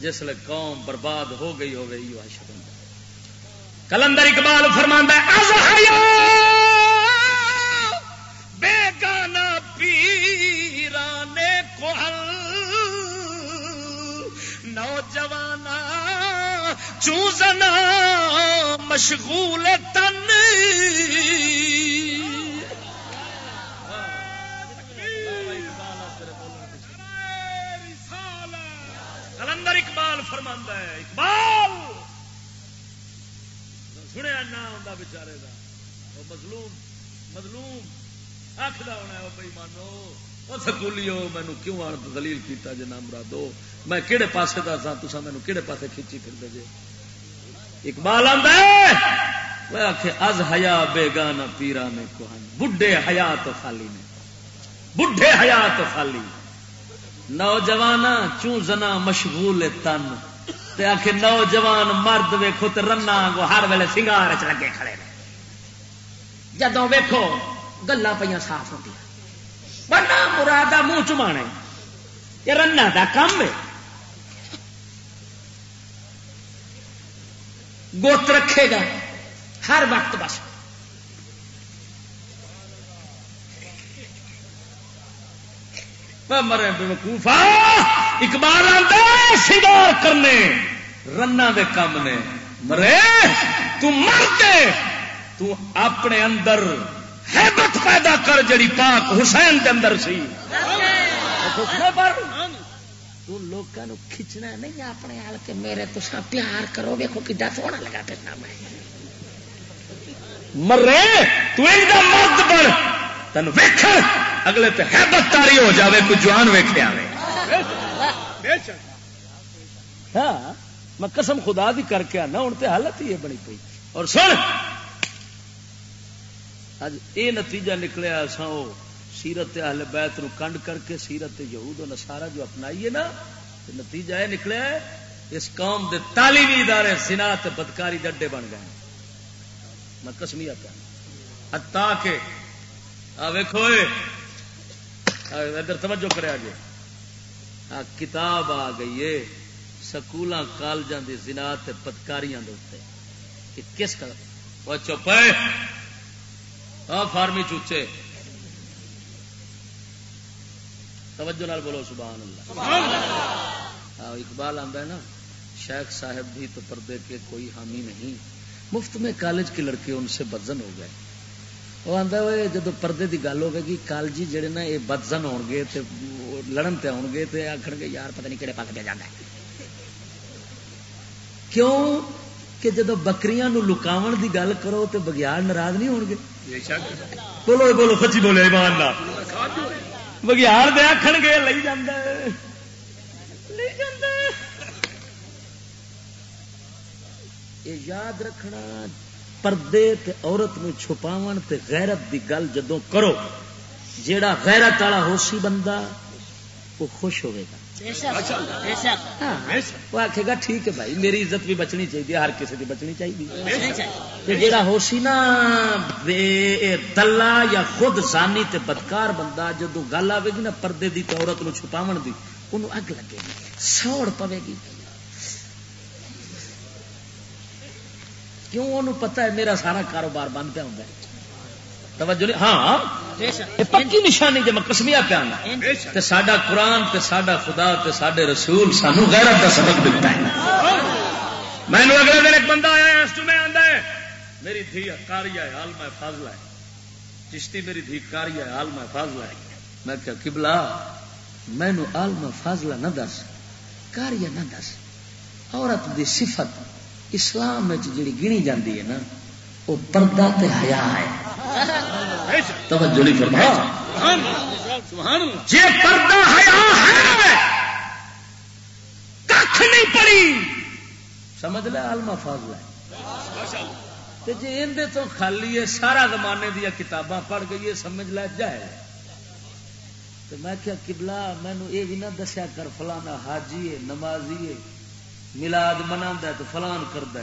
جس لیے قوم برباد ہو گئی ہو گئی کلندر اقبال فرماندہ بے گانا پیرانے کو نوجوان چوزنا مشغول تن۔ کلندر اقبال فرماندہ ہے، اقبال! سنیا نہ ہوں بچارے کا وہ مظلوم مظلوم۔ آخر ہونا وہ بھائی مانو وہ سکولی مینو کیوں آن دلیل کیتا جی نام مرادو؟ میں کہڑے پاسے کا سا تو مینو کہڑے پاسے کھینچی پھر دے اقبال آتا ہے آخ از ہیا بیگانا پیرا نے کوہن، بڈھے حیا تو خالی نے۔ بڈھے حیا تو خالی۔ نوجوان چوں زنا مشغول تن؟ تے آخ نوجوان مرد ویکھو تے رنا کو ہر ویلے سنگار چ لگے کھڑے جدو ویکھو گلا پہ صاف ہوتی بڑا مرادہ منہ چما یہ رنا کا کام ہے۔ گوت رکھے گا۔ ہر وقت بس۔ مرے بے وقوفا اقبال سنگار کرنے۔ رنا دے کام نے۔ مرے! تم مرتے تو اپنے اندر حیبت پیدا کر جڑی پاک حسین کے اندر سی۔ تو لوگوں کھچنا نہیں اپنے ہال کے۔ میرے تو پیار کرو ویکو کھا سونا لگا پھرنا میں۔ مرے! تو مرد بن۔ تین ویخ اگلے تے حیبت تاری ہو جاوے، کوئی جوان ویخ آئے ہاں میں قسم خدا دی کر کے آنا ہوں تو حالت ہی بنی پی اور سن اج یہ نتیجہ نکلیا سا وہ سیرت اہل بیت نو کنڈ کر کے سیرت یہود و نسارا جو اپنائیے نا نتیجہ یہ نکلیا ہے اس قوم دے تعلیمی ادارے سنا بدکاری ڈڈے بن گئے۔ میں کسمیا پہ ہتا کے ویکو ادھر توجہ کرے جی کتاب آ گئی ہے سکول کالجوں کی زنا پتکاریاں کس کا؟ وہ چپ فارمی چوچے۔ توجہ نال بولو، سبحان اللہ۔ اقبال آتا ہے نا، شیخ صاحب بھی تو پردے کے کوئی حامی نہیں۔ مفت میں کالج کے لڑکے ان سے بدزن ہو گئے۔ وہ آتا ہے جب پردے کی گل ہوگی گی کالجی جڑے نا یہ بدزن ہو گے لڑن تے آن گے تو آخر گے یار پتہ نہیں کہڑے پاس پہ جانا ہے کیوں کہ جدو بکریاں نو لکاون دی گل کرو تو بگیار ناراض نہیں ہو گے بولو بولو سچی بولے ایمان بگیار دے آخ گے لے یاد رکھنا پردے تے عورت نو چھپاون تے غیرت دی گل جدو کرو جیڑا غیرت والا ہو سی بندہ وہ خوش ہوئے گا۔ ہاں، وہ آخے گا ٹھیک ہے بھائی میری عزت بھی بچنی چاہیے ہر کسی کی بچنی چاہیے۔ جہاں ہو سی نا دلہ یا خود سانی تے بدکار بندہ جدو گل آئے گی نا پردے دی عورت نو چھپاو دی انہوں اگ لگے گی سوڑ پوے گی۔ کیوں انہوں پتا ہے میرا سارا کاروبار بند پہ ہوتا ہے؟ توجہ ہاں پکی نشانی جب کسمیا پیا تے ساڈا قرآن تے ساڈا خدا تے ساڈے رسول سانو غیرت سبق دیتا ہے۔ میں اگلے دن ایک بندہ آیا اس میں آتا ہے میری دھی کاری ہے حال میں فاضلہ ہے۔ چشتی میری دھی کاری ہے حال میں فاضلہ ہے۔ میں کیا کبلا میں آلما فاضلہ نہ دس کاری نہ دس۔ عورت دی صفت اسلام جڑی گنی جاتی ہے نا وہ پردہ تے حیا ہے۔ توجہ نہیں فرما جی پردہ حیا ہے کھ نہیں پڑی۔ سمجھ لے آلما فاضل ہے۔ جی اندر تو خالی ہے، سارا زمانے دیا کتاباں پڑھ گئی ہے سمجھ لے، جائے۔ تو میں کیا کبلا مینو یہ بھی نہ دسیا کر فلانا حاجی ہے، نمازی ہے۔ ملاد منا تو فلان کرد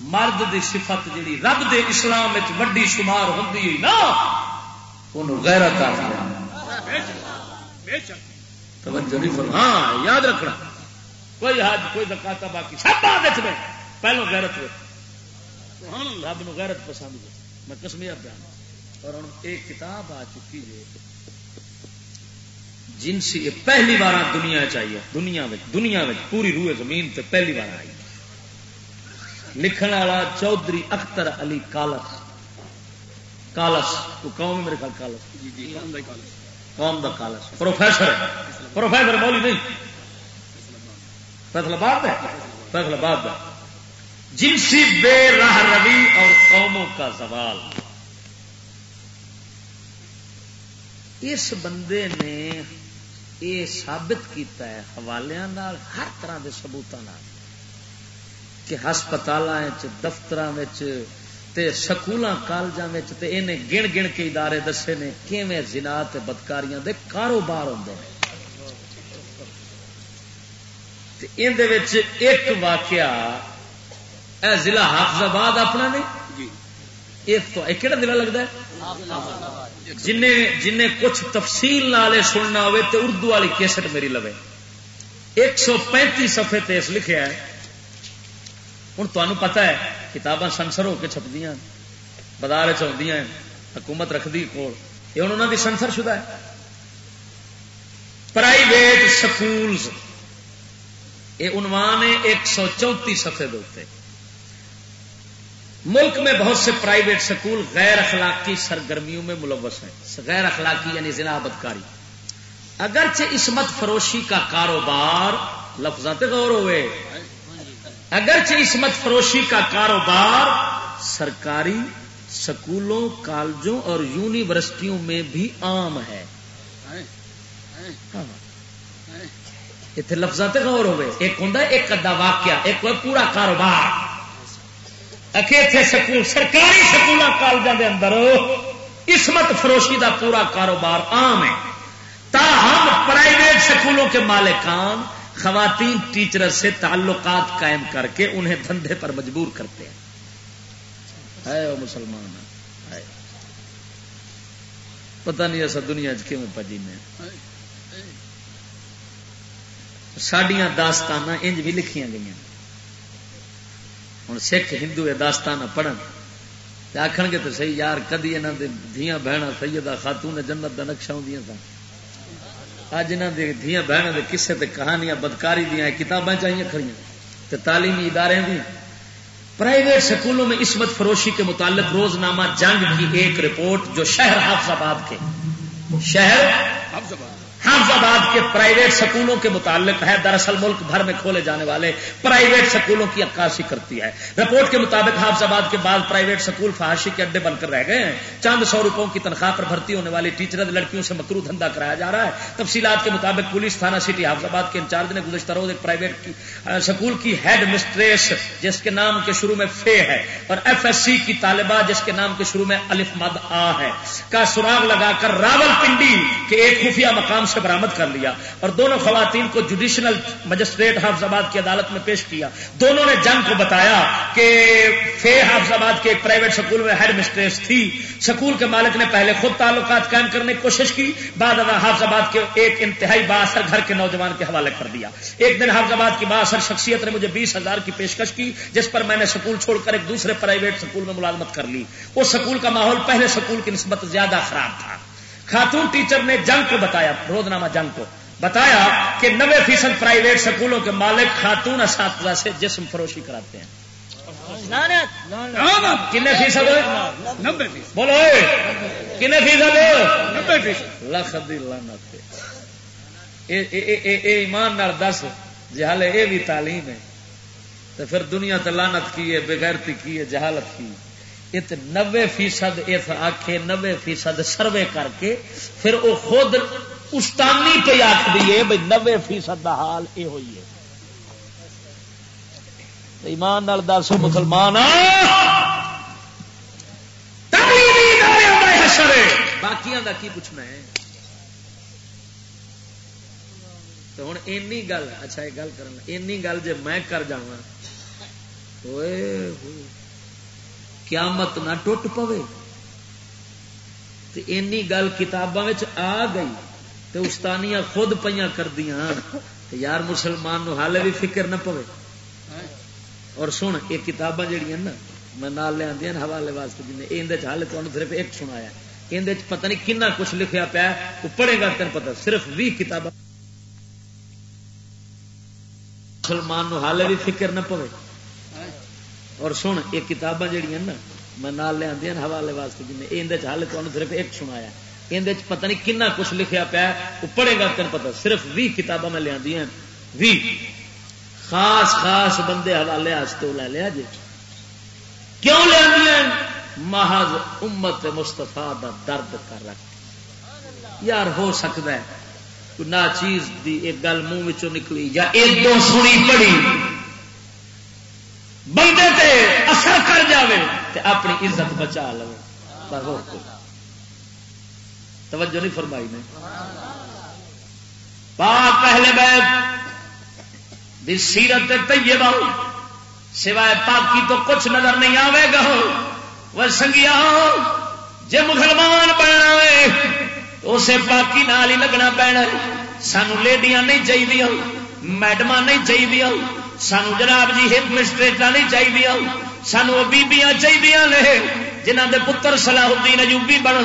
مرد دی صفت جڑی رب دے اسلام وڈی شمار ہوتی ہے نا غیرت ہاں یاد رکھنا۔ کوئی حج، کوئی دکاتا باقی سب بات میں، پہلو غیرت رب نو غیرت پسند میں کسمیا پیا اور ہوں ایک کتاب آ چکی ہے۔ جنسی پہلی بار دنیا چاہیے دنیا میں دنیا میں پوری روح زمین تے پہلی بار آئی۔ لکھن والا چودھری اختر علی کالس۔ کالس تو قوم میرے خیال کالس۔ جی، جی، قوم دا کالس۔ پروفیسر پروفیسر مولی نہیں۔ فیصلہ باد ہے۔ فیصلہ باد ہے۔ جنسی بے راہ روی اور قوموں کا زوال۔ اس بندے نے یہ ثابت کیتا ہے حوالوں ہر طرح کے سبوتوں کہ ہسپتال دفتر سکول کالجوں گن گن کے ادارے دسے نے کیویں زنا بدکاریاں دے کاروبار ہوں ایک واقعہ اے ضلع حافظ آباد اپنا نہیں جی۔ ایک تو کہڑا ضلع لگتا ہے؟ جن جن کچھ تفصیل نالے سننا ہوئے تو اردو والی کیسٹ میری لوے۔ ایک سو پینتی سفے تیس لکھا ہے ہوں تمہیں پتا ہے، کتاباں سنسر ہو کے چھپدی بازار حکومت رکھتی کول۔ یہ انہوں کی سنسر شدہ ہے۔ پرائیویٹ سکول یہ عنوان ہے ایک سو چونتی سفے دے ملک میں بہت سے پرائیویٹ سکول غیر اخلاقی سرگرمیوں میں ملوث ہیں۔ غیر اخلاقی یعنی ضلع بدکاری۔ اگرچہ عصمت فروشی کا کاروبار لفظات غور ہوئے۔ اگرچہ عصمت فروشی کا کاروبار سرکاری سکولوں، کالجوں اور یونیورسٹیوں میں بھی عام ہے۔ ہاں۔ اتنے لفظات غور ہوئے۔ ایک ہوں ایک ادا واقعہ، ایک پورا کاروبار۔ اکیتھے سکول، سرکاری سکول کالجوں کے اندر عصمت فروشی دا پورا کاروبار عام ہے۔ تاہم پرائیویٹ سکولوں کے مالکان، خواتین ٹیچر سے تعلقات قائم کر کے انہیں دھندے پر مجبور کرتے ہیں۔ ہے وہ مسلمان پتہ نہیں ایسا دنیا کیوں پجی میں۔ سڈیا داستان انج بھی لکھیاں گئی ہوں سکھ ہندو یہ داستان پڑھن آخ گے تو صحیح یار کدی یہاں دیا بہن سیدہ خاتون جنت کا نقشہ ہوں سن۔ اج یہاں دیا بہنوں کے کسے تے کہانیاں بدکاری دیا کتابیں چاہیے کھڑی تے تعلیمی ادارے دی۔ پرائیویٹ سکولوں میں عصمت فروشی کے متعلق روزنامہ جنگ کی ایک رپورٹ جو شہر حافظ آباد کے۔ شہر حافظ آباد۔ حافظ آباد کے پرائیویٹ سکولوں کے متعلق ہے، دراصل ملک بھر میں کھولے جانے والے پرائیویٹ سکولوں کی عکاسی کرتی ہے۔ رپورٹ کے مطابق حافظ آباد کے بعد پرائیویٹ سکول فحاشی کے اڈے بن کر رہ گئے ہیں۔ چند سو روپوں کی تنخواہ پر بھرتی ہونے والی ٹیچر لڑکیوں سے مکرو دھندا کرایا جا رہا ہے۔ تفصیلات کے مطابق پولیس تھانہ سٹی حافظ آباد کے انچارج نے گزشتہ روز ایک پرائیویٹ سکول کی ہیڈ مسٹریس، جس کے نام کے شروع میں فے ہے، اور ایف ایس سی کی طالبہ، جس کے نام کے شروع میں الف مد آ ہے۔ کا سراغ لگا کر راول پنڈی کے ایک خفیہ مقام سے برامد کر لیا اور دونوں خواتین کو جوڈیشنل مجسٹریٹ حافظ آباد کی عدالت میں پیش کیا۔ دونوں نے جنگ کو بتایا کہ فے حافظ آباد کے ایک پرائیویٹ سکول میں ہیڈ مسٹریس تھی۔ سکول کے مالک نے پہلے خود تعلقات قائم کرنے کی کوشش کی، بعد حافظ آباد کے ایک انتہائی باثر گھر کے نوجوان کے حوالے کر دیا۔ ایک دن حافظ آباد کی باثر شخصیت نے مجھے بیس ہزار کی پیشکش کی، جس پر میں نے سکول چھوڑ کر ایک دوسرے پرائیویٹ سکول میں ملازمت کر لی۔ اس سکول کا ماحول پہلے سکول کی نسبت زیادہ خراب تھا۔ خاتون ٹیچر نے جنگ کو بتایا روزنامہ جنگ کو۔ بتایا کہ نبے فیصد پرائیویٹ سکولوں کے مالک خاتون اساتذہ سے جسم فروشی کراتے ہیں۔ کن فیصد؟ بولو کن فیصد؟ لکھ ایمان دس جہال یہ بھی تعلیم ہے۔ تو پھر دنیا تو لانت کی ہے بغیرتی کی ہے جہالت کی ات نبے فیصد اس آخے نبے فیصد سروے کر کے پھر وہ خود استانی پہ آخ دیے بھائی نبے فیصد کا حال یہ ہوئی ہے۔ ایمان نال دسو مسلمان باقی کا کی پوچھنا ہے؟ تو ہوں این گل اچھا یہ گل کرنا گل جی میں کر جا ہوئے۔ قیامت نہ ٹوٹ پوے۔ اینی گل کتاباں آ گئی تو استانیاں خود پہ کر دیا یار مسلمان نو حالے بھی فکر نہ پوے۔ اور سن، یہ کتاباں جہیا نا میں نال لیا حوالے واسطے جن یہ حال تمہیں صرف ایک سنایا۔ یہ پتہ نہیں کنا کچھ لکھیا پیا تو پڑھے گا تین پتا صرف بھی کتاب مسلمان نو حالے بھی فکر نہ پوے۔ اور سن، یہ کتاباں جہیا نا، میں نال لیا حوالے واسطے جن یہ حال تمہیں صرف ایک سنایا یہ پتہ نہیں کنا کچھ لکھیا پیا وہ پڑھے گا تین پتا صرف بھی کتاباں میں لیا بھی خاص خاص بندے حوالے لے لیا جی۔ کیوں لیا محض امت مستفا دا درد کر رکھ۔ یار ہو سکتا ہے نہ چیز دی ایک گل منہ نکلی یا ایک دو سنی پڑی بندے تے اثر کر جاوے تے اپنی عزت بچا لو توجہ نہیں فرمائی نے۔ پاک پہلے بیت دی سیرت طیبہ سوائے پاکی تو کچھ نظر نہیں آئے گا۔ وہ سنگیا جی مسلمان بننا ہے تو اسے پاکی نال ہی لگنا پینا۔ سانو لیڈیاں نہیں چاہیے میڈم نہیں چاہیے سانو جناب جی ہیڈ مسٹریٹ نہیں چاہیے سانو بیبیاں چاہیے جنہ دے پتر صلاح الدین اجوبی بن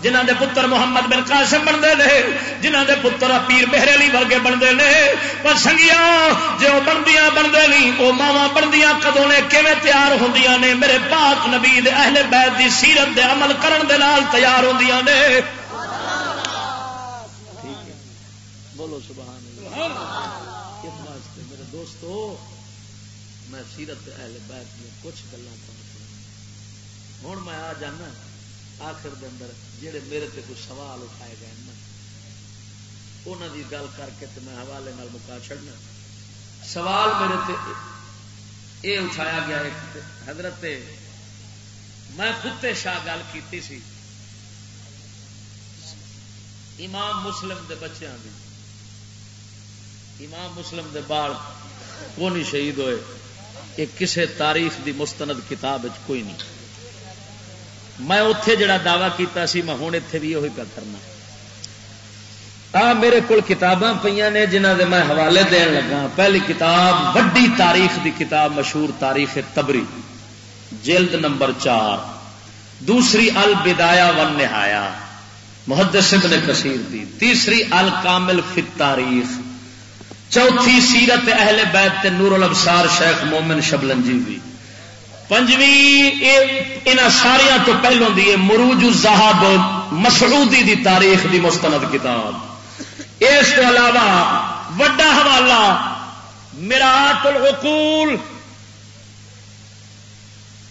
جنہ دے پتر محمد بن قاسم بنتے ہیں جنہ دے پتر پیر مہر علی ورگے بنتے ہیں پر سنگیا جو بندیاں بنتے نہیں وہ ماوا بندیاں کدوں نے کیویں تیار ہوں نے؟ میرے پاک نبی دے اہل بیت دی سیرت دے عمل کرن دے نال تیار ہوں نے۔ بولو سبحان اللہ۔ دوستو، میں سیرت اہل بیت میں کچھ گلا ہوں۔ میں آ جانا، آخر دے اندر جہے میرے تے کچھ سوال اٹھائے گئے نا انہوں کی گل کر کے تے میں حوالے نال مکا چڑنا سوال میرے تے اے اٹھایا گیا ایک حضرت میں کتے شاہ گل کی سی۔ امام مسلم دے بچیاں دی، امام مسلم دے بال کو نہیں شہید ہوئے یہ کسے تاریخ دی مستند کتاب کوئی نہیں۔ میں اتے جڑا دعوی کیتا سی، میں ہوں اتے بھی یہ پہ کرنا۔ آ، میرے کو کتاباں پہ نے جنہ دے میں حوالے دین لگا۔ پہلی کتاب، وڈی تاریخ دی کتاب مشہور تاریخ تبری، جلد نمبر چار۔ دوسری البدایا ون نہایا محدث ابن کثیر دی۔ تیسری الکامل فی تاریخ چوتھی سیرت اہل بیت نور الابصار شیخ مومن شبلنجی بھی پنجویں ان سارا تو پہلوں دی مروج زہاب مسعودی دی تاریخ دی مستند کتاب۔ اس کے علاوہ وڈا حوالہ میرات العقول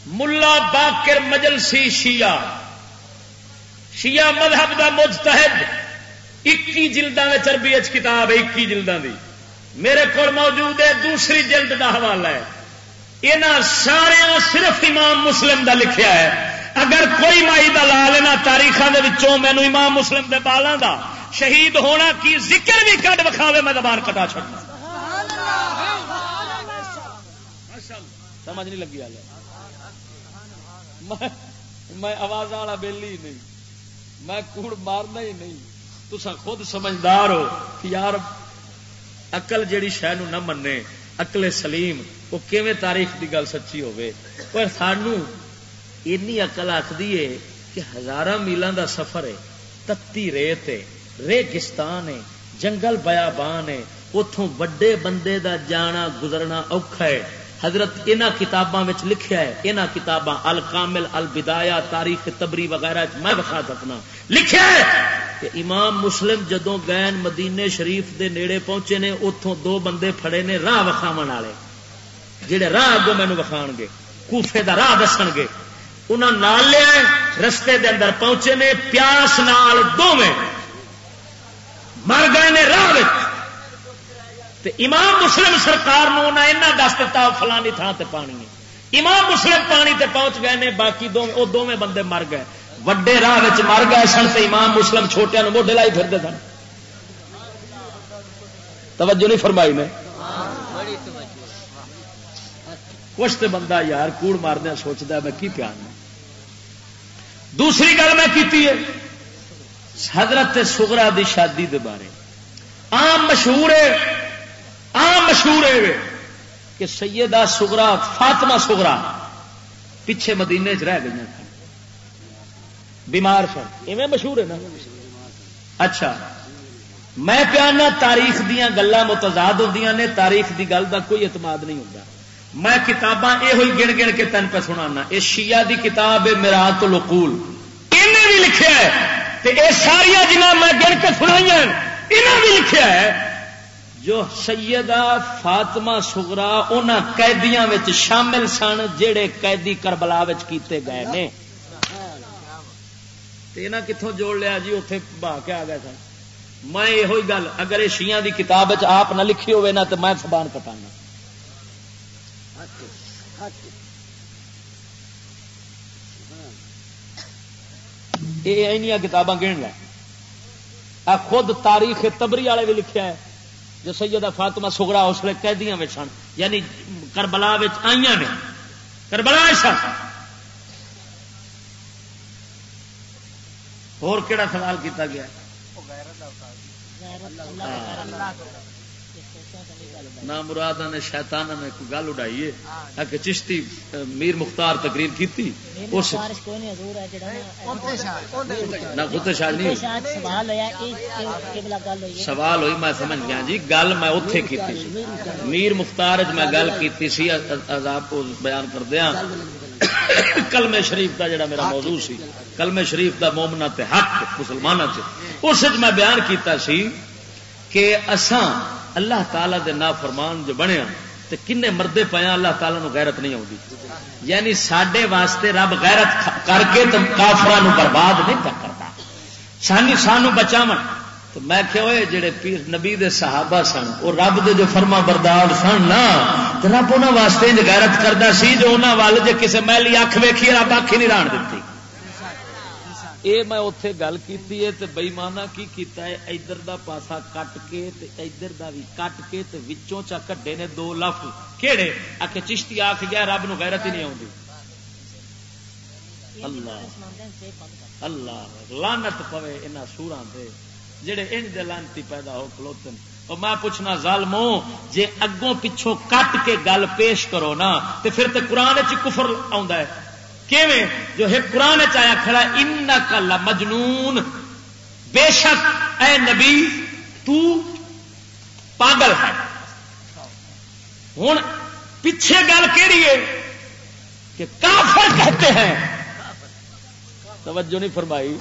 ملا باقر مجلسی شیعہ۔ شیعہ مذہب دا مجتہد اکی جلدوں میں چربی کتاب ہے اکی جلدوں دی۔ میرے کو موجود ہے، دوسری جلد دا حوالہ ہے۔ یہاں سارا صرف امام مسلم دا لکھیا ہے۔ اگر کوئی مائی دا لا لینا تاریخ مینو امام مسلم دے بالاں دا شہید ہونا کی ذکر بھی کٹ وکھاوے، میں زبان کٹا چڑنا سمجھ نہیں لگی میں آواز والا بہلی نہیں۔ میں کوڑ مارنا ہی نہیں۔ تسا خود سمجھدار ہو کہ یار اقل جیڑی شہ نہ منے اکلے سلیم، وہ کیویں تاریخ دی گل سچی ہوے پر سانو اینی اقل آخری ہے کہ ہزار میلوں دا سفر ہے، تتی ریت ہے، ریگستان ہے، جنگل بیابان ہے اتوں وڈے بندے دا جانا گزرنا اوکھا ہے۔ حضرت انہ کتاباں لکھیا ہے انہ کتاباں الکامل البدایا تاریخ تبری وغیرہ میں بخا سکنا لکھیا ہے! کہ امام مسلم جدوں گئے مدینے شریف دے نیڑے پہنچے نے اتوں دو بندے پھڑے نے راہ وکھاو والے جہے راہ اگوں مینو وکھا گے، کوفے دا راہ دس گے۔ انہوں نال لیا رستے دے اندر پہنچے نے، پیاس نال دو میں مر گئے نے راہ امام مسلم سرکار دس دتا فلانی تھان تے پانی ہے۔ امام مسلم پانی تے پہنچ گئے نے، باقی وہ دونوں بندے مر گئے۔ وڈے راہ مر گئے سن تو امام مسلم چھوٹیا موڈے لائی پھرتے سن۔ توجہ نہیں فرمائی میں کچھ تو بندہ یار کوڑ ماردیا سوچتا میں کی پیار دوسری گل میں کی حضرت سگرا دی شادی دے بارے۔ عام مشہور ہے، عام مشہور ہے کہ سیدہ سگرا فاطمہ سگرا پیچھے مدینے چ رہ گئی بیمار سن. ایویں مشہور ہے نا؟ اچھا. میں پیانا تاریخ دیا گلا متضاد ہوں نے تاریخ دی گل کا کوئی اعتماد نہیں ہوتا میں کتاباں یہ ہوئی گن گن کے تین پہ سنا یہ شیعہ دی کتاب ہے میرا تو لکول بھی لکھا ہے یہ ساریا جنہیں میں گن کے سنائی انہیں بھی لکھا ہے۔ جو سیدہ فاطمہ سگرا ان قیدیاں شامل سن جہے قیدی کربلا کیتے گئے نے۔ کتوں جوڑ لیا جی؟ اتے بہ کے آ گئے سن۔ میں یہ گل، اگر یہ شیا کی کتاب آپ نہ لکھی ہوئے نا تو میں سبان کٹانا۔ یہ کتاباں گن لیا خود تاریخ تبری والے بھی لکھا ہے، جو سیدہ فاطمہ سگڑا اس لیے قیدیاں سن یعنی کربلا آئی نے۔ کربلا سن۔ اور کہڑا سوال کیتا گیا؟ نہ مراد نے شیطان نے کوئی گل اڈائی ہے کہ چشتی میر مختار تقریر کی سوال ہوئی میں سمجھ گیا جی گل میں اتے کی میر مختار میں گل کی عذاب بیان کردیا کلمے شریف کا جڑا میرا موضوع سی کلمے شریف کا مومنا حق مسلمانوں سے اس میں بیان کیتا سی کہ اساں اللہ تعالی دے نا فرمان جو بنیا ہاں، تو کنے مردے پایا ہاں، اللہ تعالی نو غیرت نہیں آتی یعنی سڈے واسطے رب غیرت کر کے تو کافر برباد نہیں کرتا۔ سانی سانو بچاو تو میں کہ جڑے پیر نبی دے صحابہ سن وہ رب دے جو فرما بردار سن نا تو رب انہوں واسطے غیرت کرتا سی جو انہوں وال جے کسی میلی اکھ ویکھی، رب اکھ نہیں ران دیتی اے میں اتے گل کی بئیمانا کی کیتا ہے ادھر دا پاسا کٹ کے تے ادھر دا بھی کٹ کے تے وچوں چا کڈے نے دو لفظ۔ کہڑے آ کے چشتی آخ گیا، رب نو غیرت ہی نہیں آتی اللہ۔ اللہ۔ لانت پوے ان سورا دے۔ جڑے ان دے لانتی پیدا ہو کلوتن اور میں پوچھنا، ظالمو، جے اگوں پچھوں کٹ کے گل پیش کرو نا، تے پھر تے قرآن چ کفر آوندا ہے۔ کیویں؟ جو ہے قرآن چایا کھڑا ان کلا مجنون بے شک، اے نبی، تو پاگل ہے۔ ہوں پیچھے گل کہڑی ہے؟ کہ کافر کہتے ہیں۔ توجہ نہیں فرمائی۔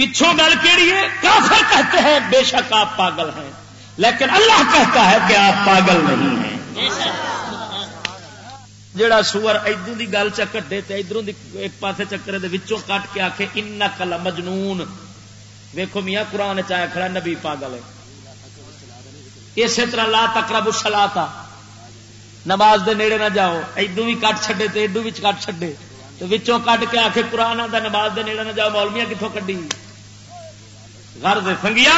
پچھوں گل کہڑی ہے؟ کافر کہتے ہیں، بے شک آپ پاگل ہیں۔ لیکن اللہ کہتا ہے کہ آپ پاگل نہیں ہیں۔ جڑا سور ادو کی گل چکے ادھر ایک پاس چکر کٹ کے آخے ان کلا مجنون ویکو میاں، قرآن چایا کھڑا نبی پاگل ہے۔ اسی طرح لا تکرا بسلا نماز دے نیڑے نہ جاؤ۔ ادو بھی کٹ چڈے تو ادو بھی کٹ چڈے تو کٹ کے آخے قرآن آتا نماز دے نیڑے نہ جاؤ مولمیا کتوں کڈی؟ دے سنگیا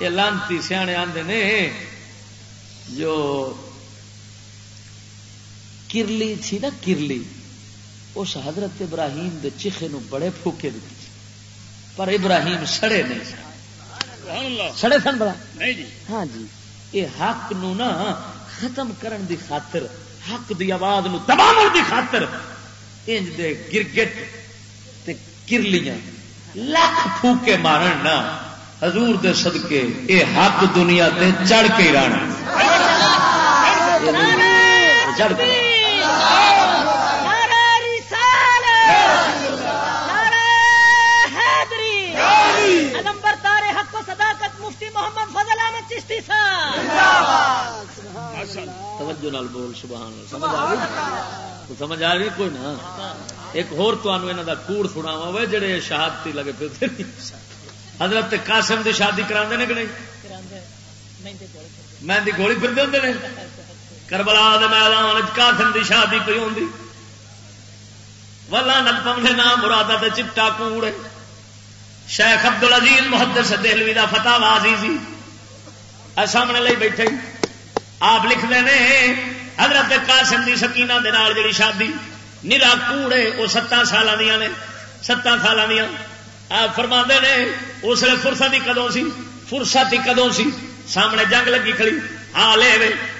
یہ لانتی سیانے آتے نے جو کرلی تھی نا کرلی اس حضرت ابراہیم دے چیخے نو بڑے پھوکے دیتی پر ابراہیم سڑے نہیں سڑے سن بڑا۔ جی۔ ہاں جی یہ حق نو نا ختم کرن دی خاطر حق دی آواز نو تباہ دی خاطر انج دے گرگٹ تے کرلیاں۔ لاکھ پھوکے مارن نا حضور دے صدقے اے حق دنیا تے چڑھ کے رانا چڑھ کے۔ محمد فضل احمد چشتی توجہ نال بول سبحان سمجھ آ گئی سمجھ آ گئی کوئی نہ؟ ایک ہور تمہیں دا کوڑ سناوا ہوئے جڑے شہادتی لگے پھرتے حضرت قاسم دی شادی کرا کہ نہیں؟ میں گولی پھرتے ہوں کربلا دے میدان قاسم دی شادی پی ہوں ولا نت پمنے نام مرادہ تے چپٹا کوڑ شیخ ابد العزیز محدث دہلوی کا فتح سی سامنے لے بیٹھے۔ آپ لکھتے ہیں حضرت قاسم دی سکینہ دے نال جڑی شادی۔ نیلا کوڑے وہ ستان سال دیا نے ستان سال دیا فرما نے اس لیے فرصت ہی کدوں سی فرصت ہی کدوں سی سامنے جنگ لگی کھڑی ہاں لے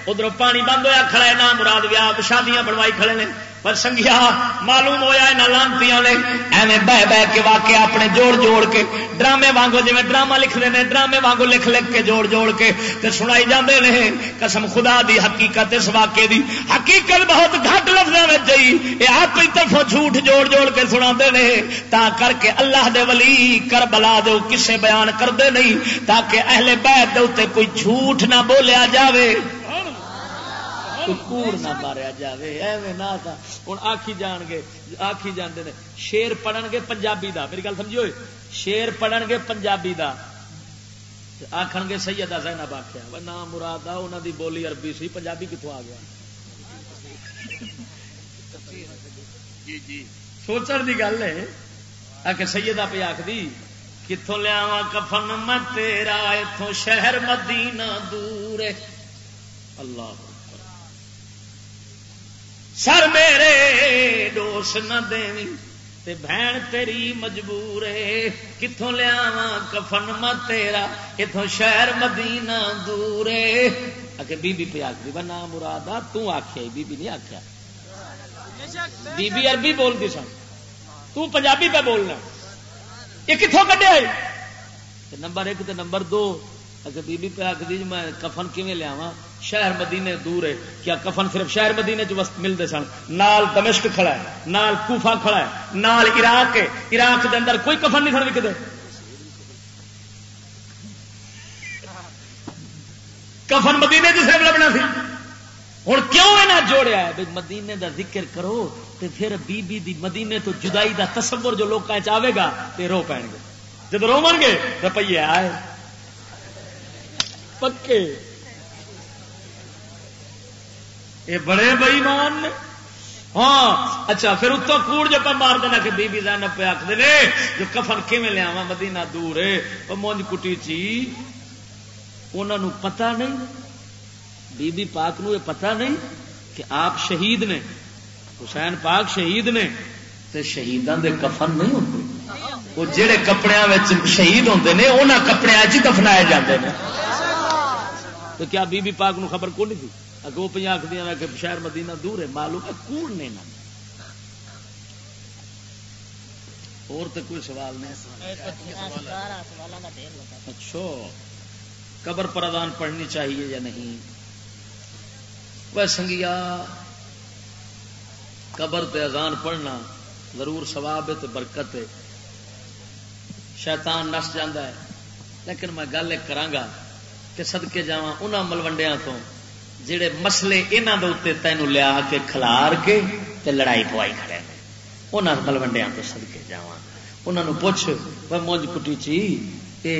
ادھر پانی بند ہوا کھڑا ہے نہ مراد ویا شادیاں بنوائی کھڑے نے پر سنگیا، معلوم ہوا یہاں لانتی نے۔ ایویں بہ بہ کے واقع اپنے جوڑ جوڑ کے۔ ڈرامے وانگو جی ڈرامہ لکھتے ہیں ڈرامے وانگو لکھ لکھ کے جوڑ جوڑ کے تے سنائی جاندے نے۔ قسم خدا دی حقیقت اس واقعے دی۔ حقیقت بہت گھٹ لفظ میں جی یہ آپ ہی طرفوں جھوٹ جوڑ جوڑ کے سنا نے۔ تا کر کے اللہ دے ولی کر بلا دو کسے بیان کرتے نہیں تاکہ اہل بیت دے اتنے کوئی جھوٹ نہ بولیا جاوے۔ کوڑ نہ ماریا جائے ایویں نہ ہوں آخی جان گے آخی جانے نے۔ شیر پڑھن گے پنجابی دا۔ میری گل سمجھو شیر پڑھن گے پنجابی دا۔ آخ گے سیدہ زینب آخیا نہ مراد انہوں دی بولی عربی سی، پنجابی کتوں آ گیا؟ جی جی۔ سوچن کی گل ہے آ کے سیدہ پہ آخری کتوں لیا کفن میں تیرا اتوں شہر مدینہ دور ہے۔ اللہ سر میرے ڈوس نہ تے بہن تیری مجبور ہے۔ کتوں لیا کفن مت تیرا؟ اتوں شہر مدینہ دور ہے۔ آگے بی بی پہ آخری بنا مراد توں آخیا بی بی نہیں آخیا بی بی عربی بولتی سن۔ تو پنجابی پہ بولنا۔ یہ کتوں کڈیا نمبر ایک تے نمبر دو۔ اگر بی بی پہ آخری میں کفن کیون لیا شہر مدینے دور ہے، کیا کفن صرف شہر مدینے چ وسط ملتے سن؟ نال دمشق کھڑا ہے، نال کوفا کھڑا ہے، نال عراق ہے۔ عراق دے اندر کوئی کفن نہیں سن وکتے کفن مدینے چ صرف لبنا سی۔ ہوں کیوں یہ جوڑیا ہے؟ بھائی مدینے دا ذکر کرو تے پھر بی بی دی مدینے تو جدائی دا تصور جو لوگ آئے گا تے رو پے جب رو من گے روپیے آئے۔ پکے۔ یہ بڑے بئی مان ہاں اچھا پھر اتوں کوڑ جو مار دینا کہ بی بی زینب پہ آخ دے جو کفن کھے لیا مدینہ دور ہے مونج کٹی چی۔ انہوں پتا نہیں، بی بی پاک نو یہ پتا نہیں کہ آپ شہید نے، حسین پاک شہید نے، تے شہیدان دے کفن نہیں ہوتے وہ جہے کپڑے شہید ہوتے ہیں انہوں کپڑے دفنا جاتے ہیں تو کیا بی بی پاک نو خبر کون نہیں تھی؟ اگر وہ پہ آخ دیا کہ شہر مدینہ دور ہے معلوم ہے کون نے اور تو کوئی سوال نہیں اچھا قبر پر ادان پڑھنی چاہیے یا نہیں؟ وہ سنگیا قبر تے اذان پڑھنا ضرور ثواب ہے تو برکت ہے۔ شیطان نس جانا ہے۔ لیکن میں گل ایک کرانگا کہ سدکے جا ان ملوڈیا تو جڑے مسلے یہاں کے تینوں لیا کے کھلار کے تے لڑائی پوائی کھڑے ہیں ان ملوڈیا تو سدکے جا انہوں پوچھ مونج کٹی چی اے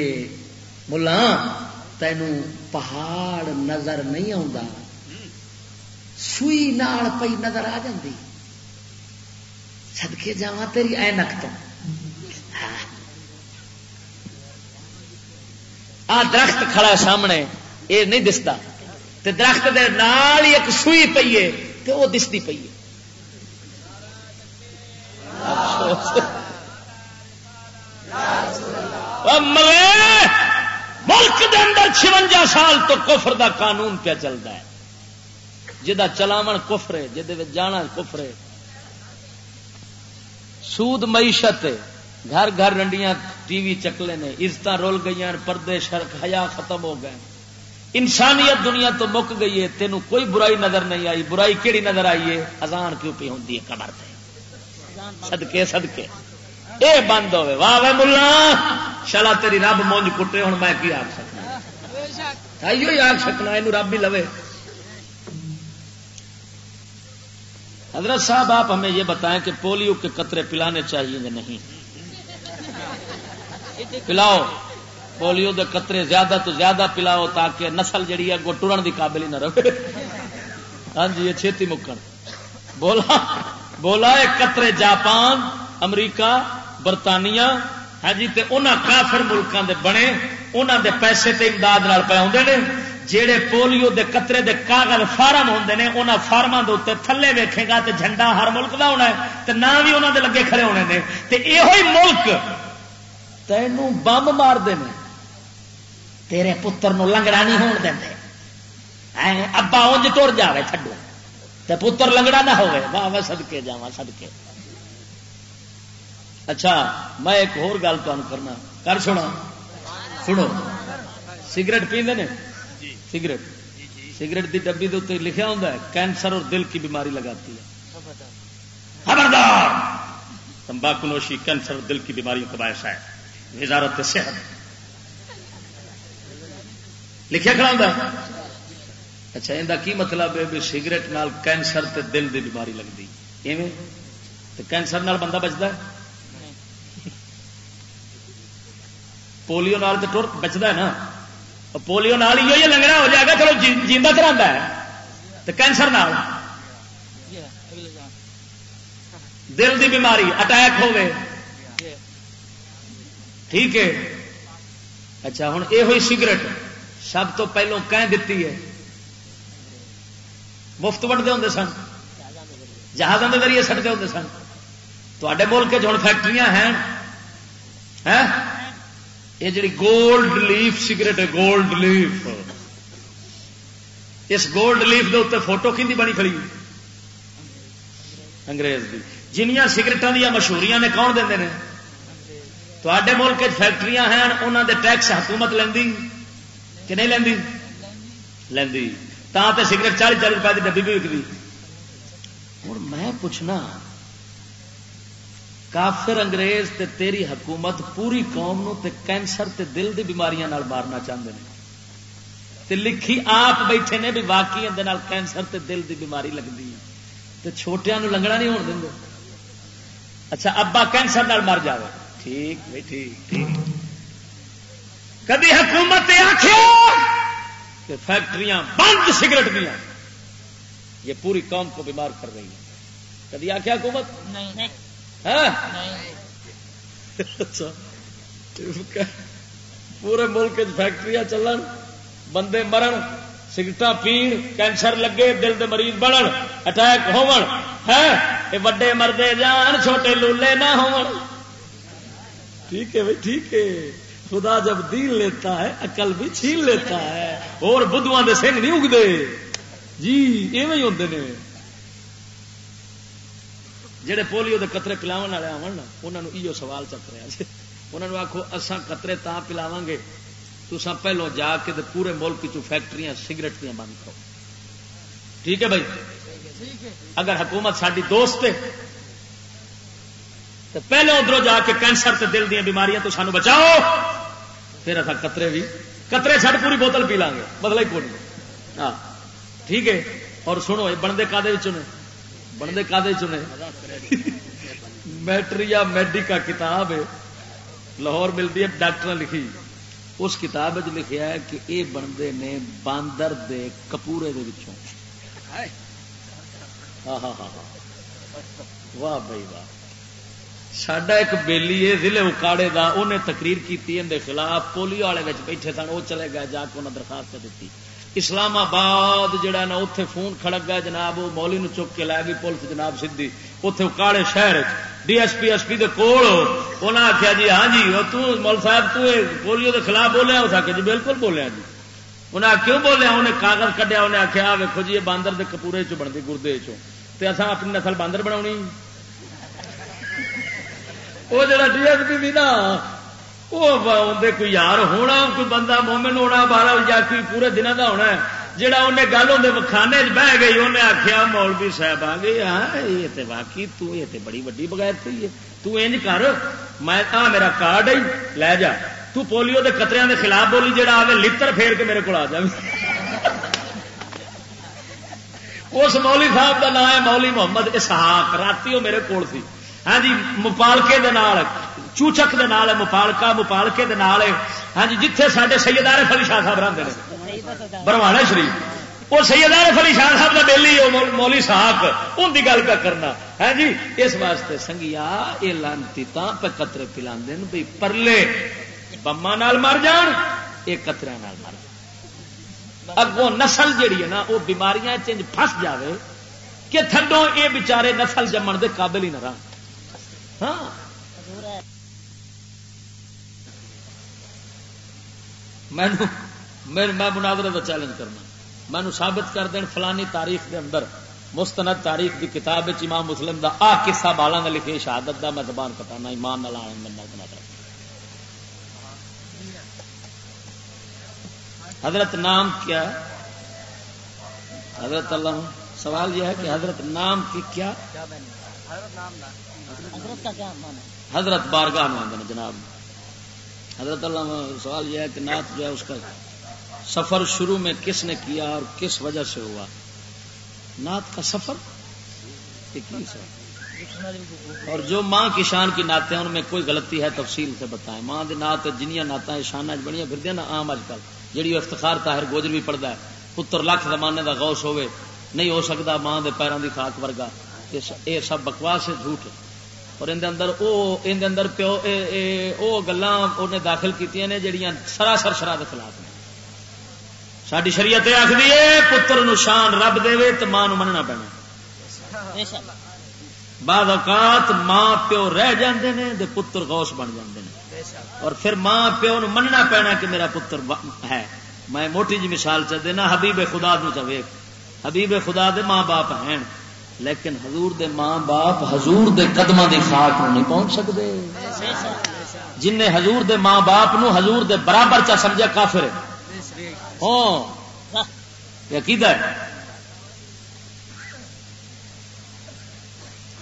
ملا تینوں پہاڑ نظر نہیں آتا سوئی نال پی نظر آ جاتی سدکے جا تیری اینک تو۔ آ درخت کھڑا سامنے یہ نہیں دستا۔ تے درخت دے نال ہی ایک سوئی پی ہے تو وہ دستی پی ہے۔ ملک دے اندر چونجا سال تو کفر دا قانون پہ چلتا ہے۔ جا چلاو کفرے جہد جانا کفرے۔ سود معیشت گھر گھر رنڈیاں ٹی وی چکلے نے عزت رول گئی پردے شرک، حیا ختم ہو گئے۔ انسانیت دنیا تو مک گئی ہے، تینوں کوئی برائی نظر نہیں آئی۔ برائی کیڑی نظر آئی ہے؟ ازان کیوں پی ہوں کمر سے سدکے سدکے اے بند ہوے واہ واہ ملا، شالا تیری رب مونج کٹے ہوں میں کی آخ سکنا؟ ہی آخ سکنا یہ رب ہی لوے۔ حضرت صاحب، آپ ہمیں یہ بتائیں کہ پولیو کے قطرے پلانے چاہیے یا نہیں؟ پلاؤ۔ پولیو دے قطرے زیادہ تو زیادہ پلاؤ تاکہ نسل جڑی ہے ٹرن کی قابل ہی نہ رہے۔ ہاں جی یہ چھتی مکن۔ بولا بولا قطرے جاپان، امریکہ، برطانیہ ہاں جی تے انہاں کافر ملکوں دے بنے، انہاں دے پیسے تے امداد پہ آدھے نے۔ جہے پولیو دے قطرے دے کاغذ فارم ہوں نے انہوں فارما کے تھلے ویکھے گا تے جھنڈا ہر ملک دا ہونا ہے۔ تے نہ بھی انہوں دے لگے کھڑے ہونے نے۔ تے یہ ملک تینوں بم مار دے تیرے پتر نو لنگڑا نہیں ہون دیں ابا انج تر جائے چڈو تے پتر لنگڑا نہ ہوئے واہ واہ سدکے جا سدکے اچھا میں ایک ہور گل تمہیں کرنا۔ کر سنا سنو۔ سگریٹ پیندے نے؟ سگریٹ۔ سگریٹ کی ڈبی کے اتنے لکھا ہوتا ہے کینسر اور دل کی بیماری لگاتی ہے۔ خبردار! تمباکو نوشی کینسر اور دل کی بیماریوں کا باعث ہے۔ وزارت صحت۔ لکھا کھڑا ہوتا اچھا یہ کی مطلب ہے بھی سگریٹ نال کینسر تے دل کی بیماری لگتی ایویں؟ کینسر نال بندہ بچتا ہے؟ پولیو نال تو ٹر بچتا ہے نا؟ پولیو نال ہی لنگنا ہو جائے گا چلو جیوا کرا ہے۔ تو کینسر نال۔ دل کی بیماری اٹیک ہو گئے ٹھیک ہے۔ اچھا ہوں یہ ہوئی سگریٹ سب تو پہلو کہہ دیتی ہے۔ مفت وٹتے ہوں سن۔ جہازوں کے ذریعے سٹتے ہوں سن۔ تے ملک ہوں فیکٹری ہیں۔ یہ جڑی گولڈ لیف، سگریٹ ہے، گولڈ لیف۔ اس گولڈ لیف کے اتنے فوٹو کی بنی کھڑی انگریز کی جنیا سگریٹان دیا مشہوریاں نے کون دے تے ملک فیکٹری ہیں انہوں دے ٹیکس حکومت لینی کہ نہیں لینی لینی تا تے سگریٹ چالی چالی روپئے کی ڈبی بھی وکتی اور میں پوچھنا، کافر انگریز تے تیری حکومت پوری قوم نو تے کینسر تے دل دی بیماریاں نال مارنا چاہتے ہیں تے لکھی آپ بیٹھے نے بھی واقعی اندر کینسر تے دل دی بیماری لگتی ہے. تے چھوٹیاں نو لنگڑا نہیں ہون دیں اچھا ابا کینسر نال مر جائے ٹھیک، بھائی ٹھیک ٹھیک۔ کبھی حکومت کہ فیکٹریاں بند سگریٹ دیا یہ پوری قوم کو بیمار کر رہی ہے۔ کبھی آخیا حکومت؟ نہیں۔ ہاں؟ اچھا۔ پورے ملک فیکٹری چلن بندے مرن سگریٹ پین کینسر لگے دل دے مریض بڑھن اٹیک ہو وڈے مردے جان چھوٹے لولے نہ ہو ٹھیک ہے بھائی ٹھیک ہے۔ خدا جب دین لیتا ہے، عقل بھی چھین لیتا ہے۔ اور بدھواں دے سنگ نہیں اگتے جی ایویں ہوتے ہیں جہے پولیو کے قطرے پلاو والے آن انہوں نے سوال چک رہا جی انہوں نے آخو اصا قطرے تا پلاو گے۔ تو سب پہلو جا کے پورے ملک چ فیکٹری سگریٹ دیا بند کرو۔ ٹھیک ہے بھائی؟ اگر حکومت ساری دوست ہے تو پہلے ادھر جا کے کینسر تے دل دیا بیماریاں تو سانو بچاؤ۔ پھر اصا قطرے بھی قطرے چھٹ پوری بوتل پی لیں گے بدلا ہی کون ہاں۔ ٹھیک ہے۔ اور سنو، یہ بنتے کادے چنے بنتے کادے چنے میٹریا میڈیکا کتاب ہے۔ لاہور ملتی ہے ڈاکٹر لکھی۔ اس کتاب لکھا ہے کہ یہ بنتے نے باندر دے کپورے دے وچوں۔ ہاں ہاں ہاں۔, ہاں۔ واہ بھائی، واہ۔ سڈا ایک بیلی ہے ضلع اکاڑے کا انہیں تقریر کی خلاف پولیو والے بیٹھے سن وہ چلے گئے جا کے انہیں درخواست دیتی اسلام آباد جہا نا اتے فون کھڑک گیا جناب وہ مولی نو چک کے لے گئی پولیس جناب سیدھی اتے کالے شہر D S P S P دے کول انہیں آخیا جی ہاں جی مول صاحب تو پولیو کے خلاف بولیا ہو سکے جی بالکل بولیا جی انہیں کیوں بولیا انہیں کاغذ کڈیا انہیں آخیا ویکو جی یہ باندر دے کپورے چ بنتی گردے چ اصا اپنی نسل باندر بنا وہ جڑا ڈی ایس پی بھی نا وہ کوئی یار ہونا کوئی بندہ مومن ہونا بارہ یا کوئی پورے دن کا ہونا جہا انہیں گل ہوں خانے بہ گئی انہیں آخیا مولوی صاحب آ گئے ہاں یہ تو واقعی تو یہ تو بڑی وڈی بغیر ہوئی ہے تو انج کر میں آ میرا کارڈ ہی لے جا تو پولیو کے قطرے کے خلاف بولی جہاں آئے لڑ پھیر کے میرے کو آ جائے اس مولی صاحب کا نام ہے مولی محمد اسحاق رات وہ میرے کو سی ہاں جی مپالکے چوچک دے نال ہے، مپالکا، مپالکے دے نال ہے۔ ہاں جی جتھے سارے سیدار فلی شاہ صاحب رہتے ہیں بروانے شریف۔ وہ سیدار فلی شاہ صاحب کا بیلی مولی ساک ان کی گل کا کرنا۔ ہے جی اس واسطے سنگیا، یہ لانتی پہ قطرے پلا بھائی پرلے۔ بما مر جان، یہ قطرے مر جان۔ اگوں نسل جیڑی ہے نا، وہ بیماریاں چنج فس جاوے کہ تھڈو یہ بچارے نسل جمن دے قابل ہی نہ رہا ہاں۔ میں مناظرے کا چیلنج کرنا۔ مینو ثابت کر دین فلانی تاریخ دے اندر، مستند تاریخ دی کتاب امام مسلم دا آ قصہ بالا نے لکھے، شہادت دا میں زبان کٹانا، ایمان مطلب نہ لانا بننا بنا حضرت نام کیا؟ حضرت اللہ سوال یہ ہے کہ حضرت نام کی کیا؟ حضرت نام بارگاہ میں جناب۔ حضرت اللہ سوال یہ ہے کہ نعت جو ہے اس کا سفر شروع میں کس نے کیا اور کس وجہ سے ہوا؟ نعت کا سفر؟ اور جو ماں کی شان کی نعتیں ہیں، ان میں کوئی غلطی ہے تفصیل سے بتائیں۔ ماں کی نعت جنیا نعت شان بڑی پھر نا آم اج کل۔ جی افتخار طاہر گوجر بھی پڑھتا ہے، پتر لاکھ زمانے کا غوث ہوے نہیں ہو سکتا ماں کے پیروں کی خاک ورگا۔ یہ سب بکواس ہے، جھوٹ اور اندر اندر او اندر اندر پیو اے اے او گلاں انہیں داخل کیتیاں نے جڑیاں سراسر شرح کے خلاف نے ساری شریعت آخری ہے پتر نو شان رب دے تو ماں مننا پینا۔ بعد اوقات ماں پیو رہ جاندے نے دے پتر غوث بن جاندے نے۔ اور پھر ماں پیو نو مننا پینا کہ میرا پتر ہے۔ میں موٹی جی مثال چ دینا، حبیب خدا نو چوے حبیب خدا دے ماں باپ ہیں۔ لیکن حضور دے ماں باپ حضور دے قدموں دی خاک نہیں پہنچ سکتے جن نے حضور دے ماں باپ نو حضور دے برابر چا سمجھا کافر ہاں۔ عقیدہ ہے۔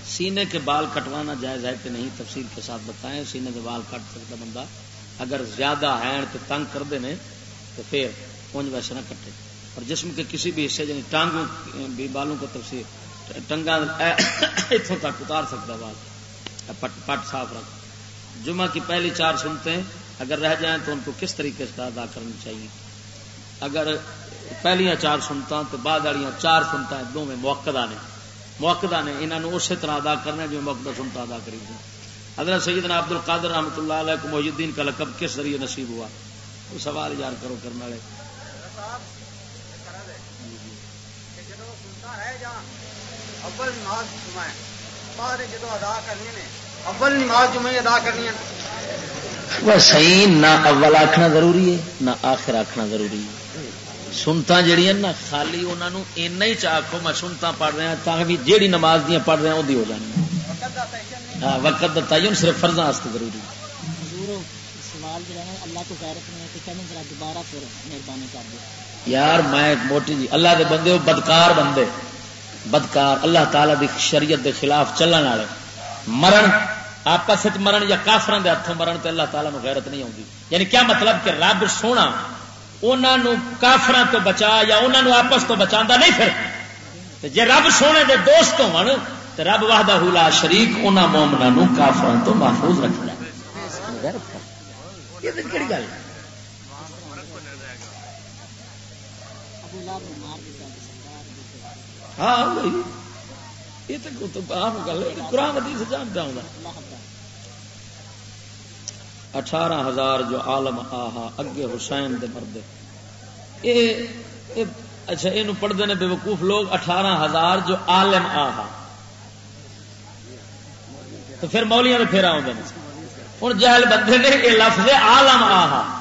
سینے کے بال کٹوانا جائز ہے کہ نہیں؟ تفصیل کے ساتھ بتائیں۔ سینے کے بال کٹ سکتا بندہ۔ اگر زیادہ ہے تو تنگ کرتے ہیں تو پھر اونج ویسے نہ کٹے۔ اور جسم کے کسی بھی حصے یعنی ٹانگوں بھی بالوں کو تفصیل ٹنگا اتوں تک اتار سکتا بال پٹ پٹ صاف رکھ۔ جمعہ کی پہلی چار سنتے ہیں اگر رہ جائیں تو ان کو کس طریقے سے ادا کرنی چاہیے؟ اگر پہلیاں چار سنتا تو بعد والی چار سنتا دو میں موقع نے۔ موقع نے انہوں نے اسی طرح ادا کرنا جو موقع سنتا ادا کری حضرت سیدنا عبد القادر رحمۃ اللہ علیہ کو محی الدین کا لقب کس ذریعے نصیب ہوا؟ وہ سوال یار کرو کرنے والے۔ صحیح نہ اول آخنا ضروری ہے نہ آخر آخنا ضروری ہے۔ سنتا جہیا نا خالی انہوں ایسا ہی چاہو میں سنتا پڑھ رہا تاکہ جیڑی نماز دیا پڑھ رہا وہ ہو جانی ہاں وقت دتا ہی صرف فرضاں ضروری یار میں موٹی جی اللہ دے بندے بدکار بندے۔ بدکار، اللہ تعالی دی شریعت دے خلاف چلن والے۔ مرن، آپس مرن یا کافران دے ہاتھوں مرن تے اللہ تعالیٰ غیرت نہیں آتی یعنی کیا مطلب کہ رب سونا انہوں کافر تو بچا یا انہوں آپس تو بچا نہیں پھر؟ جی رب سونے دے دوست ہو رب واہدہ حلا شریک انہوں مومنا کافر تو محفوظ رکھنا گل ہے؟ ہاں, ہاں یہ تو عام گل قرآن حدیث جانتا ہوں اٹھارہ ہزار جو عالم آہا، اگے حسین دے مردے۔ اے اچھا یہ پڑھتے ہیں بے وقوف لوگ اٹھارہ ہزار جو عالم آہا۔ تو پھر مولیاں دے پھیرا آدھے ہوں جہل بندے نے یہ لفظ عالم آہا۔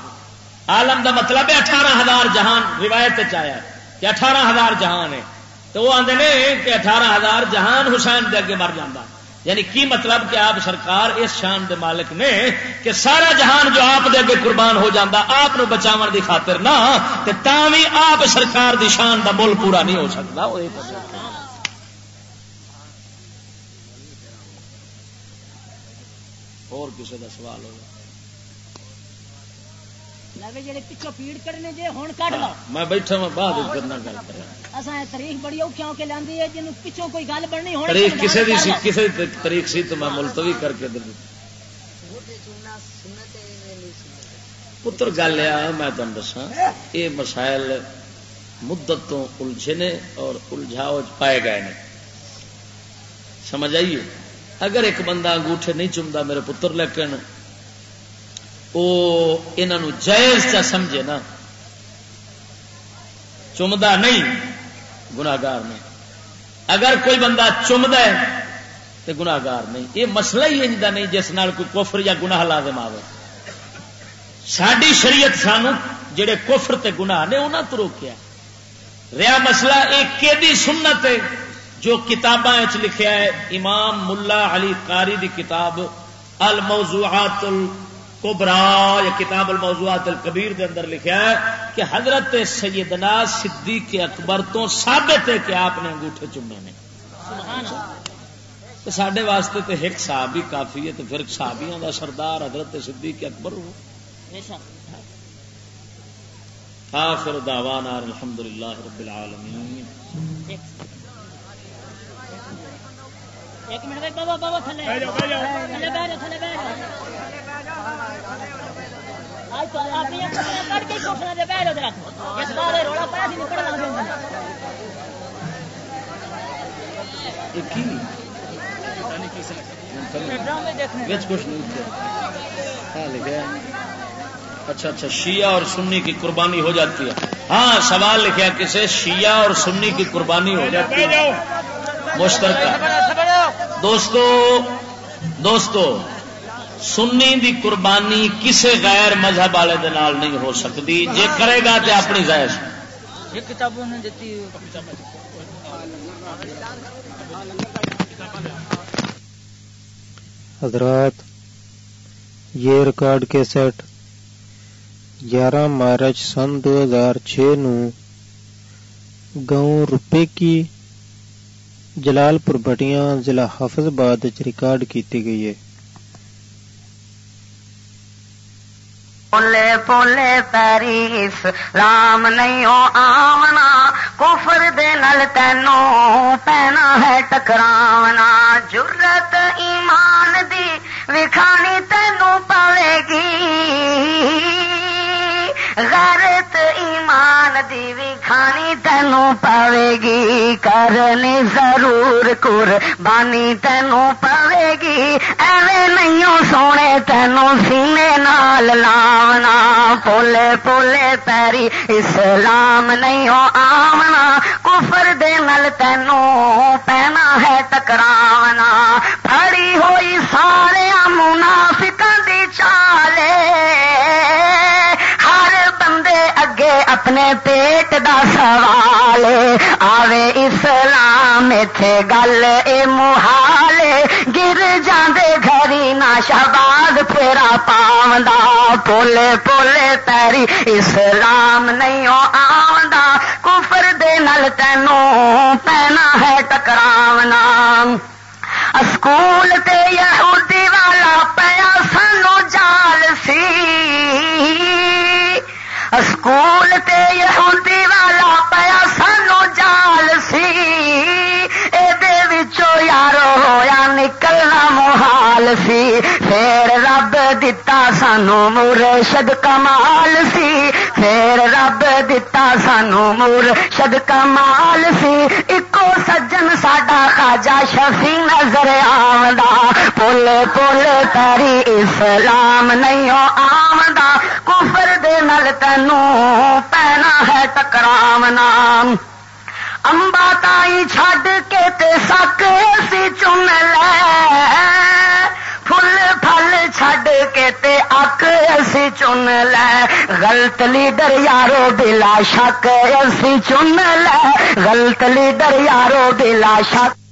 عالم دا مطلب ہے اٹھارہ ہزار جہان، روایت چایا کہ اٹھارہ ہزار جہان ہے۔ تو وہ آدھے کہ اٹھارہ ہزار جہان حسین دے اگے مر جانا یعنی کی مطلب کہ آپ سرکار اس شان دے مالک نے کہ سارا جہان جو آپ دے اگے قربان ہو جاتا آپ بچاو دی خاطر نہ بھی آپ سرکار دی شان دا مل پورا نہیں ہو سکتا۔ اور کسی کا سوال ہوگا؟ میں بیٹھا میں بعد کرنا گل تاریخ بڑی اوکھیاں کے لاندی ہے جن پچھوں کوئی گل بننی ہونی تاریخ کسے دی سی کسے تاریخ سی تو میں ملتوی کر کے پتر گل ہے میں تم دسا یہ مسائل مدت تو الجھے نے اور الجھاؤ پائے گئے نے سمجھ آئیے اگر ایک بندہ انگوٹھے نہیں چمتا میرے پتر لیکن وہ انہوں جائز چا سمجھے نا۔ چمدا نہیں گناگار نہیں۔ اگر کوئی بندہ چمد ہے تو گناگار نہیں۔ یہ مسئلہ ہی انجدہ نہیں جس نال کوئی کفر یا گناہ لازم آئے ساری شریعت سانو جڑے کفر تے گناہ نے انہوں تو روکیا۔ رہا مسئلہ ایک کہ سنت ہے جو کتاباں لکھیا ہے۔ امام ملا علی قاری دی کتاب الموضوعات کوبرا یا کتاب الموضوعات الکبیر دے اندر لکھا ہے کہ حضرت سیدنا صدیق اکبر تو ثابت ہے کہ آپ نے انگوٹھے چومے نے۔ تو سڈے واسطے تو ایک صحابی کافی ہے تو پھر صحابیوں کا سردار حضرت صدیق اکبر ہو۔ آخر دعوانا الحمد للہ رب العالمین۔ ایک منٹ بابا بابا تھلے۔ تھلے بیٹھ تھلے بیٹھ اچھا اچھا شیعہ اور سنی کی قربانی ہو جاتی ہے۔ ہاں سوال لکھا کسے شیعہ اور سنی کی قربانی ہو جاتی ہے؟ مشترکہ۔ دوستو دوستو سنی دی قربانی کسے غیر مذہب والے نہیں ہو سکتی۔ جے کرے گا تو اپنی ذائش حضرات یہ ریکارڈ کے سیٹ گیارہ مارچ سن دو ہزار چھ نو گاؤں روپے کی جلال پور بٹیاں ضلع حافظ آباد ریکارڈ کیتی گئی ہے۔ پولے پولے پیری اسلام نہیں ہو آمنا، کفر دے نل تینوں پینا ہے ٹکراونا۔ جرت ایمان دی وکھانی تینوں پاوے گی۔ غیرت ایمان دی بھی کھانی تینوں پاوے گی کرنی ضرور قربانی تینوں پاوے گی ایویں نہیں سونے تینوں سینے نال لاونا پولے پولے پیری اسلام نہیں ہو آمنا کفر دے نل تینوں پینا ہے ٹکراونا۔ پھڑی ہوئی سارے منافقاں دی چالے۔ اپنے پیٹ دا سوال آوے اسلام اتے گل، اے محال، گر جاندے گھری نہ شہباد پھیرا پاوندا پولے پولے پیری اسلام نہیں آوندا، کفر دے نل تینوں پینا ہے ٹکراونا۔ اسکول تے یہودی والا پیا سانو جال سی۔ اسکول تے یہودی والا پیا سانو جال سی۔ یارو ہویا نکلنا محال سی۔ پھر رب دتا سانو مرشد کمال سی۔ پھر رب دتا سانو مرشد کمال سی۔ اکو سجن ساڈا خاجا شفی نظر آمدا پل پل تری اسلام نہیں آمدا کفر دے نل تینوں پینا ہے ٹکراونا امبا تائی چھڈ کے تے سک سی چن لے فل پھل چھڈ کے تے اک اسی چن لے غلط لیڈر یارو بلا شک اسی چن لے غلط لیڈر یارو بلا شک